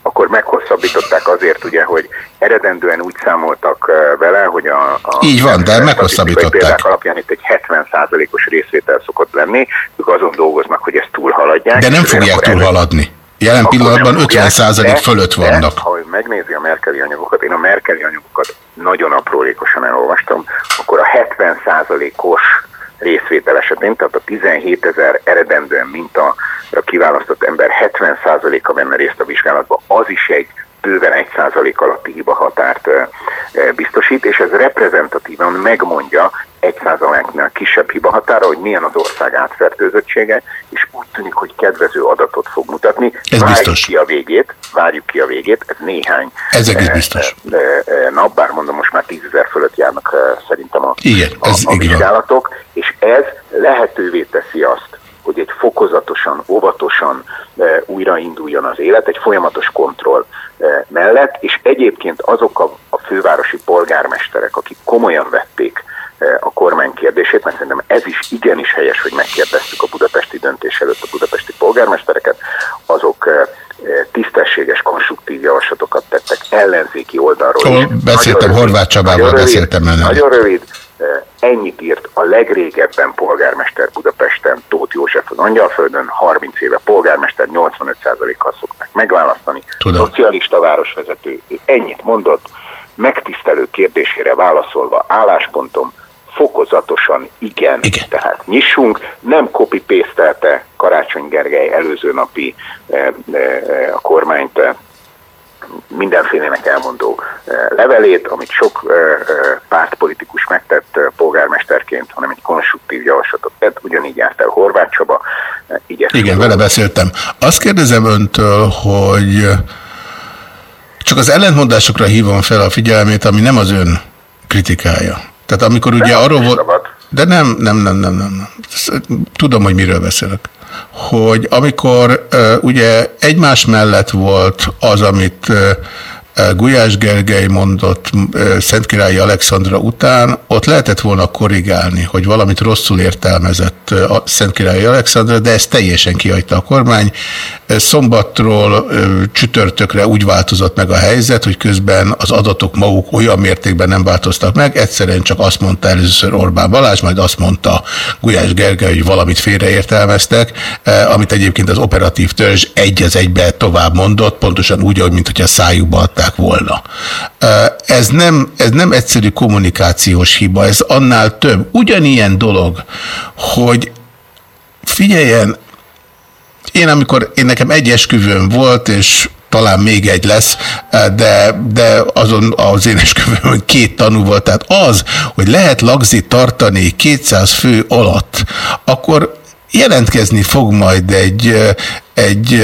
Akkor meghosszabbították azért, ugye, hogy eredendően úgy számoltak ö, vele, hogy a, a Így van, de meghosszabbították. példák alapján itt egy 70%-os részvétel szokott lenni, ők azon dolgoznak, hogy ezt túlhaladják. De nem fogják túlhaladni. Jelen pillanatban nem fogják, 50% de- fölött de, vannak. Ha ő megnézi a merkeli anyagokat, én a merkeli anyagokat nagyon aprólékosan elolvastam, akkor a 70%-os részvétel esetén, tehát a 17 ezer eredendően minta kiválasztott ember 70%-a venne részt a vizsgálatban, az is egy bőven 1% alatti hiba határt biztosít, és ez reprezentatívan megmondja 1%-nál kisebb hiba határa, hogy milyen az ország átfertőzöttsége, és úgy tűnik, hogy kedvező adatot fog mutatni. Ez várjuk biztos. ki a végét, várjuk ki a végét, ez néhány Ez egész eh, biztos. eh, eh, nap, bár mondom, most már 10 ezer fölött járnak szerintem a, Igen, ez a, a vizsgálatok, és ez lehetővé teszi azt, hogy egy fokozatosan, óvatosan e, újrainduljon az élet, egy folyamatos kontroll e, mellett, és egyébként azok a, a fővárosi polgármesterek, akik komolyan vették e, a kormány kérdését, mert szerintem ez is igenis helyes, hogy megkérdeztük a budapesti döntés előtt a budapesti polgármestereket, azok tisztességes, konstruktív javaslatokat tettek ellenzéki oldalról. Is. beszéltem, rövid- Horváth Csabával rövid- beszéltem önnel. Nagyon rövid, ennyit írt a legrégebben polgármester Budapesten, Tóth József az Angyalföldön, 30 éve polgármester, 85%-kal szokták megválasztani. Tudom. Szocialista városvezető, ennyit mondott, megtisztelő kérdésére válaszolva álláspontom, fokozatosan igen, Igen. tehát nyissunk, nem copy paste Karácsony Gergely előző napi eh, eh, a kormányt eh, mindenfélének elmondó eh, levelét, amit sok eh, eh, pártpolitikus megtett polgármesterként, hanem egy konstruktív javaslatot tett, ugyanígy járt el Horváth Csaba. Igen, vele beszéltem. Azt kérdezem öntől, hogy csak az ellentmondásokra hívom fel a figyelmét, ami nem az ön kritikája. Tehát amikor ugye arról volt... De nem, nem, nem, nem, nem. Tudom, hogy miről beszélek. Hogy amikor ugye egymás mellett volt az, amit Gulyás Gergely mondott Szentkirályi Alexandra után, ott lehetett volna korrigálni, hogy valamit rosszul értelmezett a Szentkirályi Alexandra, de ezt teljesen kihagyta a kormány. Szombatról csütörtökre úgy változott meg a helyzet, hogy közben az adatok maguk olyan mértékben nem változtak meg, egyszerűen csak azt mondta először Orbán Balázs, majd azt mondta Gulyás Gergely, hogy valamit félreértelmeztek, amit egyébként az operatív törzs egy az egybe tovább mondott, pontosan úgy, mint hogyha szájukba adták volna. Ez nem, ez nem egyszerű kommunikációs hiba, ez annál több. Ugyanilyen dolog, hogy figyeljen, én amikor, én nekem egy esküvőm volt, és talán még egy lesz, de, de azon az én esküvőmön [LAUGHS] két tanú volt. Tehát az, hogy lehet lagzit tartani 200 fő alatt, akkor jelentkezni fog majd egy, egy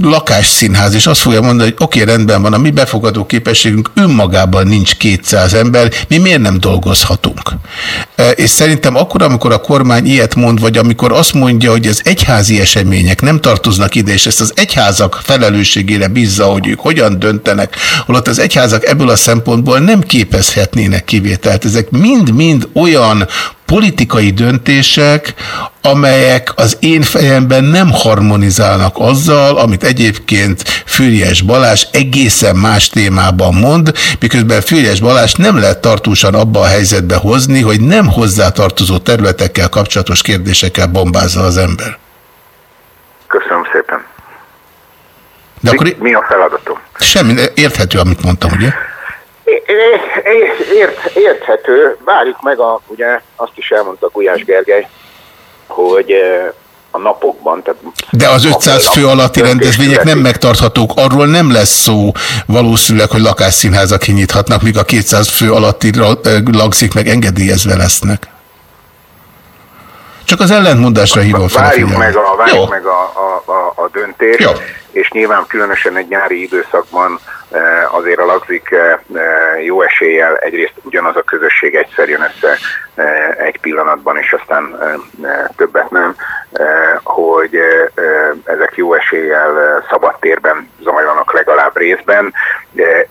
lakásszínház, és azt fogja mondani, hogy oké, okay, rendben van, a mi befogadó képességünk önmagában nincs 200 ember, mi miért nem dolgozhatunk? És szerintem akkor, amikor a kormány ilyet mond, vagy amikor azt mondja, hogy az egyházi események nem tartoznak ide, és ezt az egyházak felelősségére bízza, hogy ők hogyan döntenek, holott az egyházak ebből a szempontból nem képezhetnének kivételt. Ezek mind-mind olyan politikai döntések, amelyek az én fejemben nem harmonizálnak azzal, amit egyébként Füriyes Balázs egészen más témában mond, miközben Füriyes Balázs nem lehet tartósan abba a helyzetbe hozni, hogy nem hozzátartozó területekkel kapcsolatos kérdésekkel bombázza az ember. Köszönöm szépen. De mi, akkor mi a feladatom? Semmi, érthető, amit mondtam, ugye? Ért, érthető. Várjuk meg, a, ugye azt is elmondta Gulyás Gergely, hogy a napokban. Tehát De az 500 fő alatti rendezvények nem megtarthatók, arról nem lesz szó valószínűleg, hogy lakásszínházak kinyithatnak, míg a 200 fő alatti lagzik meg engedélyezve lesznek. Csak az ellentmondásra hívom fel várjuk meg a, várjuk meg a, a, a, a döntést, Jó. és nyilván különösen egy nyári időszakban azért a lagzik jó eséllyel egyrészt ugyanaz a közösség egyszer jön össze egy pillanatban, és aztán többet nem, hogy ezek jó eséllyel szabad térben zajlanak legalább részben,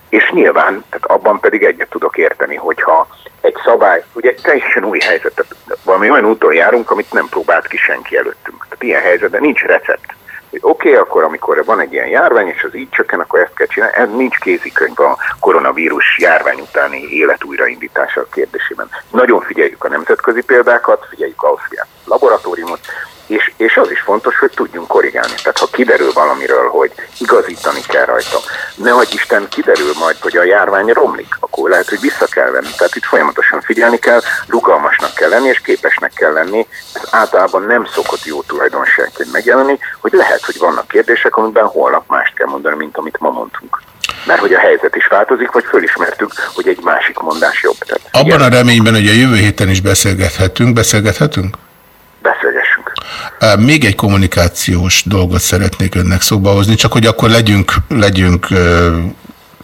és nyilván, tehát abban pedig egyet tudok érteni, hogyha egy szabály, ugye teljesen új helyzet, valami olyan úton járunk, amit nem próbált ki senki előttünk. Tehát ilyen helyzetben nincs recept hogy oké, okay, akkor amikor van egy ilyen járvány, és az így csökken, akkor ezt kell csinálni. Ez nincs kézikönyv a koronavírus járvány utáni élet újraindítása kérdésében. Nagyon figyeljük a nemzetközi példákat, figyeljük Ausztriát laboratóriumot, és, és az is fontos, hogy tudjunk korrigálni. Tehát ha kiderül valamiről, hogy igazítani kell rajta, nehogy Isten kiderül majd, hogy a járvány romlik, akkor lehet, hogy vissza kell venni. Tehát itt folyamatosan figyelni kell, rugalmasnak kell lenni, és képesnek kell lenni. Ez általában nem szokott jó tulajdonságként megjelenni, hogy lehet, hogy vannak kérdések, amiben holnap mást kell mondani, mint amit ma mondtunk. Mert hogy a helyzet is változik, vagy fölismertük, hogy egy másik mondás jobb. Tehát, Abban a reményben, hogy a jövő héten is beszélgethetünk, beszélgethetünk? Beszélgessünk. Még egy kommunikációs dolgot szeretnék önnek szóba hozni, csak hogy akkor legyünk, legyünk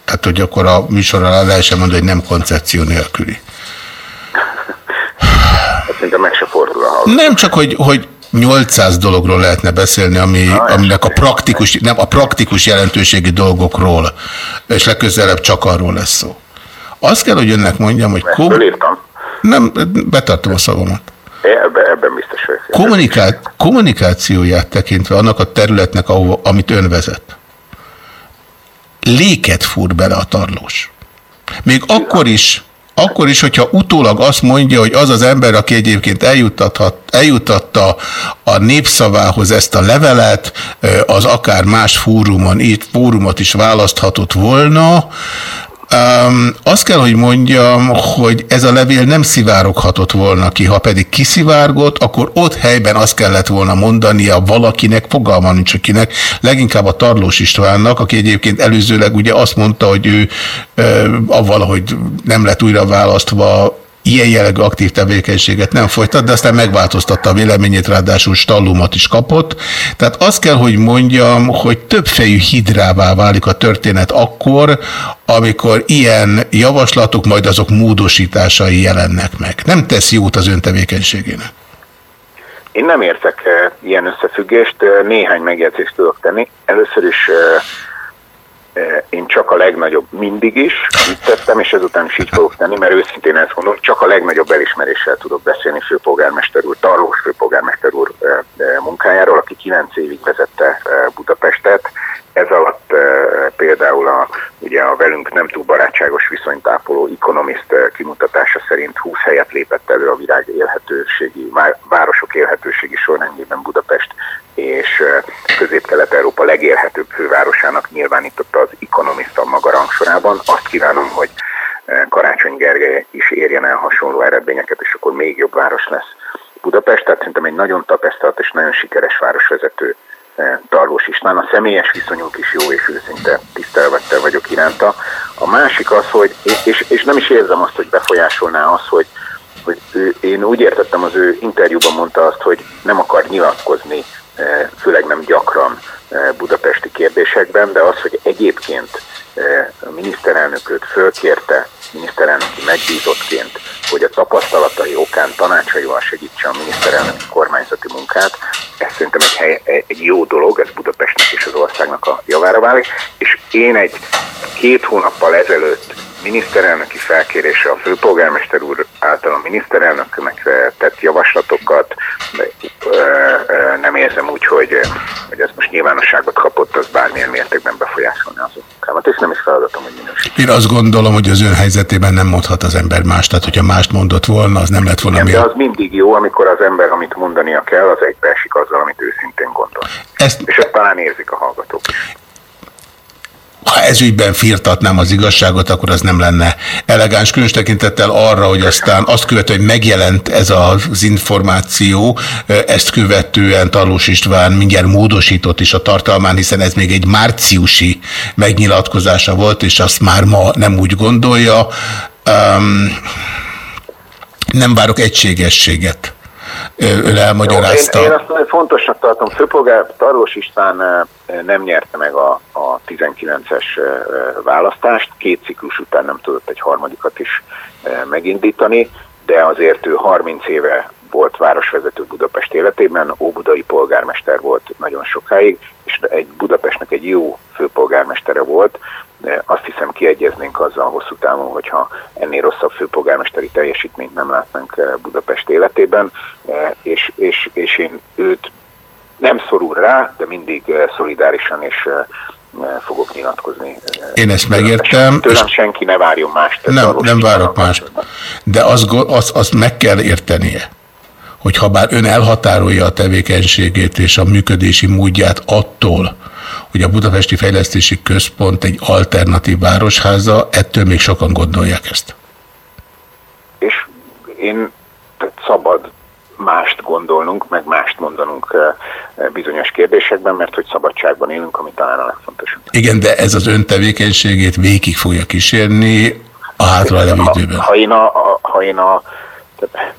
tehát hogy akkor a műsorral lehessen mondani, hogy nem koncepció nélküli. Szerintem meg se fordul a Nem csak, hogy, hogy 800 dologról lehetne beszélni, ami, aminek a praktikus, nem, a praktikus jelentőségi dolgokról, és legközelebb csak arról lesz szó. Azt kell, hogy önnek mondjam, hogy... Kom... Nem, betartom a szavamat. Ebben, ebben biztos vagyok. Kommuniká kommunikációját tekintve annak a területnek, ahova, amit ön vezet, léket fúr bele a tarlós. Még akkor is, akkor is, hogyha utólag azt mondja, hogy az az ember, aki egyébként eljutatta a népszavához ezt a levelet, az akár más fórumon, itt fórumot is választhatott volna, Um, azt kell, hogy mondjam, hogy ez a levél nem szivároghatott volna ki, ha pedig kiszivárgott, akkor ott helyben azt kellett volna mondania valakinek, fogalma nincs akinek, leginkább a Tarlós Istvánnak, aki egyébként előzőleg ugye azt mondta, hogy ő ö, avval, hogy nem lett újra választva, ilyen jellegű aktív tevékenységet nem folytat, de aztán megváltoztatta a véleményét, ráadásul stallumat is kapott. Tehát azt kell, hogy mondjam, hogy többfejű hidrává válik a történet akkor, amikor ilyen javaslatok, majd azok módosításai jelennek meg. Nem tesz jót az ön tevékenységének. Én nem értek ilyen összefüggést, néhány megjegyzést tudok tenni. Először is Eh, Én csak a legnagyobb mindig is így tettem, és ezután is így fogok tenni, mert őszintén ezt mondom, csak a legnagyobb elismeréssel tudok beszélni főpolgármester úr, Tarlós főpolgármester úr eh, eh, munkájáról, aki 9 évig vezette eh, Budapestet. Ez alatt eh, például a, ugye a velünk nem túl barátságos viszonyt ápoló Economist eh, kimutatása szerint 20 helyet lépett elő a világ élhetőségi, vá- városok élhetőségi sorrendjében Budapest, és Közép-Kelet-Európa legélhetőbb fővárosának nyilvánította az Economist maga rangsorában. Azt kívánom, hogy Karácsony Gergely is érjen el hasonló eredményeket, és akkor még jobb város lesz Budapest. Tehát szerintem egy nagyon tapasztalt és nagyon sikeres városvezető Tarlós István. A személyes viszonyunk is jó és őszinte tisztelvettel vagyok iránta. A másik az, hogy, és, és nem is érzem azt, hogy befolyásolná az, hogy, hogy ő, én úgy értettem, az ő interjúban mondta azt, hogy nem akar nyilatkozni, főleg nem gyakran eh, budapesti kérdésekben, de az, hogy egyébként eh, a miniszterelnök őt fölkérte, miniszterelnöki megbízottként, hogy a tapasztalatai okán tanácsaival segítse a miniszterelnöki kormányzati munkát, ez szerintem egy, hely, egy jó dolog, ez Budapestnek és az országnak a javára válik, és én egy két hónappal ezelőtt miniszterelnöki felkérésre a főpolgármester úr által a miniszterelnöknek tett javaslatokat nem érzem úgy, hogy, hogy ez most nyilvánosságot kapott, az bármilyen mértékben befolyásolni az munkámat, és nem is feladatom, hogy minősít. Én azt gondolom, hogy az ön helyzetében nem mondhat az ember más, tehát hogyha mást mondott volna, az nem lett volna Igen, de az mindig jó, amikor az ember, amit mondania kell, az egybeesik azzal, amit őszintén gondol. Ezt, És ezt talán érzik a hallgatók is. Ha ez ügyben firtatnám az igazságot, akkor az nem lenne elegáns, különös tekintettel arra, hogy aztán azt követően, hogy megjelent ez az információ, ezt követően Tarlós István mindjárt módosított is a tartalmán, hiszen ez még egy márciusi megnyilatkozása volt, és azt már ma nem úgy gondolja. Um, nem várok egységességet. Ön elmagyarázta. Jó, én, én azt fontosnak tartom, főpolgár Tarlós István nem nyerte meg a, a 19-es eh, választást, két ciklus után nem tudott egy harmadikat is megindítani, de azért ő 30 éve volt városvezető Budapest életében, óbudai polgármester volt nagyon sokáig, és egy Budapestnek egy jó főpolgármestere volt. De azt hiszem kiegyeznénk azzal hosszú távon, hogyha ennél rosszabb főpolgármesteri teljesítményt nem látnánk eh, Budapest életében, Eh, és, és, és én őt nem szorul rá, de mindig eh, szolidárisan és fogok nyilatkozni. Én ezt megértem. Tőlem senki ne várjon mást. Nem, nem várok más. De azt, azt, azt meg kell értenie, hogy ha bár ön elhatárolja a tevékenységét és a működési módját attól, hogy a Budapesti Fejlesztési Központ egy alternatív városháza, ettől még sokan gondolják ezt. és én szabad mást gondolnunk, meg mást mondanunk eh, eh, bizonyos kérdésekben, mert hogy szabadságban élünk, ami talán a legfontosabb. Igen, de ez az ön tevékenységét végig fogja kísérni a Ha, időben. ha én a, a, ha én a tehát,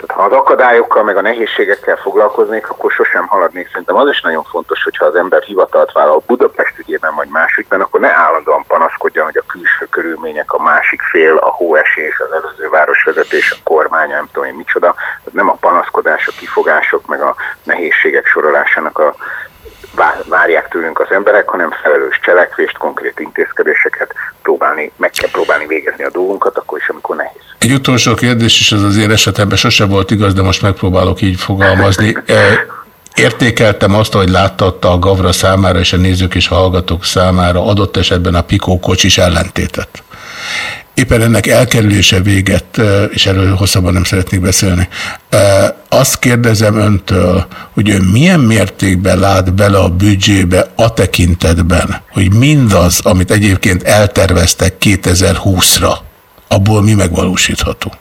tehát ha az akadályokkal, meg a nehézségekkel foglalkoznék, akkor sosem haladnék. Szerintem az is nagyon fontos, hogyha az ember hivatalt vállal Budapest ügyében vagy más ügyben, akkor ne állandóan panaszkodjon, hogy a külső körülmények, a másik fél, a hóesés, az előző városvezetés, a kormány, nem tudom én micsoda. Tehát nem a panaszkodás, a kifogások, meg a nehézségek sorolásának a várják tőlünk az emberek, hanem felelős cselekvést, konkrét intézkedéseket próbálni, meg kell próbálni végezni a dolgunkat, akkor is, amikor nehéz. Egy utolsó kérdés, és ez az én esetemben sose volt igaz, de most megpróbálok így fogalmazni. Értékeltem azt, hogy láttatta a Gavra számára és a nézők és a hallgatók számára adott esetben a Pikó kocsis ellentétet. Éppen ennek elkerülése véget, és erről hosszabban nem szeretnék beszélni. Azt kérdezem öntől, hogy ön milyen mértékben lát bele a büdzsébe a tekintetben, hogy mindaz, amit egyébként elterveztek 2020-ra, abból mi megvalósítható?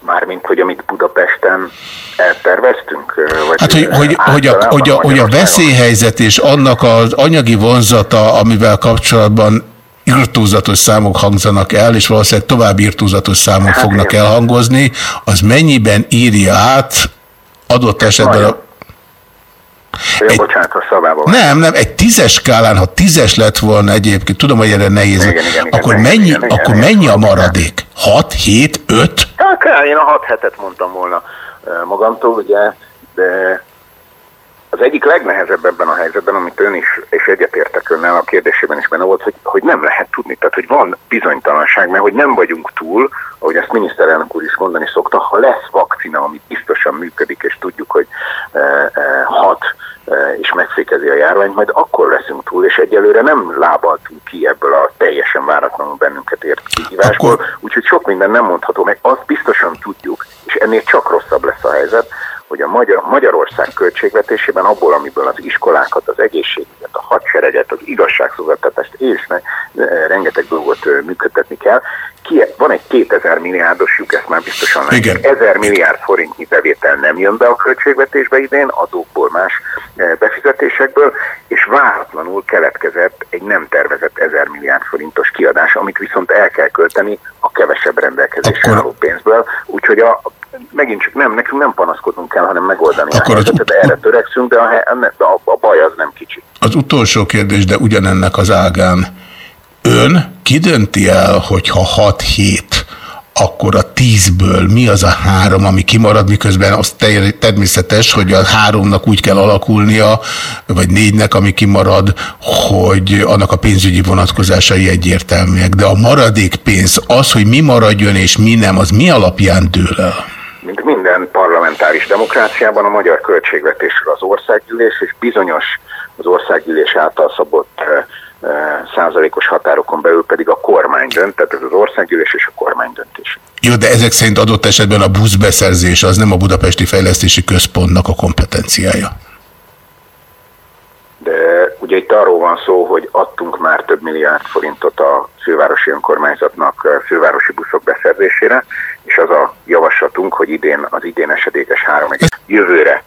Mármint, hogy amit Budapesten elterveztünk? Vagy Hát, hogy, hogy, hogy, a, hogy, a, hogy a veszélyhelyzet és annak az anyagi vonzata, amivel kapcsolatban irtózatos számok hangzanak el, és valószínűleg további irtózatos számok Hát fognak igen. elhangozni, az mennyiben írja át adott esetben a... Egy- bocsánat, a szavába. Nem, nem, egy tízes skálán, ha tízes lett volna egyébként, tudom, hogy erre nehéz, Igen, igen, akkor, igen, mennyi, igen, akkor igen. mennyi a maradék? 6, 7, 5? Hát, én a hat hetet mondtam volna ö, magamtól, ugye, de az egyik legnehezebb ebben a helyzetben, amit ön is, és egyetértek önnel a kérdésében is benne volt, hogy, hogy nem lehet tudni, tehát hogy van bizonytalanság, mert hogy nem vagyunk túl, ahogy ezt miniszterelnök úr is mondani szokta, ha lesz vakcina, ami biztosan működik, és tudjuk, hogy e, e, hat e, és megfékezi a járványt, majd akkor leszünk túl, és egyelőre nem lábaltunk ki ebből a teljesen váratlanul bennünket ért kihívásból, akkor... úgyhogy sok minden nem mondható meg, azt biztosan tudjuk, és ennél csak rosszabb lesz a helyzet, hogy a Magyar, Magyarország költségvetésében abból, amiből az iskolákat, az egészségügyet, a hadsereget, az igazságszolgáltatást és ne, rengeteg dolgot működtetni kell, ki, van egy 2000 milliárdos lyuk, ezt már biztosan látjuk. 1000 milliárd forintnyi bevétel nem jön be a költségvetésbe idén, adókból más befizetésekből, és váratlanul keletkezett egy nem tervezett 1000 milliárd forintos kiadás, amit viszont el kell költeni a kevesebb rendelkezésre álló pénzből. Úgyhogy a, megint csak nem, nekünk nem panaszkodnunk kell, hanem megoldani Akkor a helyzetet, ut- erre törekszünk, de a, a, a baj az nem kicsi. Az utolsó kérdés, de ugyanennek az ágán. Ön kidönti el, hogyha 6-7 akkor a tízből mi az a három, ami kimarad, miközben az természetes, hogy a háromnak úgy kell alakulnia, vagy négynek, ami kimarad, hogy annak a pénzügyi vonatkozásai egyértelműek. De a maradék pénz, az, hogy mi maradjon és mi nem, az mi alapján dől el? Mint minden parlamentáris demokráciában a magyar költségvetésről az országgyűlés, és bizonyos az országgyűlés által szabott százalékos határokon belül pedig a kormány dönt, tehát ez az országgyűlés és a kormány döntés. Jó, de ezek szerint adott esetben a buszbeszerzés az nem a Budapesti Fejlesztési Központnak a kompetenciája. De ugye itt arról van szó, hogy adtunk már több milliárd forintot a fővárosi önkormányzatnak fővárosi buszok beszerzésére, és az a javaslatunk, hogy idén az idén esedékes három jövőre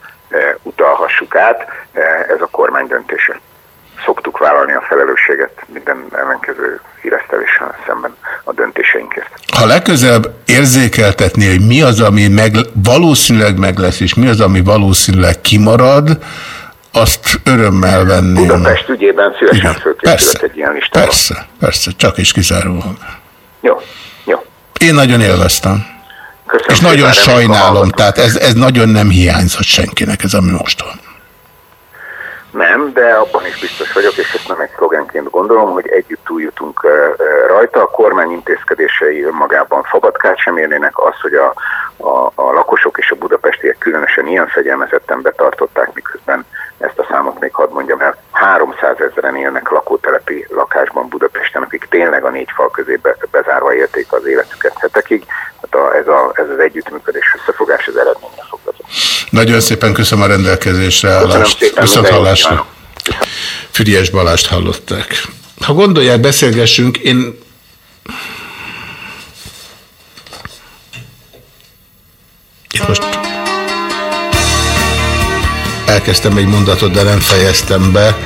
utalhassuk át, ez a kormány döntése szoktuk vállalni a felelősséget minden ellenkező híreszteléssel szemben a döntéseinkért. Ha legközelebb érzékeltetni, hogy mi az, ami meg, valószínűleg meg lesz, és mi az, ami valószínűleg kimarad, azt örömmel venném. Budapest ügyében szívesen fölkészülök egy ilyen listára. Persze, persze, csak is kizárólag. Jó, jó. Én nagyon élveztem. Köszönöm és nagyon sajnálom, tehát ez, ez nagyon nem hiányzott senkinek, ez ami most van. Nem, de abban is biztos vagyok, és ezt nem egy szlogenként gondolom, hogy együtt túljutunk rajta. A kormány intézkedései önmagában fabatkát sem érnének. Az, hogy a, a, a lakosok és a budapestiek különösen ilyen fegyelmezetten betartották, miközben ezt a számot még hadd mondjam el, 300 ezeren élnek lakótelepi lakásban Budapesten, akik tényleg a négy fal közé be, bezárva élték az életüket hetekig. Hát a, ez, a, ez az együttműködés összefogás az eredménye fog vezetni. Nagyon szépen köszönöm a rendelkezésre állást. Viszont hallásra. Füriás Balást hallották. Ha gondolják, beszélgessünk, én Itt most elkezdtem egy mondatot, de nem fejeztem be.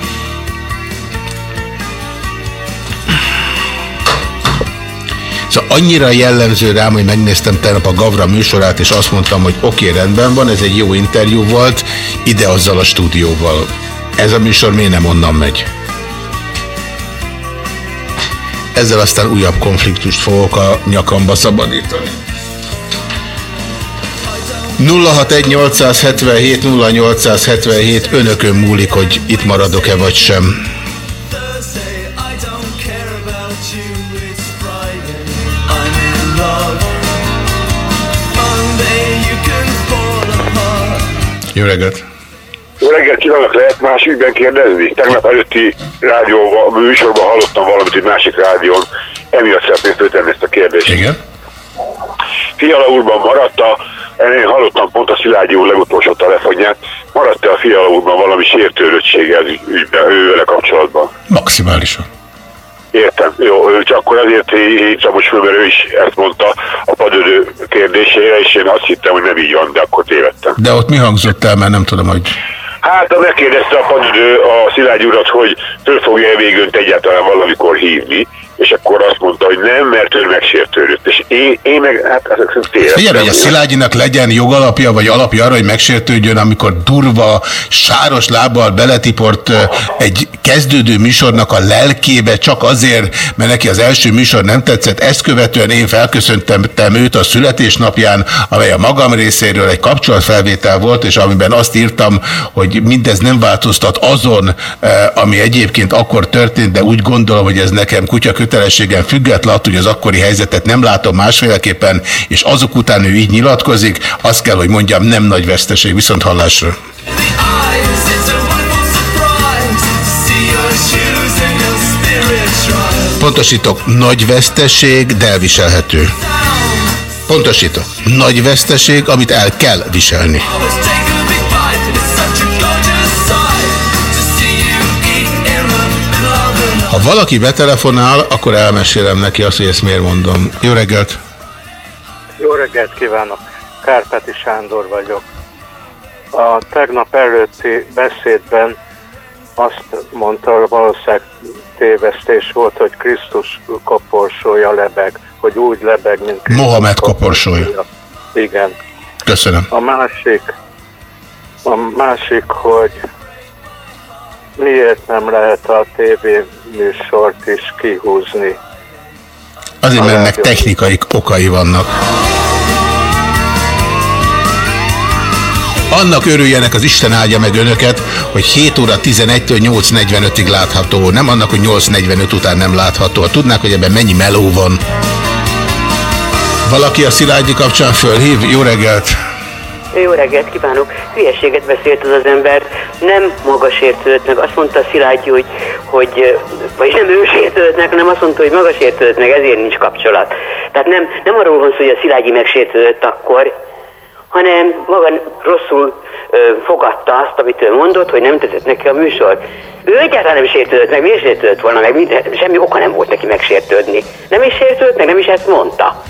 Szóval annyira jellemző rám, hogy megnéztem tegnap a Gavra műsorát, és azt mondtam, hogy oké, rendben van, ez egy jó interjú volt, ide azzal a stúdióval. Ez a műsor miért nem onnan megy? Ezzel aztán újabb konfliktust fogok a nyakamba szabadítani. 061 0877 önökön múlik, hogy itt maradok-e vagy sem. Jó reggelt! Jó reggelt kívánok, lehet más ügyben kérdezni? Tegnap előtti rádióban, műsorban hallottam valamit egy másik rádión, emiatt szeretném föltenni ezt a kérdést. Igen? Fiala úrban maradt a, én hallottam pont a Szilágyi úr legutolsó telefonját, maradt-e a Fiala úrban valami sértődöttsége ügyben, ővele kapcsolatban? Maximálisan. Értem, jó, csak akkor azért hívtam most mert ő is ezt mondta a padödő kérdésére, és én azt hittem, hogy nem így van, de akkor tévedtem. De ott mi hangzott el, mert nem tudom, hogy... Hát, megkérdezte a padödő a Szilágy urat, hogy föl fogja-e végönt egyáltalán valamikor hívni, és akkor azt mondta, hogy nem, mert ő megsértődött. És én, én meg, hát ezek tényleg. Figyelj, hogy a Szilágyinak legyen jogalapja, vagy alapja arra, hogy megsértődjön, amikor durva, sáros lábbal beletiport egy kezdődő műsornak a lelkébe, csak azért, mert neki az első műsor nem tetszett. Ezt követően én felköszöntem őt a születésnapján, amely a magam részéről egy kapcsolatfelvétel volt, és amiben azt írtam, hogy mindez nem változtat azon, ami egyébként akkor történt, de úgy gondolom, hogy ez nekem kutya kötelességem független, attól, hogy az akkori helyzetet nem látom másféleképpen, és azok után ő így nyilatkozik, azt kell, hogy mondjam, nem nagy veszteség, viszont hallásra. Pontosítok, nagy veszteség, de elviselhető. Pontosítok, nagy veszteség, amit el kell viselni. Ha valaki betelefonál, akkor elmesélem neki azt, hogy ezt miért mondom. Jó reggelt! Jó reggelt kívánok! Kárpáti Sándor vagyok. A tegnap előtti beszédben azt mondta, valószínűleg tévesztés volt, hogy Krisztus koporsója lebeg, hogy úgy lebeg, mint Krisztus Mohamed koporsója. Igen. Köszönöm. A másik, a másik, hogy miért nem lehet a tévé műsort is kihúzni. Azért, mert ennek technikai okai vannak. Annak örüljenek az Isten áldja meg önöket, hogy 7 óra 11-től 8.45-ig látható. Nem annak, hogy 8.45 után nem látható. Tudnák, hogy ebben mennyi meló van. Valaki a Szilágyi kapcsán fölhív? Jó reggelt! Jó reggelt kívánok! Hülyeséget beszélt az az ember, nem maga sértődött meg. Azt mondta Szilágyi, hogy, hogy vagyis nem ő sértődött meg, hanem azt mondta, hogy maga sértődött meg, ezért nincs kapcsolat. Tehát nem, nem arról van szó, hogy a Szilágyi megsértődött akkor, hanem maga rosszul ö, fogadta azt, amit ő mondott, hogy nem tetszett neki a műsor. Ő egyáltalán nem sértődött meg, miért sértődött volna meg, minden, semmi oka nem volt neki megsértődni. Nem is sértődött meg, nem is ezt mondta.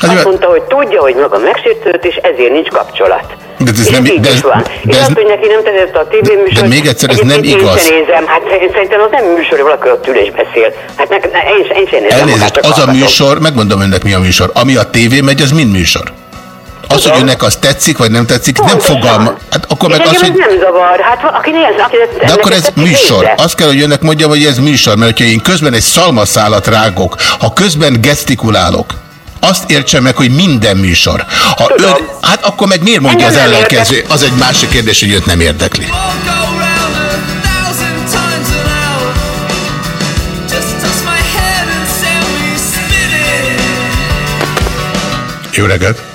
Hát, Azt mondta, hogy tudja, hogy maga megsértődött, és ezért nincs kapcsolat. De ez És nem, így de ez, van. de ez, azt, hogy neki nem tetszett a tévéműsor. de még egyszer, ez nem igaz. Én nézem, hát szerintem az nem műsor, valaki ott ül és beszél. Hát ne, ne, én, én sem nézem. elnézést, az a műsor, megmondom önnek mi a műsor. Ami a tévé megy, az mind műsor. Az, hogy önnek az tetszik, vagy nem tetszik, nem fogalma. Hát akkor meg az, hogy... nem zavar. Hát aki néz, aki De akkor ez műsor. Azt kell, hogy önnek mondjam, hogy ez műsor, mert hogyha én közben egy szalmaszálat rágok, ha közben gesztikulálok, azt értse meg, hogy minden műsor. Ha ön, hát akkor meg miért mondja az Engem nem ellenkező? Az egy másik kérdés, hogy őt nem érdekli. Jó reggelt!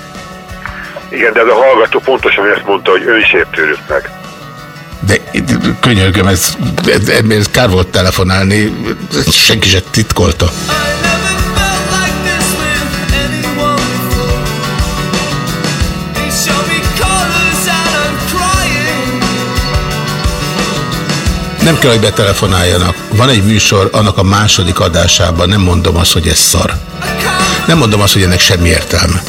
Igen, de ez a hallgató pontosan ezt mondta, hogy ön sértődött meg. De könyörgöm, ez, ez, ez kár volt telefonálni, senki se titkolta. Nem kell, hogy betelefonáljanak. Van egy műsor, annak a második adásában nem mondom azt, hogy ez szar. Nem mondom azt, hogy ennek semmi értelme.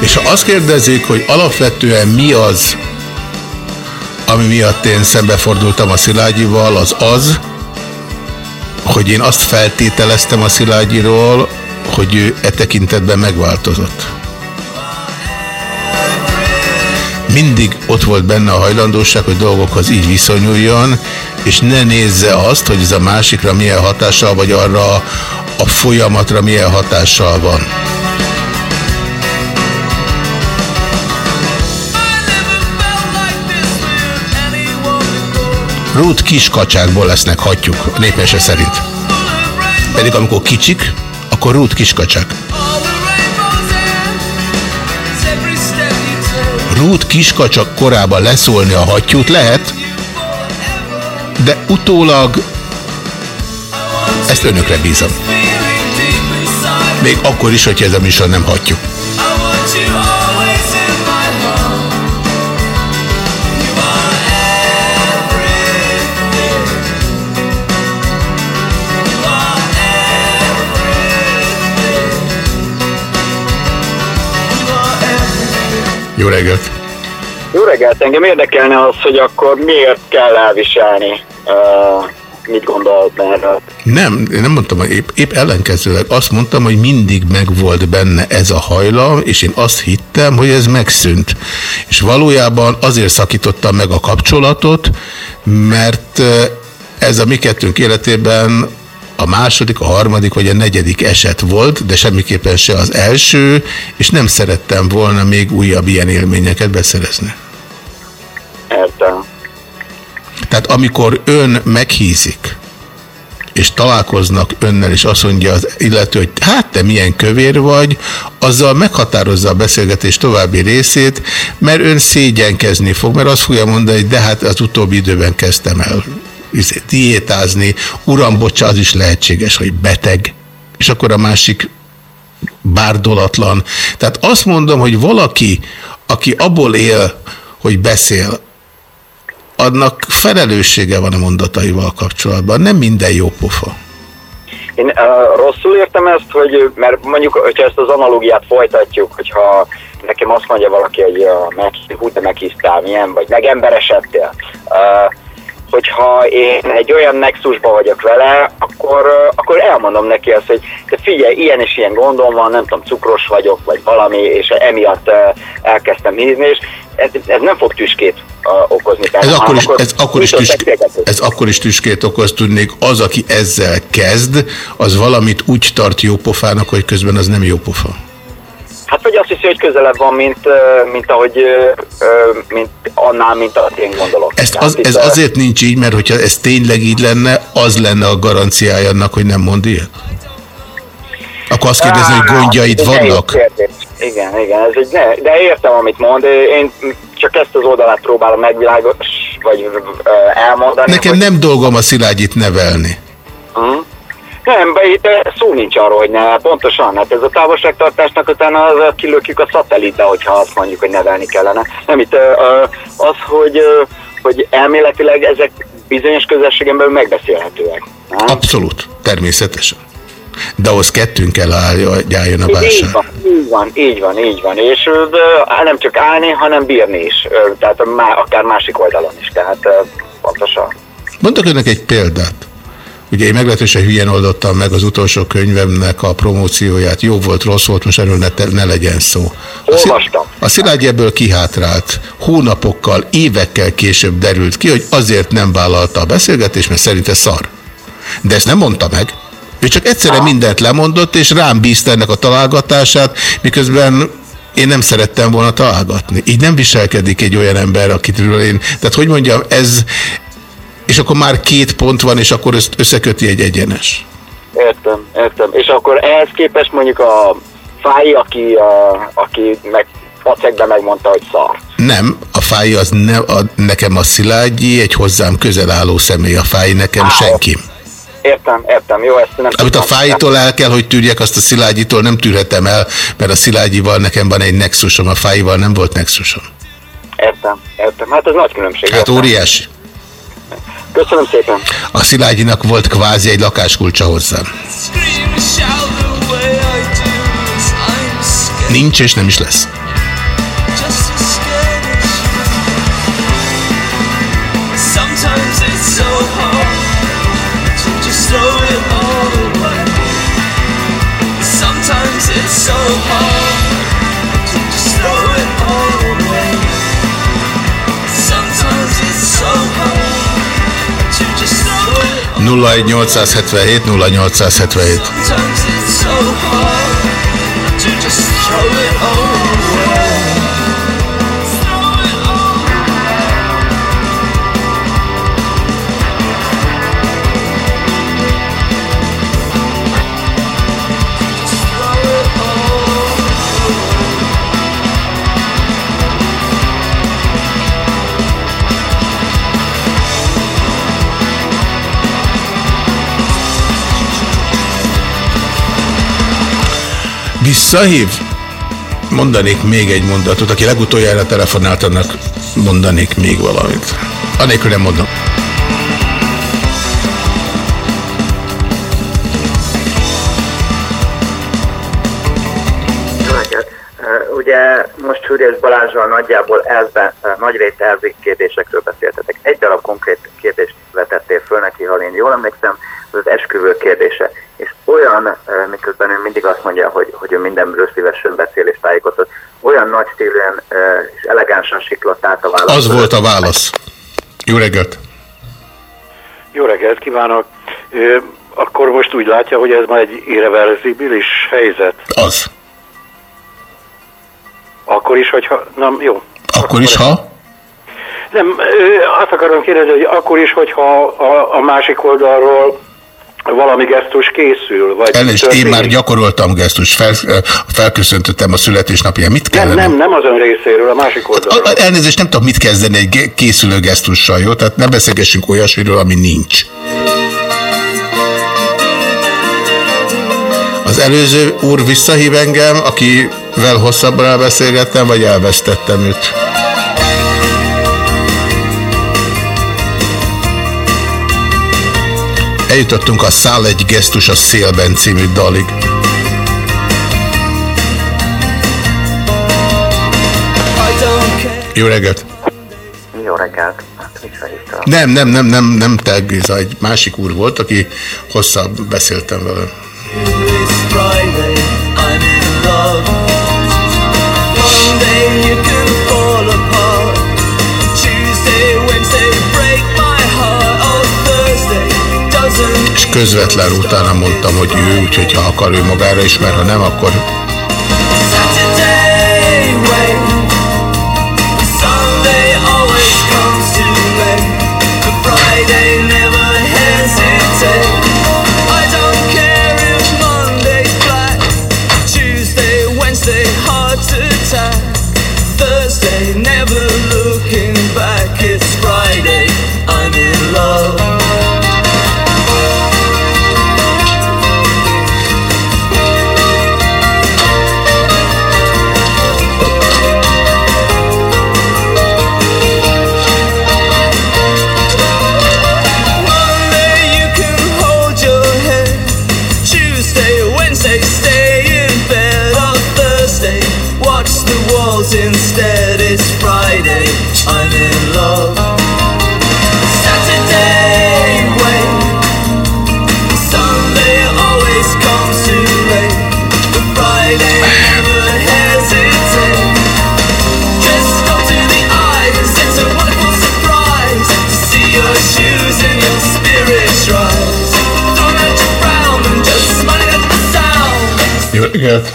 És ha azt kérdezik, hogy alapvetően mi az, ami miatt én szembefordultam a Szilágyival, az az, hogy én azt feltételeztem a Szilágyiról, hogy ő e tekintetben megváltozott. Mindig ott volt benne a hajlandóság, hogy dolgokhoz így viszonyuljon, és ne nézze azt, hogy ez a másikra milyen hatással, vagy arra a folyamatra milyen hatással van. Rút kis kacsákból lesznek hattyúk, a népmese szerint. Pedig amikor kicsik, akkor rút kis kacsák. Every step you take. Rút kiskacsak korában leszólni a hattyút lehet, de utólag ezt önökre bízom. Még akkor is, hogyha ez a műsor nem hattyú. Jó reggelt! Jó reggelt, engem érdekelne az, hogy akkor miért kell elviselni uh, mit gondol erről? Nem, én nem mondtam, hogy épp, épp ellenkezőleg azt mondtam, hogy mindig megvolt benne ez a hajlam, és én azt hittem, hogy ez megszűnt. És valójában azért szakítottam meg a kapcsolatot, mert ez a mi kettőnk életében a második, a harmadik vagy a negyedik eset volt, de semmiképpen se az első, és nem szerettem volna még újabb ilyen élményeket beszerezni. Értem. Tehát amikor ön meghízik, és találkoznak önnel, és azt mondja az illető, hogy hát te milyen kövér vagy, azzal meghatározza a beszélgetés további részét, mert ön szégyenkezni fog, mert azt fogja mondani, hogy de hát az utóbbi időben kezdtem el diétázni, uram, bocsa, az is lehetséges, hogy beteg, és akkor a másik bárdolatlan. Tehát azt mondom, hogy valaki, aki abból él, hogy beszél, annak felelőssége van a mondataival kapcsolatban. Nem minden jó pofa. Én uh, rosszul értem ezt, hogy mert mondjuk, hogyha ezt az analógiát folytatjuk, hogyha nekem azt mondja valaki, hogy uh, meghíztál, milyen, vagy megemberesedtél, uh, hogyha én egy olyan nexusban vagyok vele, akkor, akkor elmondom neki azt, hogy te figyelj, ilyen és ilyen gondom van, nem tudom, cukros vagyok, vagy valami, és emiatt elkezdtem hízni, és ez, ez nem fog tüskét okozni. Ez hanem akkor, is, akkor ez, akkor is nyitott tüsk, beszélgetés. ez akkor is tüskét okoz, tudnék, az, aki ezzel kezd, az valamit úgy tart jópofának, hogy közben az nem jópofa. Hát vagy azt hiszi, hogy közelebb van, mint, mint ahogy, mint annál, mint azt én gondolok. Ezt Tehát az, itt, ez ö, azért nincs így, mert hogyha ez tényleg így lenne, az lenne a garanciája annak, hogy nem mond ilyet? Akkor azt kérdezni, hogy gondjaid vannak? Igen, igen, ez egy ne, de értem, amit mond. Én csak ezt az oldalát próbálom megvilágos, vagy elmondani. Nekem hogy, nem dolgom a Szilágyit nevelni. Hm? Nem, itt eh, szó nincs arról, hogy ne, pontosan. Hát ez a távolságtartásnak utána az, kilökjük a szatellitbe, hogyha azt mondjuk, hogy nevelni kellene. Nem itt ö, az, hogy, hogy elméletileg ezek bizonyos közösségen belül megbeszélhetőek. nem? Abszolút, természetesen. De ahhoz kettőnk kell álljon a Így válság. van, így van, így van, így van. És ö, ö, nem csak állni, hanem bírni is. Tehát akár másik oldalon is. Tehát pontosan. Mondok önnek egy példát. Ugye én meglehetősen hülyen oldottam meg az utolsó könyvemnek a promócióját. Jó volt, rossz volt, most erről ne, ne legyen szó. Olvastam. a Szilágyi ebből kihátrált. Hónapokkal, évekkel később derült ki, hogy azért nem vállalta a beszélgetést, mert szerinte szar. De ezt nem mondta meg. Ő csak egyszerre mindent lemondott, és rám bízta ennek a találgatását, miközben én nem szerettem volna találgatni. Így nem viselkedik egy olyan ember, akitről én... Tehát hogy mondjam, ez... És akkor már két pont van, és akkor ezt összeköti egy egyenes. Értem, értem. És akkor ehhez képest mondjuk a Fáj, aki, a, aki meg pacekbe megmondta, hogy szar. Nem, a fáj az ne, a, nekem a Szilágyi, egy hozzám közel álló személy. A fáj nekem Á, senki. Értem, értem. Jó, ezt nem Amit a fájitól el kell, hogy tűrjek, azt a Szilágyitól nem tűrhetem el, mert a Szilágyival nekem van egy nexusom, a fájival nem volt nexusom. Értem, értem. Hát ez nagy különbség. Hát értem. óriási. Köszönöm szépen. A Szilágyinak volt kvázi egy lakáskulcsa hozzám. Scared, Nincs és nem is lesz. 01877 0877. Visszahív? Mondanék még egy mondatot. Aki legutoljára telefonált, annak mondanék még valamit. Anélkül nem mondom. Ugye most Hűrjes Balázsral nagyjából elvben, ö, nagyrészt elvég kérdésekről beszéltetek. Egy darab konkrét kérdést vetettél föl neki, ha én jól emlékszem, az esküvő kérdése. Olyan, eh, miközben ő mindig azt mondja, hogy, hogy ő mindenről szívesen beszél és tájékoztat, olyan nagy stílűen eh, és elegánsan siklott át a válasz. Az volt a válasz. Jó reggelt! Jó reggelt kívánok! Akkor most úgy látja, hogy ez már egy irreversibilis helyzet. Az. Akkor is, hogyha... Nem, jó. Akkor is, ha? Nem, azt akarom kérdezni, hogy akkor is, hogyha a, a másik oldalról valami gesztus készül, vagy... Elnézést, én már gyakoroltam gesztus, fel, felköszöntöttem a születésnapján. Mit Nem, kellene? nem, nem az ön részéről, a másik oldalról. A- Elnézést, nem tudok mit kezdeni egy készülő gesztussal, jó? Tehát ne beszélgessünk olyasmiről, ami nincs. Az előző úr visszahív engem, akivel hosszabban elbeszélgettem, vagy elvesztettem őt? Eljutottunk a Száll egy gesztus a szélben című dalig. Jó reggelt! Jó reggelt. Hát. Nem, nem, nem, nem, nem te, Géza, egy másik úr volt, aki hosszabb beszéltem vele. Friday, közvetlen utána mondtam, hogy ő, úgyhogy ha akar ő magára is, mert ha nem, akkor reggelt!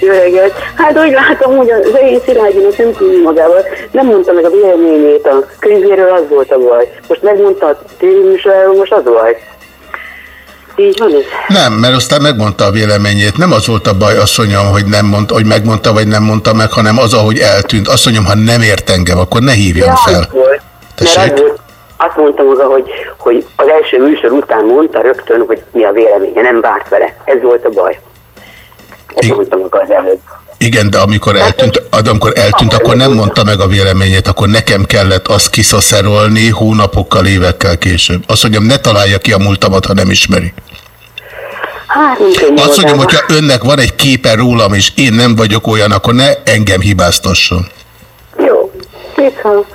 Jó reggelt! Hát úgy látom, hogy az én Szilágyinak nem tudni magával, nem mondta meg a véleményét a könyvéről, az volt a baj. Most megmondta a tévéműsorról, most az baj. Így van ez? Nem, mert aztán megmondta a véleményét. Nem az volt a baj, asszonyom, hogy, nem mondta, hogy megmondta, vagy nem mondta meg, hanem az, ahogy eltűnt. Asszonyom, ha nem ért engem, akkor ne hívjon Ja, fel. volt. Mert Tessék? az volt, azt mondta maga, hogy, hogy az első műsor után mondta rögtön, hogy mi a véleménye, nem várt vele. Ez volt a baj. Ezt mondta maga az előbb. Igen, de amikor eltűnt, amikor eltűnt, akkor nem mondta meg a véleményét, akkor nekem kellett azt kiszaszerolni hónapokkal, évekkel később. Azt mondjam, ne találja ki a múltamat, ha nem ismeri. Hát, Azt mondjam, hogyha önnek van egy képe rólam, és én nem vagyok olyan, akkor ne engem hibáztasson. Jó, viszont.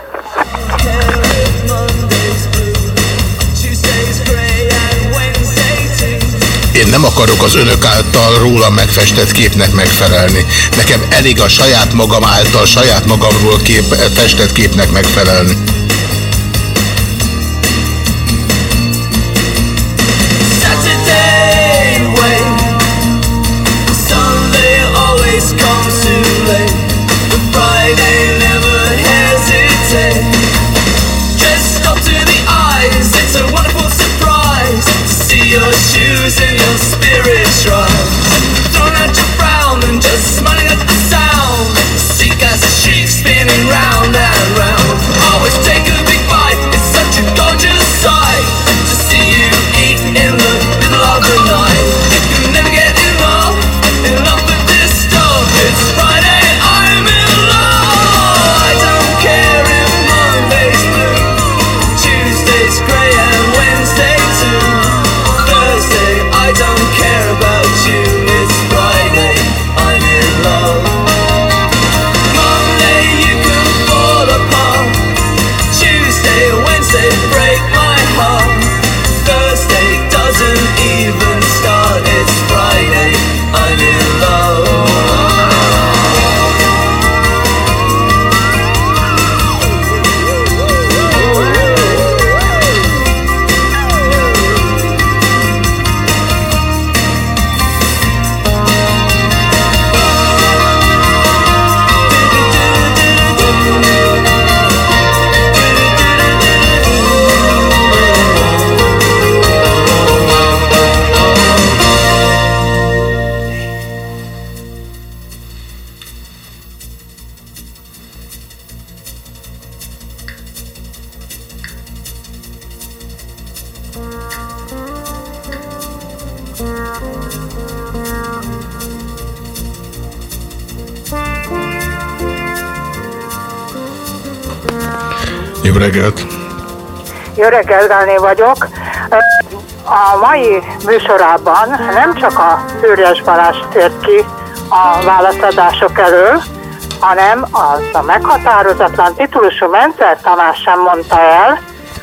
Én nem akarok az önök által rólam megfestett képnek megfelelni. Nekem elég a saját magam által, saját magamról kép, festett képnek megfelelni. Reggelt! Jó reggelt, Gáné vagyok. A mai műsorában nem csak a Szőrjes Balázs tért ki a válaszadások elől, hanem az a meghatározatlan titulusú Mencer Tamás sem mondta el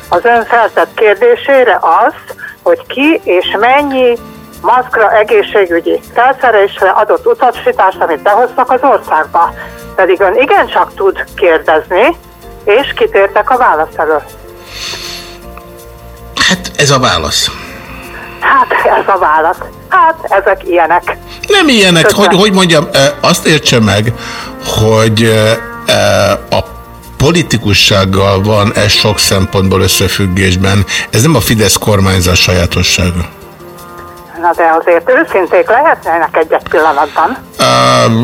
az ön feltett kérdésére azt, hogy ki és mennyi maszkra egészségügyi felszerelésre adott utasítást, amit behoztak az országba. Pedig ön igencsak tud kérdezni, és kitértek a válasz elől. Hát ez a válasz. Hát ez a válasz. Hát ezek ilyenek. Nem ilyenek, Köszönöm. hogy, hogy mondjam, azt értse meg, hogy a politikussággal van ez sok szempontból összefüggésben. Ez nem a Fidesz kormányzat sajátossága. Na de azért őszinték lehetnének egy-egy pillanatban.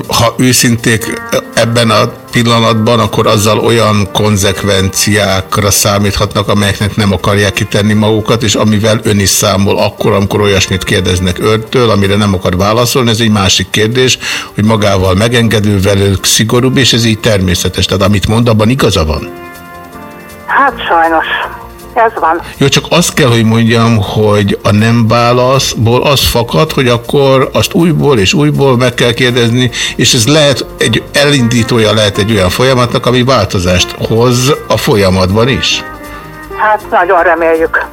Ha őszinték ebben a pillanatban, akkor azzal olyan konzekvenciákra számíthatnak, amelyeknek nem akarják kitenni magukat, és amivel ön is számol akkor, amikor olyasmit kérdeznek öntől, amire nem akar válaszolni, ez egy másik kérdés, hogy magával megengedő, velük szigorúbb, és ez így természetes. Tehát amit mond, abban igaza van. Hát sajnos. Ez van. Jó, csak azt kell, hogy mondjam, hogy a nem válaszból az fakad, hogy akkor azt újból és újból meg kell kérdezni, és ez lehet egy elindítója lehet egy olyan folyamatnak, ami változást hoz a folyamatban is. Hát nagyon reméljük.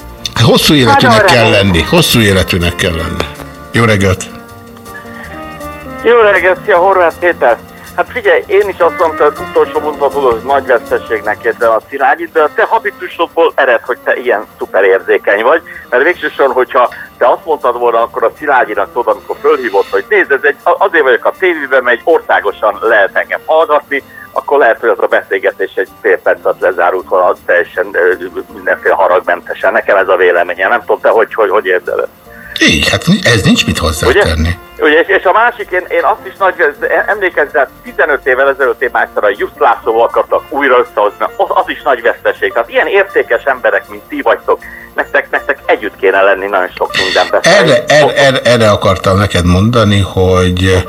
Hosszú életűnek Nagyon kell lenni, hosszú életűnek kell lenni. Jó reggelt! Jó reggelt, szia Horváth Péter! Hát figyelj, én is azt mondtam, hogy az utolsó mondatod, hogy nagy veszteségnek érzem a Szilágyit, de a te habitusodból ered, hogy te ilyen szuper érzékeny vagy, mert végsősorban, hogyha te azt mondtad volna, akkor a Szilágyinak tudod, amikor fölhívott, hogy nézd, ez egy, azért vagyok a tévében, megy országosan lehet engem hallgatni, akkor lehet, hogy az a beszélgetés egy fél perc alatt lezárult volna teljesen mindenféle haragmentesen. Nekem ez a véleményem. Nem tudom, te hogy, hogy, hogy érzed? Így, hát ez nincs mit hozzátenni. Ugye, és, és a másik, én, én azt is nagy, emlékezzel, 15 évvel ezelőtt én már a Just Lászlóval akartak újra összehozni, az, az is nagy veszteség. Tehát ilyen értékes emberek, mint ti vagytok, nektek, nektek együtt kéne lenni nagyon sok mindenben. Erre, erre, erre, erre akartam neked mondani, hogy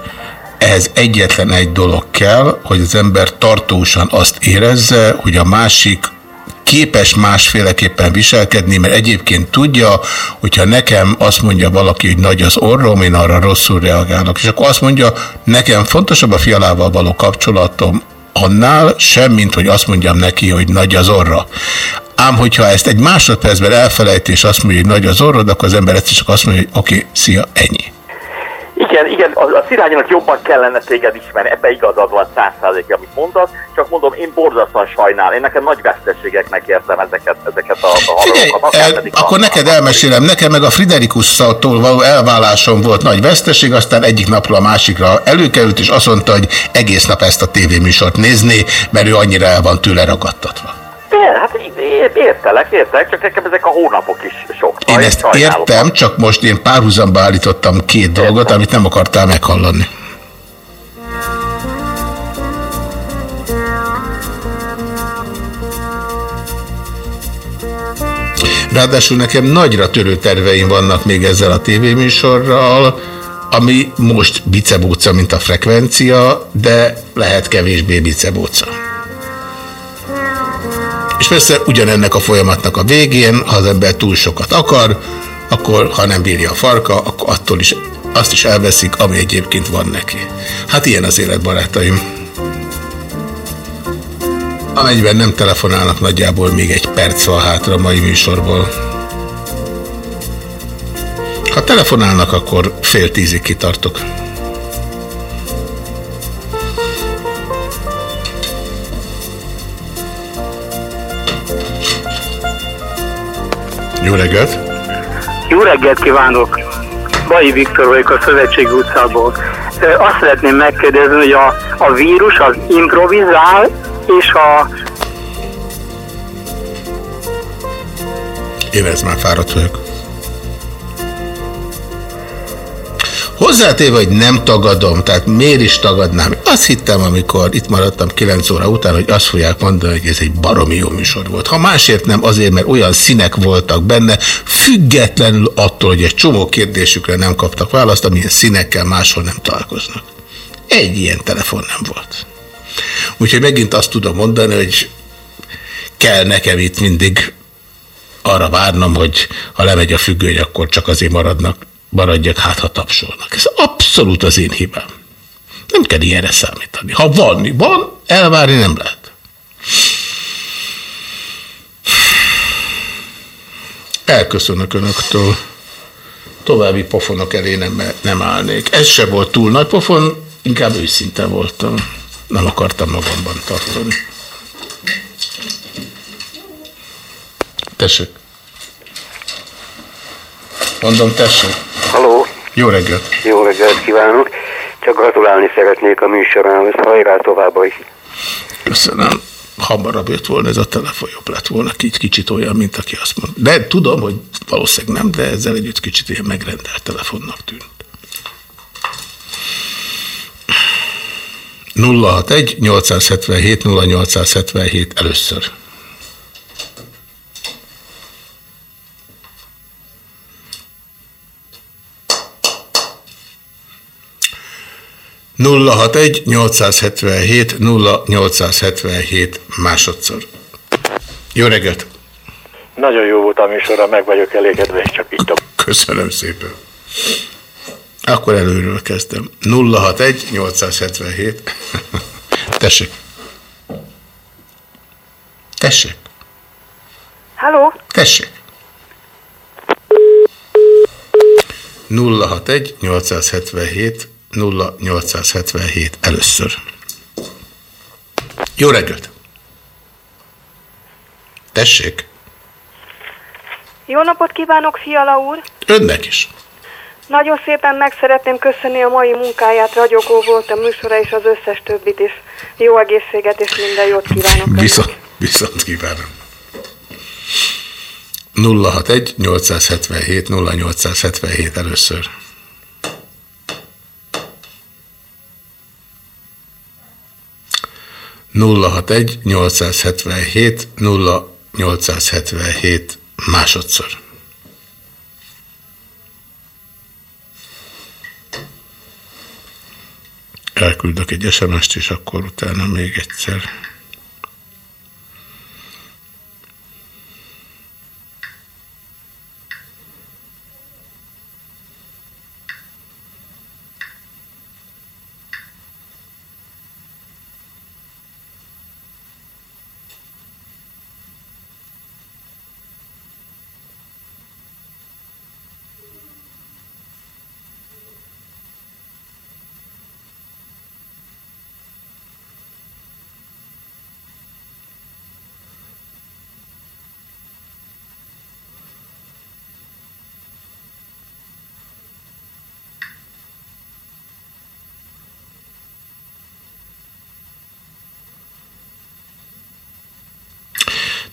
ehhez egyetlen egy dolog kell, hogy az ember tartósan azt érezze, hogy a másik képes másféleképpen viselkedni, mert egyébként tudja, hogyha nekem azt mondja valaki, hogy nagy az orrom, én arra rosszul reagálok. És akkor azt mondja, nekem fontosabb a fialával való kapcsolatom annál, sem, mint hogy azt mondjam neki, hogy nagy az orra. Ám hogyha ezt egy másodpercben elfelejt, és azt mondja, hogy nagy az orrod, akkor az ember egyszer csak azt mondja, hogy oké, okay, szia, ennyi. Igen, igen, a, a Szirányinak jobban kellene téged ismerni, ebbe igazad van száz százalékig, amit mondasz, csak mondom, én borzasztóan sajnál, én nekem nagy veszteségeknek érzem ezeket, ezeket a, a Figyelj, pedig akkor neked elmesélem, nekem meg a Friderikusszal való elválásom volt nagy veszteség, aztán egyik napról a másikra előkerült, és azt mondta, hogy egész nap ezt a tévéműsort nézni, mert ő annyira el van tőle ragadtatva. É, hát értelek, értelek, csak nekem ezek a hónapok is sok. Én ezt értem, csak most én párhuzamba állítottam két dolgot, amit nem akartál meghallani. Ráadásul nekem nagyra törő terveim vannak még ezzel a tévéműsorral, ami most bicebóca, mint a frekvencia, de lehet kevésbé bicebóca. És persze ugyanennek a folyamatnak a végén, ha az ember túl sokat akar, akkor ha nem bírja a farka, akkor attól is azt is elveszik, ami egyébként van neki. Hát ilyen az élet, barátaim. Amennyiben nem telefonálnak, nagyjából még egy perc van hátra a mai műsorból. Ha telefonálnak, akkor fél tízig kitartok. Jó reggelt! Jó reggelt kívánok! Bai Viktor vagyok a Szövetségi utcából. Azt szeretném megkérdezni, hogy a, a vírus az improvizál, és a... Én ez már fáradt vagyok. Hozzátéve, hogy nem tagadom, tehát miért is tagadnám? Azt hittem, amikor itt maradtam 9 óra után, hogy azt fogják mondani, hogy ez egy baromi jó műsor volt. Ha másért nem, azért, mert olyan színek voltak benne, függetlenül attól, hogy egy csomó kérdésükre nem kaptak választ, amilyen színekkel máshol nem találkoznak. Egy ilyen telefon nem volt. Úgyhogy megint azt tudom mondani, hogy kell nekem itt mindig arra várnom, hogy ha lemegy a függöny, akkor csak azért maradnak, maradjak, hát ha tapsolnak. Ez abszolút az én hibám. Nem kell ilyenre számítani. Ha van, van, elvárni nem lehet. Elköszönök önöktől. További pofonok elé nem, nem állnék. Ez se volt túl nagy pofon, inkább őszinte voltam. Nem akartam magamban tartani. Tessék. Mondom, tessék. Haló, Jó reggelt. jó reggelt kívánok! Csak gratulálni szeretnék a műsorához, hajrá továbbá is. Köszönöm. Hamarabb jött volna ez a telefon, jobb lett volna, így kicsit olyan, mint aki azt mondta. De tudom, hogy valószínűleg nem, de ezzel együtt kicsit ilyen megrendelt telefonnak tűnt. 061 877 0877 először. Nulla hat egy 877 0877 másodszor. Jó reggelt! Nagyon jó volt a műsora, meg vagyok elégedve, és csak így tovább. [LAUGHS] Köszönöm szépen. Akkor előről kezdem. 061 877 [LAUGHS] Tessék. Tessék. Halló? Tessék. 061 877 0877 először. Jó reggelt! Tessék! Jó napot kívánok, Fiala úr! Önnek is. Nagyon szépen meg szeretném köszönni a mai munkáját, ragyogó volt a műsora és az összes többit is. Jó egészséget és minden jót kívánok. Viszont, viszont kívánom. 061 877 0877 először. Nulla hat egy 877 0877 másodszor. Elküldök egy SMS-t, és akkor utána még egyszer.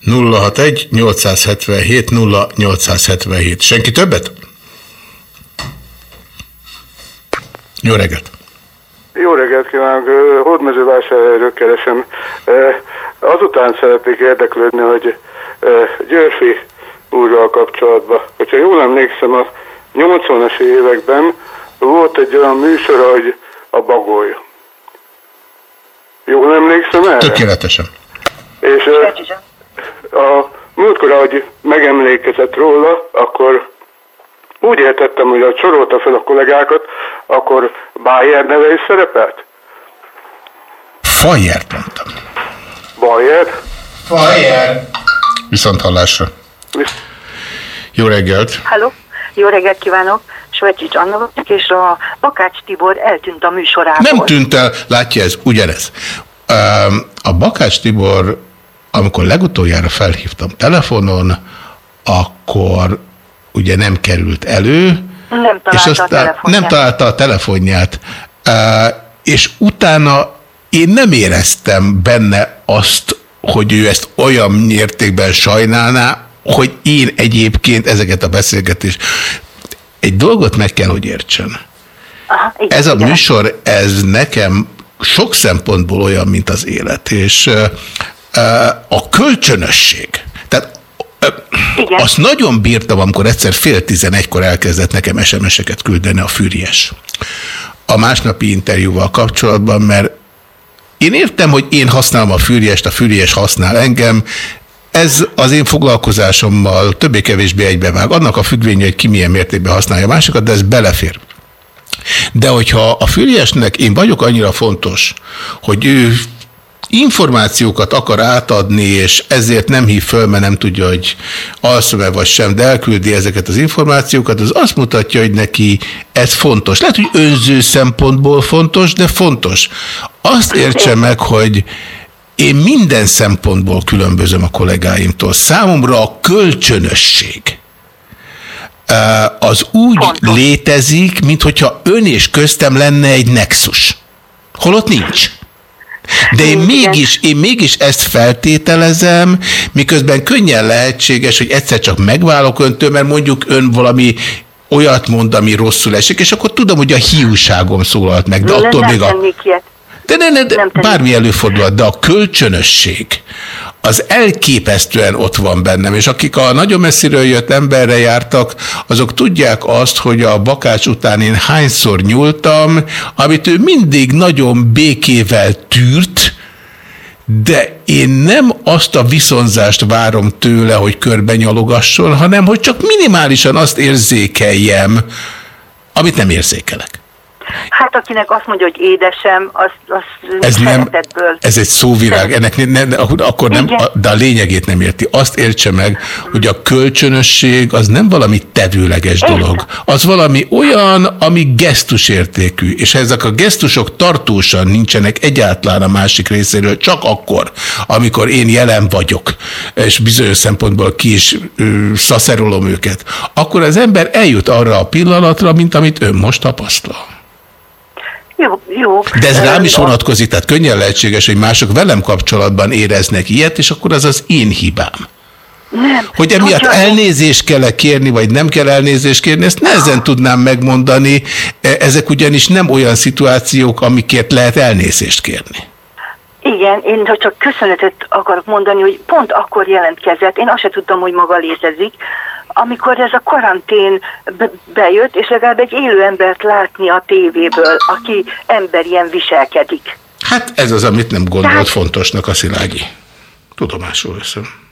Nulla hat egy 877 0877. Senki többet? Jó reggelt! Jó reggelt kívánok! Hódmezővásárhelyről keresem. Azután szeretnék érdeklődni, hogy Györfi úrral kapcsolatban, hogyha jól emlékszem, a 80-as években volt egy olyan műsor, hogy a bagoly. Jól emlékszem erre? Tökéletesen. És ö, a múltkor, ahogy megemlékezett róla, akkor úgy értettem, hogy a csorolta fel a kollégákat, akkor Bayer neve is szerepelt? Fajert mondtam. Bayer? Fajer. Viszont hallásra. Jó reggelt! Halló, jó reggelt kívánok! Svecsics Anna vagyok, és a Bakács Tibor eltűnt a műsorából. Nem tűnt el, látja ez, ugyanez. A Bakács Tibor, amikor legutoljára felhívtam telefonon, akkor ugye nem került elő, Nem találta és a aztán telefonját. nem találta a telefonját. És utána én nem éreztem benne azt, hogy ő ezt olyan mértékben sajnálná, hogy én egyébként ezeket a beszélgetést... Egy dolgot meg kell, hogy értsen. Aha, igen, Ez a műsor, ez nekem sok szempontból olyan, mint az élet, és a kölcsönösség, tehát ö, azt nagyon bírtam, amikor egyszer fél tizenegykor elkezdett nekem SMS-eket küldeni a Fűries. A másnapi interjúval kapcsolatban, mert én értem, hogy én használom a Fűriest, a Fűries használ engem, ez az én foglalkozásommal többé-kevésbé egybevág. Annak a függvénye, hogy ki milyen mértékben használja a másikat, de ez belefér. De hogyha a Füriesnek én vagyok annyira fontos, hogy ő információkat akar átadni, és ezért nem hív föl, mert nem tudja, hogy alszom-e vagy sem, de elküldi ezeket az információkat, az azt mutatja, hogy neki ez fontos. Lehet, hogy önző szempontból fontos, de fontos. Azt értse meg, hogy én minden szempontból különbözöm a kollégáimtól. Számomra a kölcsönösség az úgy Fontos. létezik, mintha ön és köztem lenne egy nexus. Holott nincs. De én mégis, én mégis ezt feltételezem, miközben könnyen lehetséges, hogy egyszer csak megválok öntől, mert mondjuk ön valami olyat mond, ami rosszul esik, és akkor tudom, hogy a hiúságom szólalt meg, de attól még a... De, ne, ne, de bármi előfordulhat, de a kölcsönösség az elképesztően ott van bennem, és akik a nagyon messziről jött emberre jártak, azok tudják azt, hogy a bakács után én hányszor nyúltam, amit ő mindig nagyon békével tűrt, de én nem azt a viszonzást várom tőle, hogy körbenyalogasson, hanem hogy csak minimálisan azt érzékeljem, amit nem érzékelek. Hát akinek azt mondja, hogy édesem, az, az ez nem, ez egy szóvilág, ennek ne, ne, akkor nem, de a lényegét nem érti. Azt értse meg, hogy a kölcsönösség az nem valami tevőleges dolog. Az valami olyan, ami gesztusértékű, és ha ezek a gesztusok tartósan nincsenek egyáltalán a másik részéről, csak akkor, amikor én jelen vagyok, és bizonyos szempontból ki is ö, szaszerolom őket, akkor az ember eljut arra a pillanatra, mint amit ön most tapasztal. Jó, jó. De ez rám is vonatkozik, tehát könnyen lehetséges, hogy mások velem kapcsolatban éreznek ilyet, és akkor az az én hibám. Nem. Hogy emiatt Tudja, elnézést kell -e kérni, vagy nem kell elnézést kérni, ezt nehezen tudnám megmondani. E, ezek ugyanis nem olyan szituációk, amikért lehet elnézést kérni. Igen, én csak köszönetet akarok mondani, hogy pont akkor jelentkezett, én azt sem tudtam, hogy maga létezik, amikor ez a karantén bejött, és legalább egy élő embert látni a tévéből, aki emberien viselkedik. Hát ez az, amit nem gondolt Tehát... fontosnak a Szilágyi. Tudomásul veszem.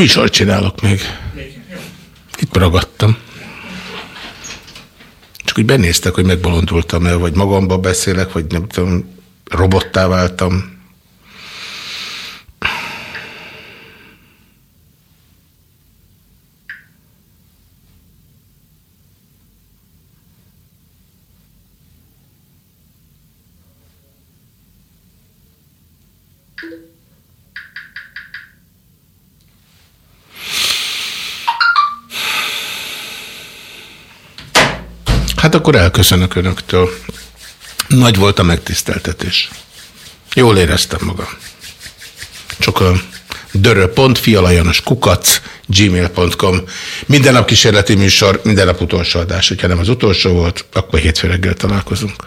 Műsort csinálok még. Itt ragadtam. Csak úgy benéztek, hogy megbolondultam el, vagy magamba beszélek, vagy nem tudom, robottá váltam. Hát akkor elköszönök önöktől. Nagy volt a megtiszteltetés. Jól éreztem magam. Csak a kukac gmail.com Minden nap kísérleti műsor, minden nap utolsó adás. Hogyha nem az utolsó volt, akkor hétfő reggel találkozunk.